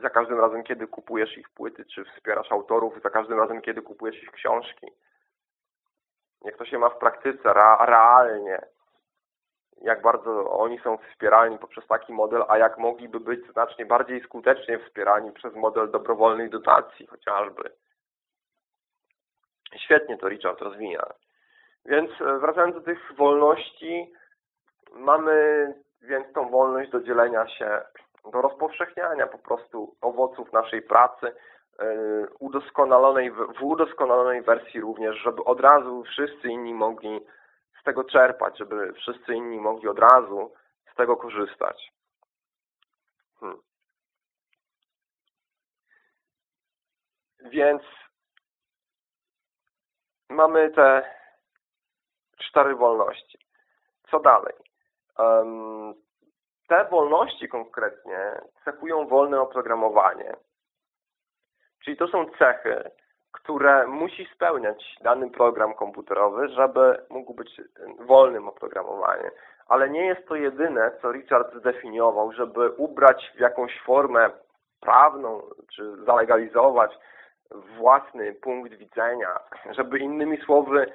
za każdym razem, kiedy kupujesz ich płyty, czy wspierasz autorów, za każdym razem, kiedy kupujesz ich książki. Jak to się ma w praktyce, realnie, jak bardzo oni są wspierani poprzez taki model, a jak mogliby być znacznie bardziej skutecznie wspierani przez model dobrowolnej dotacji chociażby. Świetnie to Richard rozwija. Więc e, wracając do tych wolności, mamy więc tą wolność do dzielenia się, do rozpowszechniania po prostu owoców naszej pracy, e, udoskonalonej, w udoskonalonej wersji również, żeby od razu wszyscy inni mogli z tego czerpać, żeby wszyscy inni mogli od razu z tego korzystać. Hmm. Więc mamy te cztery wolności. Co dalej? Te wolności konkretnie cechują wolne oprogramowanie. Czyli to są cechy, które musi spełniać dany program komputerowy, żeby mógł być wolnym oprogramowaniem. Ale nie jest to jedyne, co Richard zdefiniował, żeby ubrać w jakąś formę prawną, czy zalegalizować własny punkt widzenia, żeby innymi słowy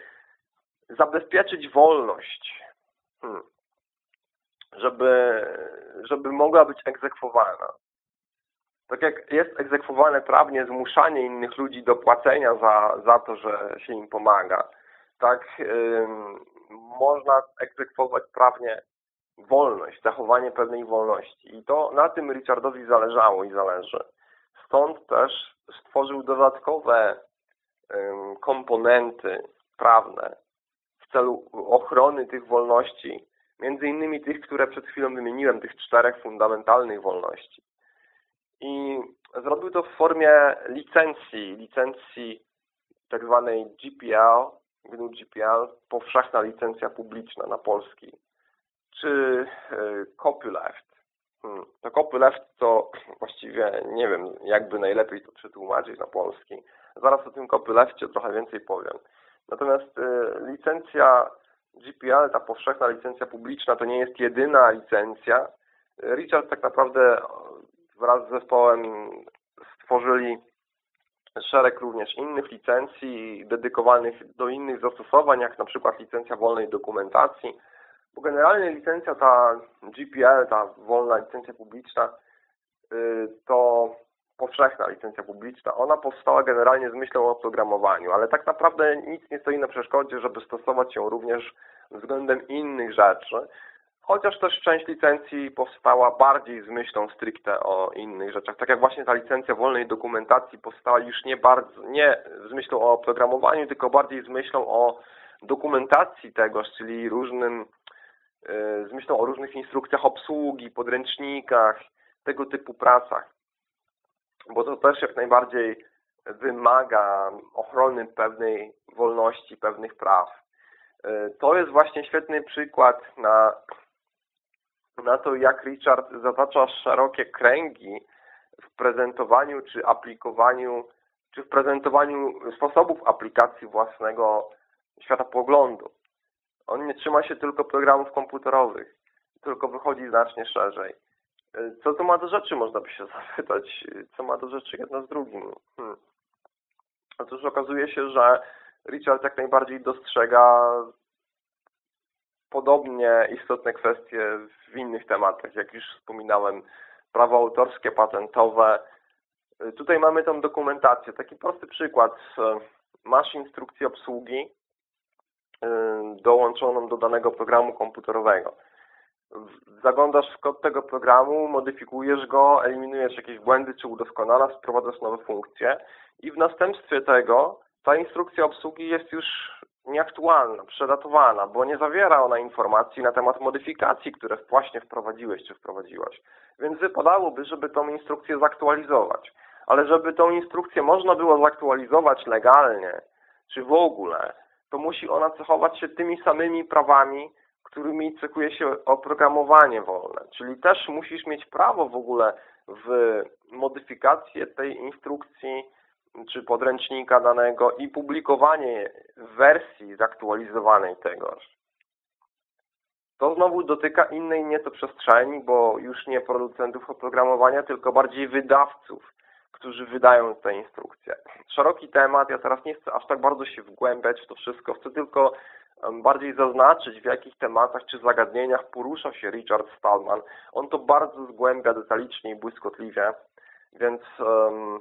zabezpieczyć wolność. Hmm. żeby, żeby mogła być egzekwowana. Tak jak jest egzekwowane prawnie zmuszanie innych ludzi do płacenia za, za to, że się im pomaga, tak można egzekwować prawnie wolność, zachowanie pewnej wolności. I to na tym Richardowi zależało i zależy. Stąd też stworzył dodatkowe komponenty prawne celu ochrony tych wolności, między innymi tych, które przed chwilą wymieniłem, tych czterech fundamentalnych wolności. I zrobił to w formie licencji, licencji tak zwanej GPL, GNU GPL, powszechna licencja publiczna na polski, czy e, copyleft. Hmm. To copyleft to właściwie nie wiem, jakby najlepiej to przetłumaczyć na polski. Zaraz o tym copylefcie trochę więcej powiem. Natomiast e, licencja GPL, ta powszechna licencja publiczna, to nie jest jedyna licencja. Richard tak naprawdę wraz z zespołem stworzyli szereg również innych licencji dedykowanych do innych zastosowań, jak na przykład licencja wolnej dokumentacji, bo generalnie licencja ta GPL, ta wolna licencja publiczna, y, to powszechna licencja publiczna. Ona powstała generalnie z myślą o oprogramowaniu, ale tak naprawdę nic nie stoi na przeszkodzie, żeby stosować ją również względem innych rzeczy, chociaż też część licencji powstała bardziej z myślą stricte o innych rzeczach. Tak jak właśnie ta licencja wolnej dokumentacji powstała już nie bardzo, nie z myślą o oprogramowaniu, tylko bardziej z myślą o dokumentacji tegoż, czyli różnym, y, z myślą o różnych instrukcjach obsługi, podręcznikach, tego typu pracach. Bo to też jak najbardziej wymaga ochrony pewnej wolności, pewnych praw. Y, to jest właśnie świetny przykład na na to, jak Richard zatacza szerokie kręgi w prezentowaniu czy aplikowaniu, czy w prezentowaniu sposobów aplikacji własnego światopoglądu. On nie trzyma się tylko programów komputerowych, tylko wychodzi znacznie szerzej. Co to ma do rzeczy, można by się zapytać. Co ma do rzeczy jedno z drugim? Hmm. Otóż okazuje się, że Richard jak najbardziej dostrzega podobnie istotne kwestie w innych tematach, jak już wspominałem, prawo autorskie, patentowe. Tutaj mamy tą dokumentację. Taki prosty przykład. Masz instrukcję obsługi y, dołączoną do danego programu komputerowego. Zaglądasz w kod tego programu, modyfikujesz go, eliminujesz jakieś błędy czy udoskonalasz, wprowadzasz nowe funkcje i w następstwie tego ta instrukcja obsługi jest już nieaktualna, przedatowana, bo nie zawiera ona informacji na temat modyfikacji, które właśnie wprowadziłeś czy wprowadziłaś. Więc wypadałoby, żeby tą instrukcję zaktualizować. Ale żeby tą instrukcję można było zaktualizować legalnie, czy w ogóle, to musi ona cechować się tymi samymi prawami, którymi cechuje się oprogramowanie wolne. Czyli też musisz mieć prawo w ogóle w modyfikację tej instrukcji czy podręcznika danego i publikowanie wersji zaktualizowanej tegoż. To znowu dotyka innej nieco przestrzeni, bo już nie producentów oprogramowania, tylko bardziej wydawców, którzy wydają te instrukcje. Szeroki temat, ja teraz nie chcę aż tak bardzo się wgłębiać w to wszystko, chcę tylko bardziej zaznaczyć, w jakich tematach czy zagadnieniach porusza się Richard Stallman. On to bardzo zgłębia detalicznie i błyskotliwie, więc um,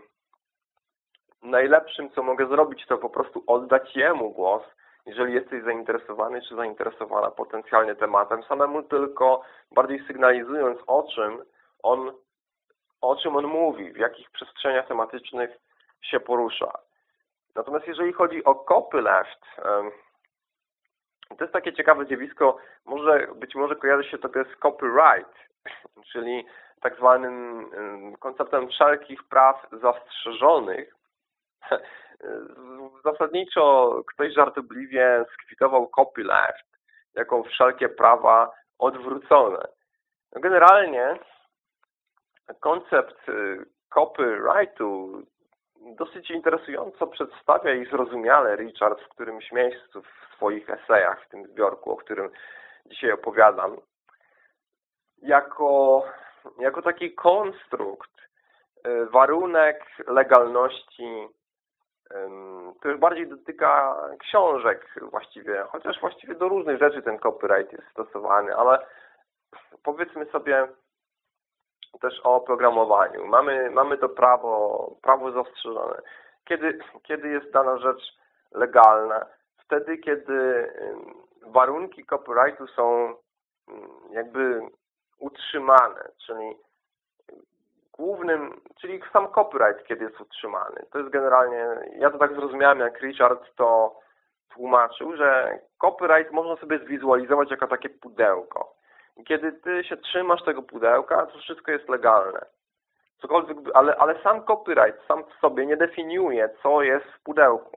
najlepszym, co mogę zrobić, to po prostu oddać jemu głos, jeżeli jesteś zainteresowany czy zainteresowana potencjalnie tematem, samemu tylko bardziej sygnalizując o czym on, o czym on mówi, w jakich przestrzeniach tematycznych się porusza. Natomiast jeżeli chodzi o copyleft, to jest takie ciekawe zjawisko, może, być może kojarzy się to z copyright, czyli tak zwanym konceptem wszelkich praw zastrzeżonych, Zasadniczo ktoś żartobliwie skwitował copyleft jako wszelkie prawa odwrócone. Generalnie koncept y, copyrightu dosyć interesująco przedstawia i zrozumiale Richard w którymś miejscu w swoich esejach, w tym zbiorku, o którym dzisiaj opowiadam, jako, jako taki konstrukt, y, warunek legalności to już bardziej dotyka książek właściwie, chociaż właściwie do różnych rzeczy ten copyright jest stosowany, ale powiedzmy sobie też o programowaniu. Mamy, mamy to prawo, prawo zastrzeżone. Kiedy, kiedy jest dana rzecz legalna? Wtedy, kiedy warunki copyrightu są jakby utrzymane, czyli głównym, czyli sam copyright, kiedy jest utrzymany. To jest generalnie, ja to tak zrozumiałem, jak Richard to tłumaczył, że copyright można sobie zwizualizować jako takie pudełko. Kiedy ty się trzymasz tego pudełka, to wszystko jest legalne. Cokolwiek, ale, ale sam copyright sam w sobie nie definiuje, co jest w pudełku.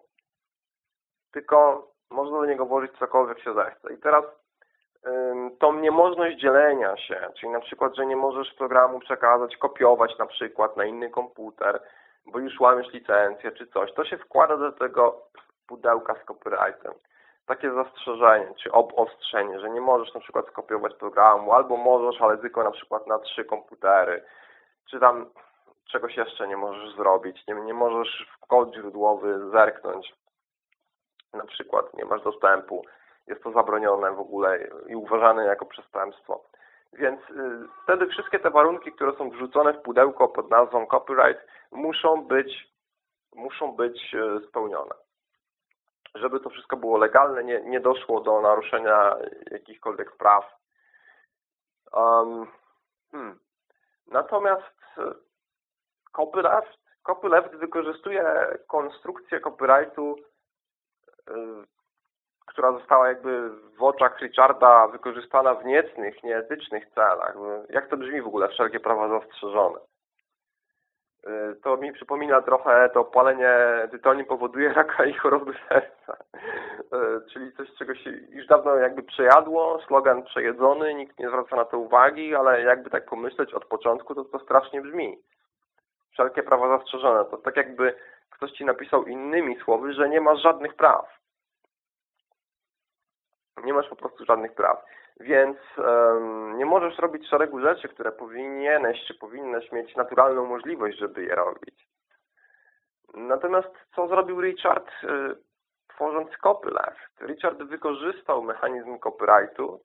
Tylko można do niego włożyć cokolwiek się zechce. I teraz tą niemożność dzielenia się, czyli na przykład, że nie możesz programu przekazać, kopiować na przykład na inny komputer, bo już łamiesz licencję czy coś, to się wkłada do tego pudełka z copyrightem. Takie zastrzeżenie, czy obostrzenie, że nie możesz na przykład skopiować programu, albo możesz, ale tylko na przykład na trzy komputery, czy tam czegoś jeszcze nie możesz zrobić, nie, nie możesz w kod źródłowy zerknąć, na przykład nie masz dostępu, jest to zabronione w ogóle i uważane jako przestępstwo. Więc y, wtedy wszystkie te warunki, które są wrzucone w pudełko pod nazwą copyright muszą być, muszą być y, spełnione. Żeby to wszystko było legalne, nie, nie doszło do naruszenia jakichkolwiek praw. Um, hmm. Natomiast y, copyleft, copyleft wykorzystuje konstrukcję copyrightu która została jakby w oczach Richarda wykorzystana w niecnych, nieetycznych celach. Jak to brzmi w ogóle, wszelkie prawa zastrzeżone? Y, to mi przypomina trochę to palenie tytoniu powoduje raka i choroby serca. Y, czyli coś, czego się już dawno jakby przejadło, slogan przejedzony, nikt nie zwraca na to uwagi, ale jakby tak pomyśleć od początku, to to strasznie brzmi. Wszelkie prawa zastrzeżone. To tak jakby ktoś Ci napisał innymi słowy, że nie masz żadnych praw nie masz po prostu żadnych praw. Więc um, nie możesz robić szeregu rzeczy, które powinieneś czy powinnaś mieć naturalną możliwość, żeby je robić. Natomiast co zrobił Richard y, tworząc copyleft? Richard wykorzystał mechanizm copyrightu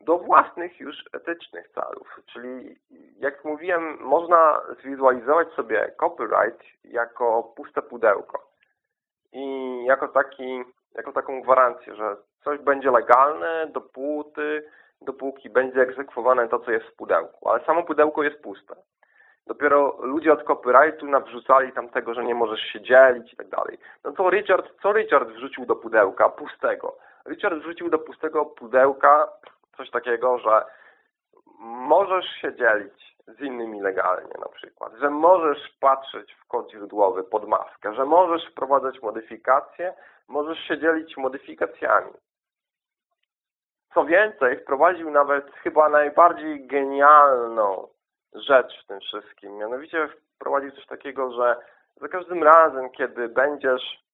do własnych już etycznych celów. Czyli, jak mówiłem, można zwizualizować sobie copyright jako puste pudełko i jako taki jako taką gwarancję, że coś będzie legalne dopóty, dopóki będzie egzekwowane to, co jest w pudełku. Ale samo pudełko jest puste. Dopiero ludzie od copyrightu nawrzucali tam tego, że nie możesz się dzielić i tak dalej. No to Richard, co Richard wrzucił do pudełka? Pustego. Richard wrzucił do pustego pudełka coś takiego, że możesz się dzielić z innymi legalnie na przykład, że możesz patrzeć w kod źródłowy pod maskę, że możesz wprowadzać modyfikacje, możesz się dzielić modyfikacjami. Co więcej, wprowadził nawet chyba najbardziej genialną rzecz w tym wszystkim. Mianowicie wprowadził coś takiego, że za każdym razem, kiedy będziesz,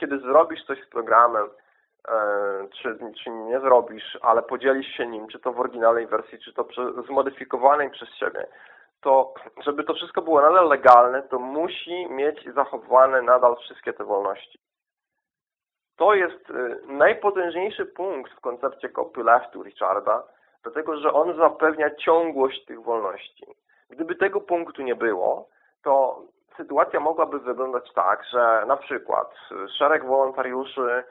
kiedy zrobisz coś z programem, czy, czy nie zrobisz, ale podzielisz się nim, czy to w oryginalnej wersji, czy to zmodyfikowanej przez siebie, to żeby to wszystko było nadal legalne, to musi mieć zachowane nadal wszystkie te wolności. To jest y, najpotężniejszy punkt w koncepcie copyleftu Richarda, dlatego że on zapewnia ciągłość tych wolności. Gdyby tego punktu nie było, to sytuacja mogłaby wyglądać tak, że na przykład szereg wolontariuszy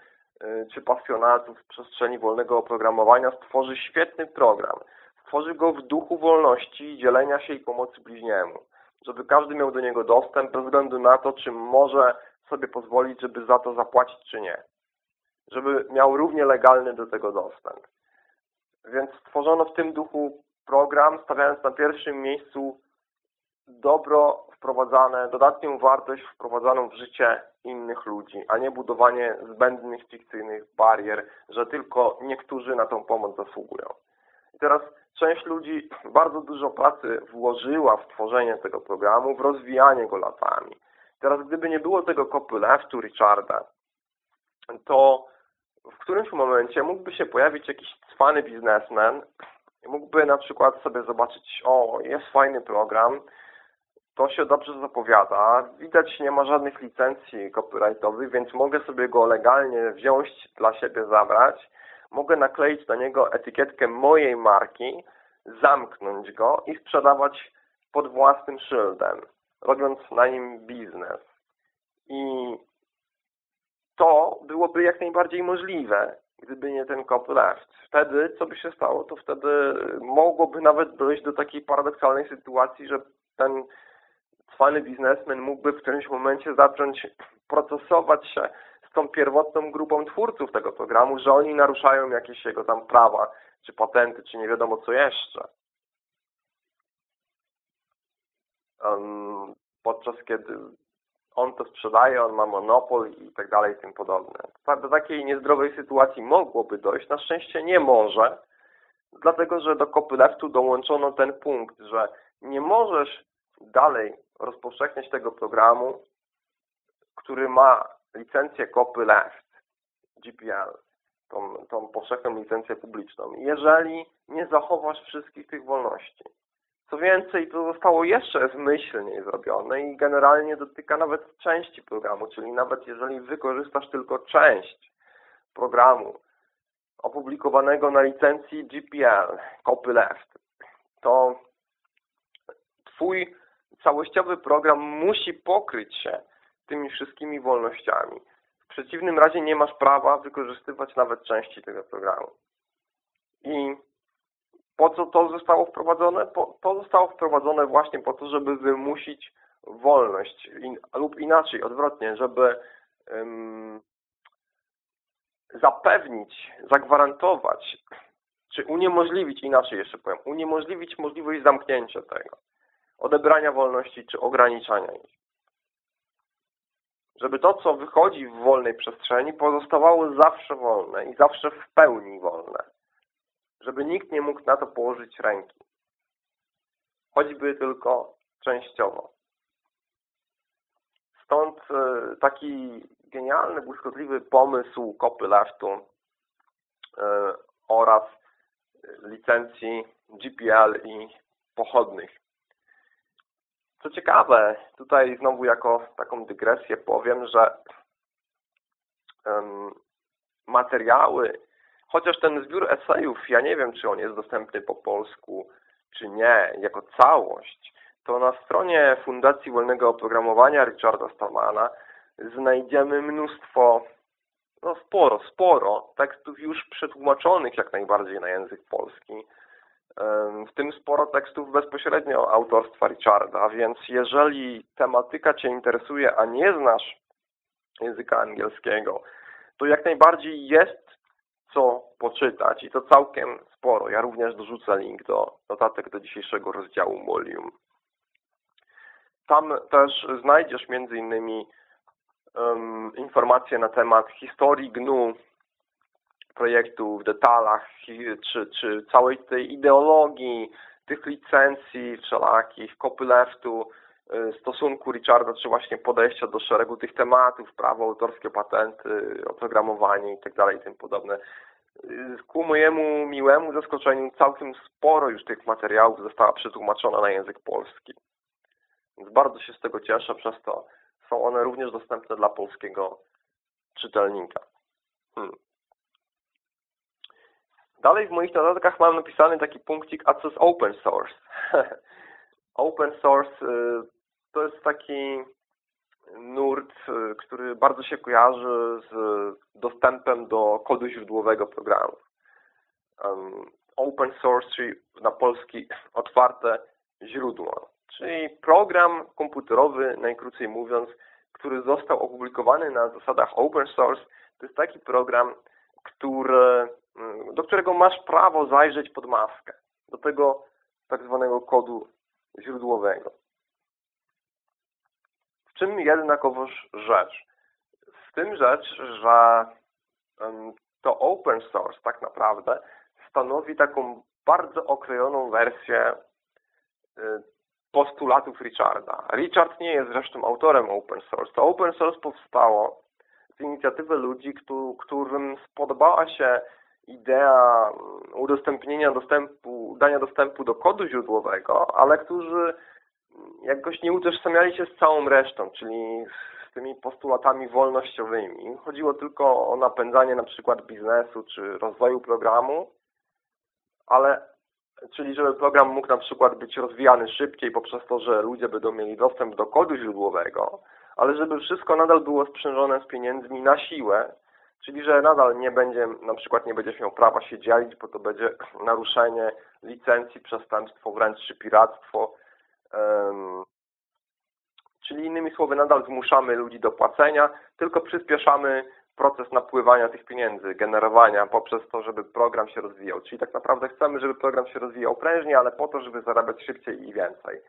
czy pasjonatów w przestrzeni wolnego oprogramowania stworzy świetny program. Stworzy go w duchu wolności, dzielenia się i pomocy bliźniemu. Żeby każdy miał do niego dostęp bez względu na to, czy może sobie pozwolić, żeby za to zapłacić, czy nie żeby miał równie legalny do tego dostęp. Więc stworzono w tym duchu program, stawiając na pierwszym miejscu dobro wprowadzane, dodatnią wartość wprowadzaną w życie innych ludzi, a nie budowanie zbędnych, fikcyjnych barier, że tylko niektórzy na tą pomoc zasługują. I teraz część ludzi bardzo dużo pracy włożyła w tworzenie tego programu, w rozwijanie go latami. Teraz gdyby nie było tego copyleftu Richarda, to w którymś momencie mógłby się pojawić jakiś cwany biznesmen mógłby na przykład sobie zobaczyć, o, jest fajny program, to się dobrze zapowiada, widać nie ma żadnych licencji copyrightowych, więc mogę sobie go legalnie wziąć, dla siebie zabrać, mogę nakleić na niego etykietkę mojej marki, zamknąć go i sprzedawać pod własnym szyldem, robiąc na nim biznes. I to byłoby jak najbardziej możliwe, gdyby nie ten copyleft. Wtedy, co by się stało, to wtedy mogłoby nawet dojść do takiej paradoksalnej sytuacji, że ten cwany biznesmen mógłby w którymś momencie zacząć procesować się z tą pierwotną grupą twórców tego programu, że oni naruszają jakieś jego tam prawa, czy patenty, czy nie wiadomo co jeszcze. Podczas kiedy on to sprzedaje, on ma monopol i tak dalej i tym podobne. Do takiej niezdrowej sytuacji mogłoby dojść, na szczęście nie może, dlatego że do copyleftu dołączono ten punkt, że nie możesz dalej rozpowszechniać tego programu, który ma licencję copyleft, GPL, tą, tą powszechną licencję publiczną, jeżeli nie zachowasz wszystkich tych wolności. Co więcej, to zostało jeszcze zmyślniej zrobione i generalnie dotyka nawet części programu, czyli nawet jeżeli wykorzystasz tylko część programu opublikowanego na licencji GPL, copyleft, to Twój całościowy program musi pokryć się tymi wszystkimi wolnościami. W przeciwnym razie nie masz prawa wykorzystywać nawet części tego programu. I po co to zostało wprowadzone? Po, to zostało wprowadzone właśnie po to, żeby wymusić wolność in, lub inaczej, odwrotnie, żeby um, zapewnić, zagwarantować, czy uniemożliwić, inaczej jeszcze powiem, uniemożliwić możliwość zamknięcia tego, odebrania wolności czy ograniczania ich. Żeby to, co wychodzi w wolnej przestrzeni, pozostawało zawsze wolne i zawsze w pełni wolne żeby nikt nie mógł na to położyć ręki. Choćby tylko częściowo. Stąd e, taki genialny, błyskotliwy pomysł copyleftu e, oraz licencji GPL i pochodnych. Co ciekawe, tutaj znowu jako taką dygresję powiem, że materiały Chociaż ten zbiór esejów, ja nie wiem, czy on jest dostępny po polsku, czy nie, jako całość, to na stronie Fundacji Wolnego Oprogramowania Richarda Stallmana znajdziemy mnóstwo, no sporo, sporo tekstów już przetłumaczonych jak najbardziej na język polski. W tym sporo tekstów bezpośrednio autorstwa Richarda, więc jeżeli tematyka Cię interesuje, a nie znasz języka angielskiego, to jak najbardziej jest co poczytać i to całkiem sporo. Ja również dorzucę link do notatek do dzisiejszego rozdziału Molium. Tam też znajdziesz między innymi um, informacje na temat historii GNU, projektu w detalach, czy, czy całej tej ideologii, tych licencji wszelakich, copyleftu, y, stosunku Richarda, czy właśnie podejścia do szeregu tych tematów, prawo autorskie, patenty, oprogramowanie itd. Tak i tym podobne. Ku mojemu miłemu zaskoczeniu całkiem sporo już tych materiałów została przetłumaczona na język polski. Więc bardzo się z tego cieszę, przez to są one również dostępne dla polskiego czytelnika. Hmm. Dalej w moich notatkach mam napisany taki punkcik, a co z open source? open source y, to jest taki nurt, y, który bardzo się kojarzy z dostępem do kodu źródłowego programu. Open source, czyli na polski otwarte źródło. Czyli program komputerowy, najkrócej mówiąc, który został opublikowany na zasadach open source, to jest taki program, który, do którego masz prawo zajrzeć pod maskę, do tego tak zwanego kodu źródłowego. W czym jednakowoż rzecz? W tym rzecz, że to open source tak naprawdę stanowi taką bardzo okrojoną wersję y, postulatów Richarda. Richard nie jest zresztą autorem open source. To open source powstało z inicjatywy ludzi, którym spodobała się idea udostępnienia dostępu, dania dostępu do kodu źródłowego, ale którzy jakoś nie utożsamiali się z całą resztą, czyli z tymi postulatami wolnościowymi. Chodziło tylko o napędzanie na przykład biznesu czy rozwoju programu, ale czyli żeby program mógł na przykład być rozwijany szybciej poprzez to, że ludzie będą mieli dostęp do kodu źródłowego, ale żeby wszystko nadal było sprzężone z pieniędzmi na siłę, czyli że nadal nie będzie, na przykład nie będziesz miał prawa się dzielić, bo to będzie naruszenie licencji, przestępstwo wręcz czy piractwo. Um, czyli innymi słowy nadal zmuszamy ludzi do płacenia, tylko przyspieszamy proces napływania tych pieniędzy, generowania poprzez to, żeby program się rozwijał. Czyli tak naprawdę chcemy, żeby program się rozwijał prężnie, ale po to, żeby zarabiać szybciej i więcej.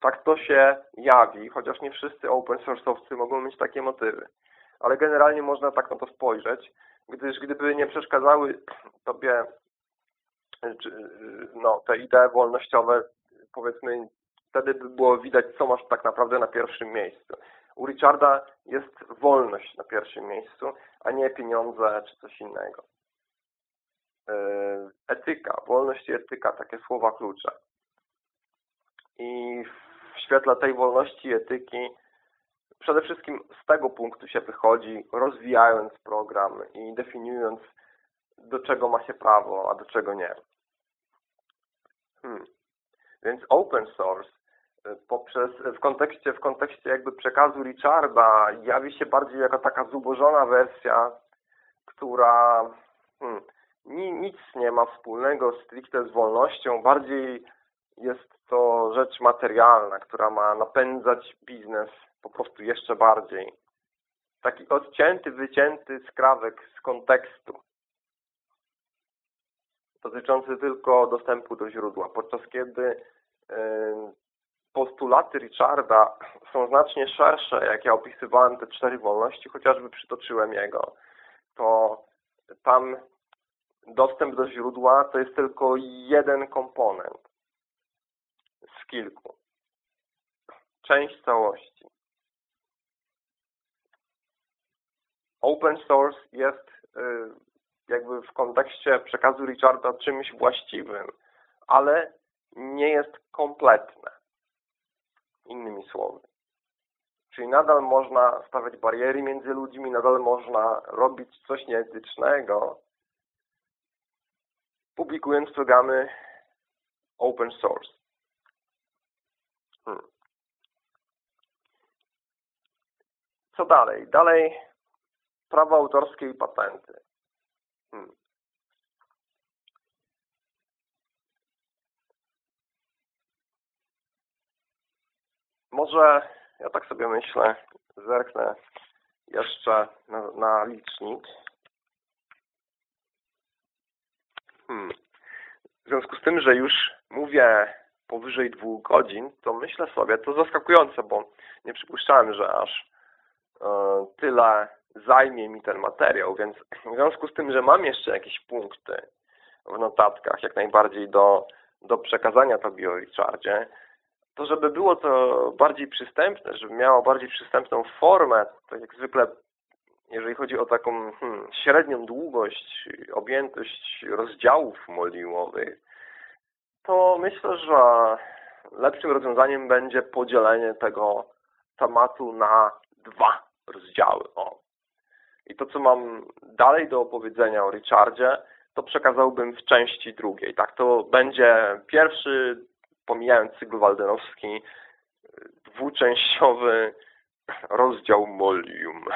Tak to się jawi, chociaż nie wszyscy open source'owcy mogą mieć takie motywy. Ale generalnie można tak na to spojrzeć, gdyż gdyby nie przeszkadzały Tobie no, te idee wolnościowe, powiedzmy, wtedy by było widać, co masz tak naprawdę na pierwszym miejscu. U Richarda jest wolność na pierwszym miejscu, a nie pieniądze czy coś innego. E, etyka, wolność i etyka, takie słowa klucze. I w świetle tej wolności i etyki przede wszystkim z tego punktu się wychodzi, rozwijając program i definiując, do czego ma się prawo, a do czego nie. Hmm. Więc open source poprzez, w kontekście, w kontekście jakby przekazu Richarda jawi się bardziej jako taka zubożona wersja, która hmm, ni, nic nie ma wspólnego stricte z wolnością, bardziej jest to rzecz materialna, która ma napędzać biznes po prostu jeszcze bardziej. Taki odcięty, wycięty skrawek z kontekstu dotyczący tylko dostępu do źródła, podczas kiedy postulaty Richarda są znacznie szersze, jak ja opisywałem te cztery wolności, chociażby przytoczyłem jego, to tam dostęp do źródła to jest tylko jeden komponent z kilku. Część całości. Open source jest y, jakby w kontekście przekazu Richarda czymś właściwym, ale nie jest kompletne innymi słowy. Czyli nadal można stawiać bariery między ludźmi, nadal można robić coś nieetycznego, publikując programy open source. Hmm. Co dalej? Dalej prawo autorskie i patenty. Hmm. Może, ja tak sobie myślę, zerknę jeszcze na, na licznik. Hmm. W związku z tym, że już mówię powyżej dwóch godzin, to myślę sobie, to zaskakujące, bo nie przypuszczałem, że aż e, tyle zajmie mi ten materiał, więc w związku z tym, że mam jeszcze jakieś punkty w notatkach, jak najbardziej do, do przekazania Tobie o Richardzie, to żeby było to bardziej przystępne, żeby miało bardziej przystępną formę, tak jak zwykle jeżeli chodzi o taką hmm, średnią długość, objętość rozdziałów modułowych, to myślę, że lepszym rozwiązaniem będzie podzielenie tego tematu na dwa rozdziały. O. I to, co mam dalej do opowiedzenia o Richardzie, to przekazałbym w części drugiej. Tak, to będzie pierwszy pomijając cykl waldenowski, dwuczęściowy rozdział Molium.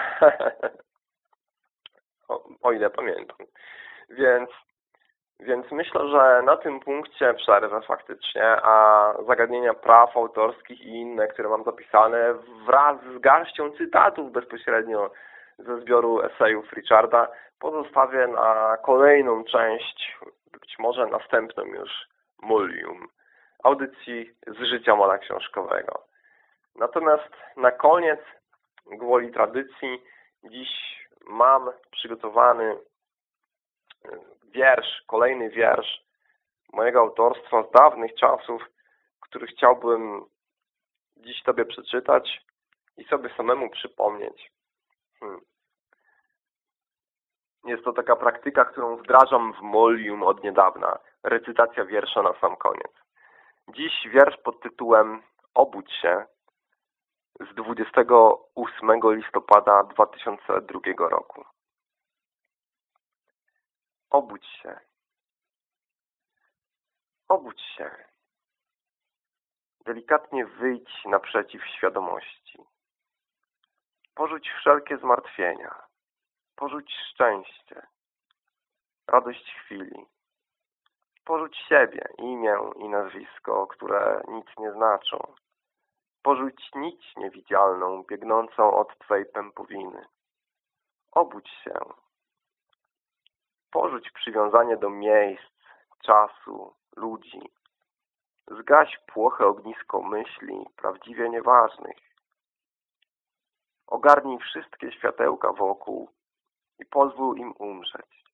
o, o ile pamiętam. Więc, więc myślę, że na tym punkcie przerwę faktycznie, a zagadnienia praw autorskich i inne, które mam zapisane wraz z garścią cytatów bezpośrednio ze zbioru esejów Richarda pozostawię na kolejną część, być może następną już Molium audycji z życia mola książkowego. Natomiast na koniec, gwoli tradycji, dziś mam przygotowany e, wiersz, kolejny wiersz mojego autorstwa z dawnych czasów, który chciałbym dziś Tobie przeczytać i sobie samemu przypomnieć. Hmm. Jest to taka praktyka, którą wdrażam w Molium od niedawna. Recytacja wiersza na sam koniec. Dziś wiersz pod tytułem Obudź się z 28 listopada 2002 roku. Obudź się. Obudź się. Delikatnie wyjdź naprzeciw świadomości. Porzuć wszelkie zmartwienia. Porzuć szczęście. Radość chwili. Porzuć siebie, imię i nazwisko, które nic nie znaczą. Porzuć nić niewidzialną, biegnącą od Twej pępowiny. Obudź się. Porzuć przywiązanie do miejsc, czasu, ludzi. Zgaś płoche ognisko myśli, prawdziwie nieważnych. Ogarnij wszystkie światełka wokół i pozwól im umrzeć.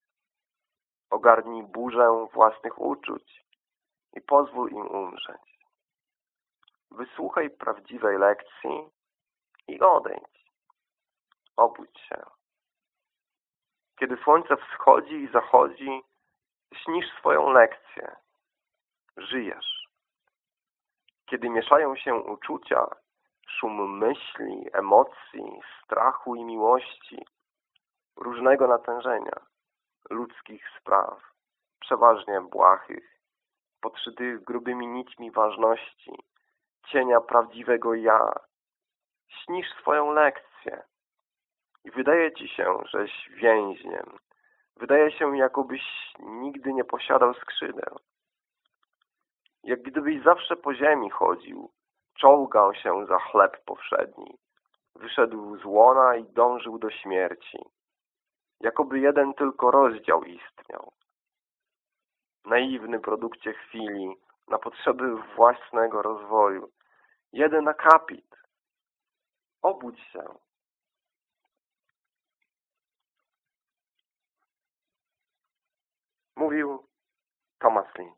Ogarnij burzę własnych uczuć i pozwól im umrzeć. Wysłuchaj prawdziwej lekcji i odejdź. Obudź się. Kiedy słońce wschodzi i zachodzi, śnisz swoją lekcję. Żyjesz. Kiedy mieszają się uczucia, szum myśli, emocji, strachu i miłości, różnego natężenia, ludzkich spraw, przeważnie błahych, podszytych grubymi nićmi ważności, cienia prawdziwego ja. Śnisz swoją lekcję i wydaje ci się, żeś więźniem. Wydaje się, jakobyś nigdy nie posiadał skrzydeł. Jak gdybyś zawsze po ziemi chodził, czołgał się za chleb powszedni. Wyszedł z łona i dążył do śmierci. Jakoby jeden tylko rozdział istniał. Naiwny produkcie chwili, na potrzeby własnego rozwoju. Jeden akapit. Obudź się. Mówił Thomas Lee.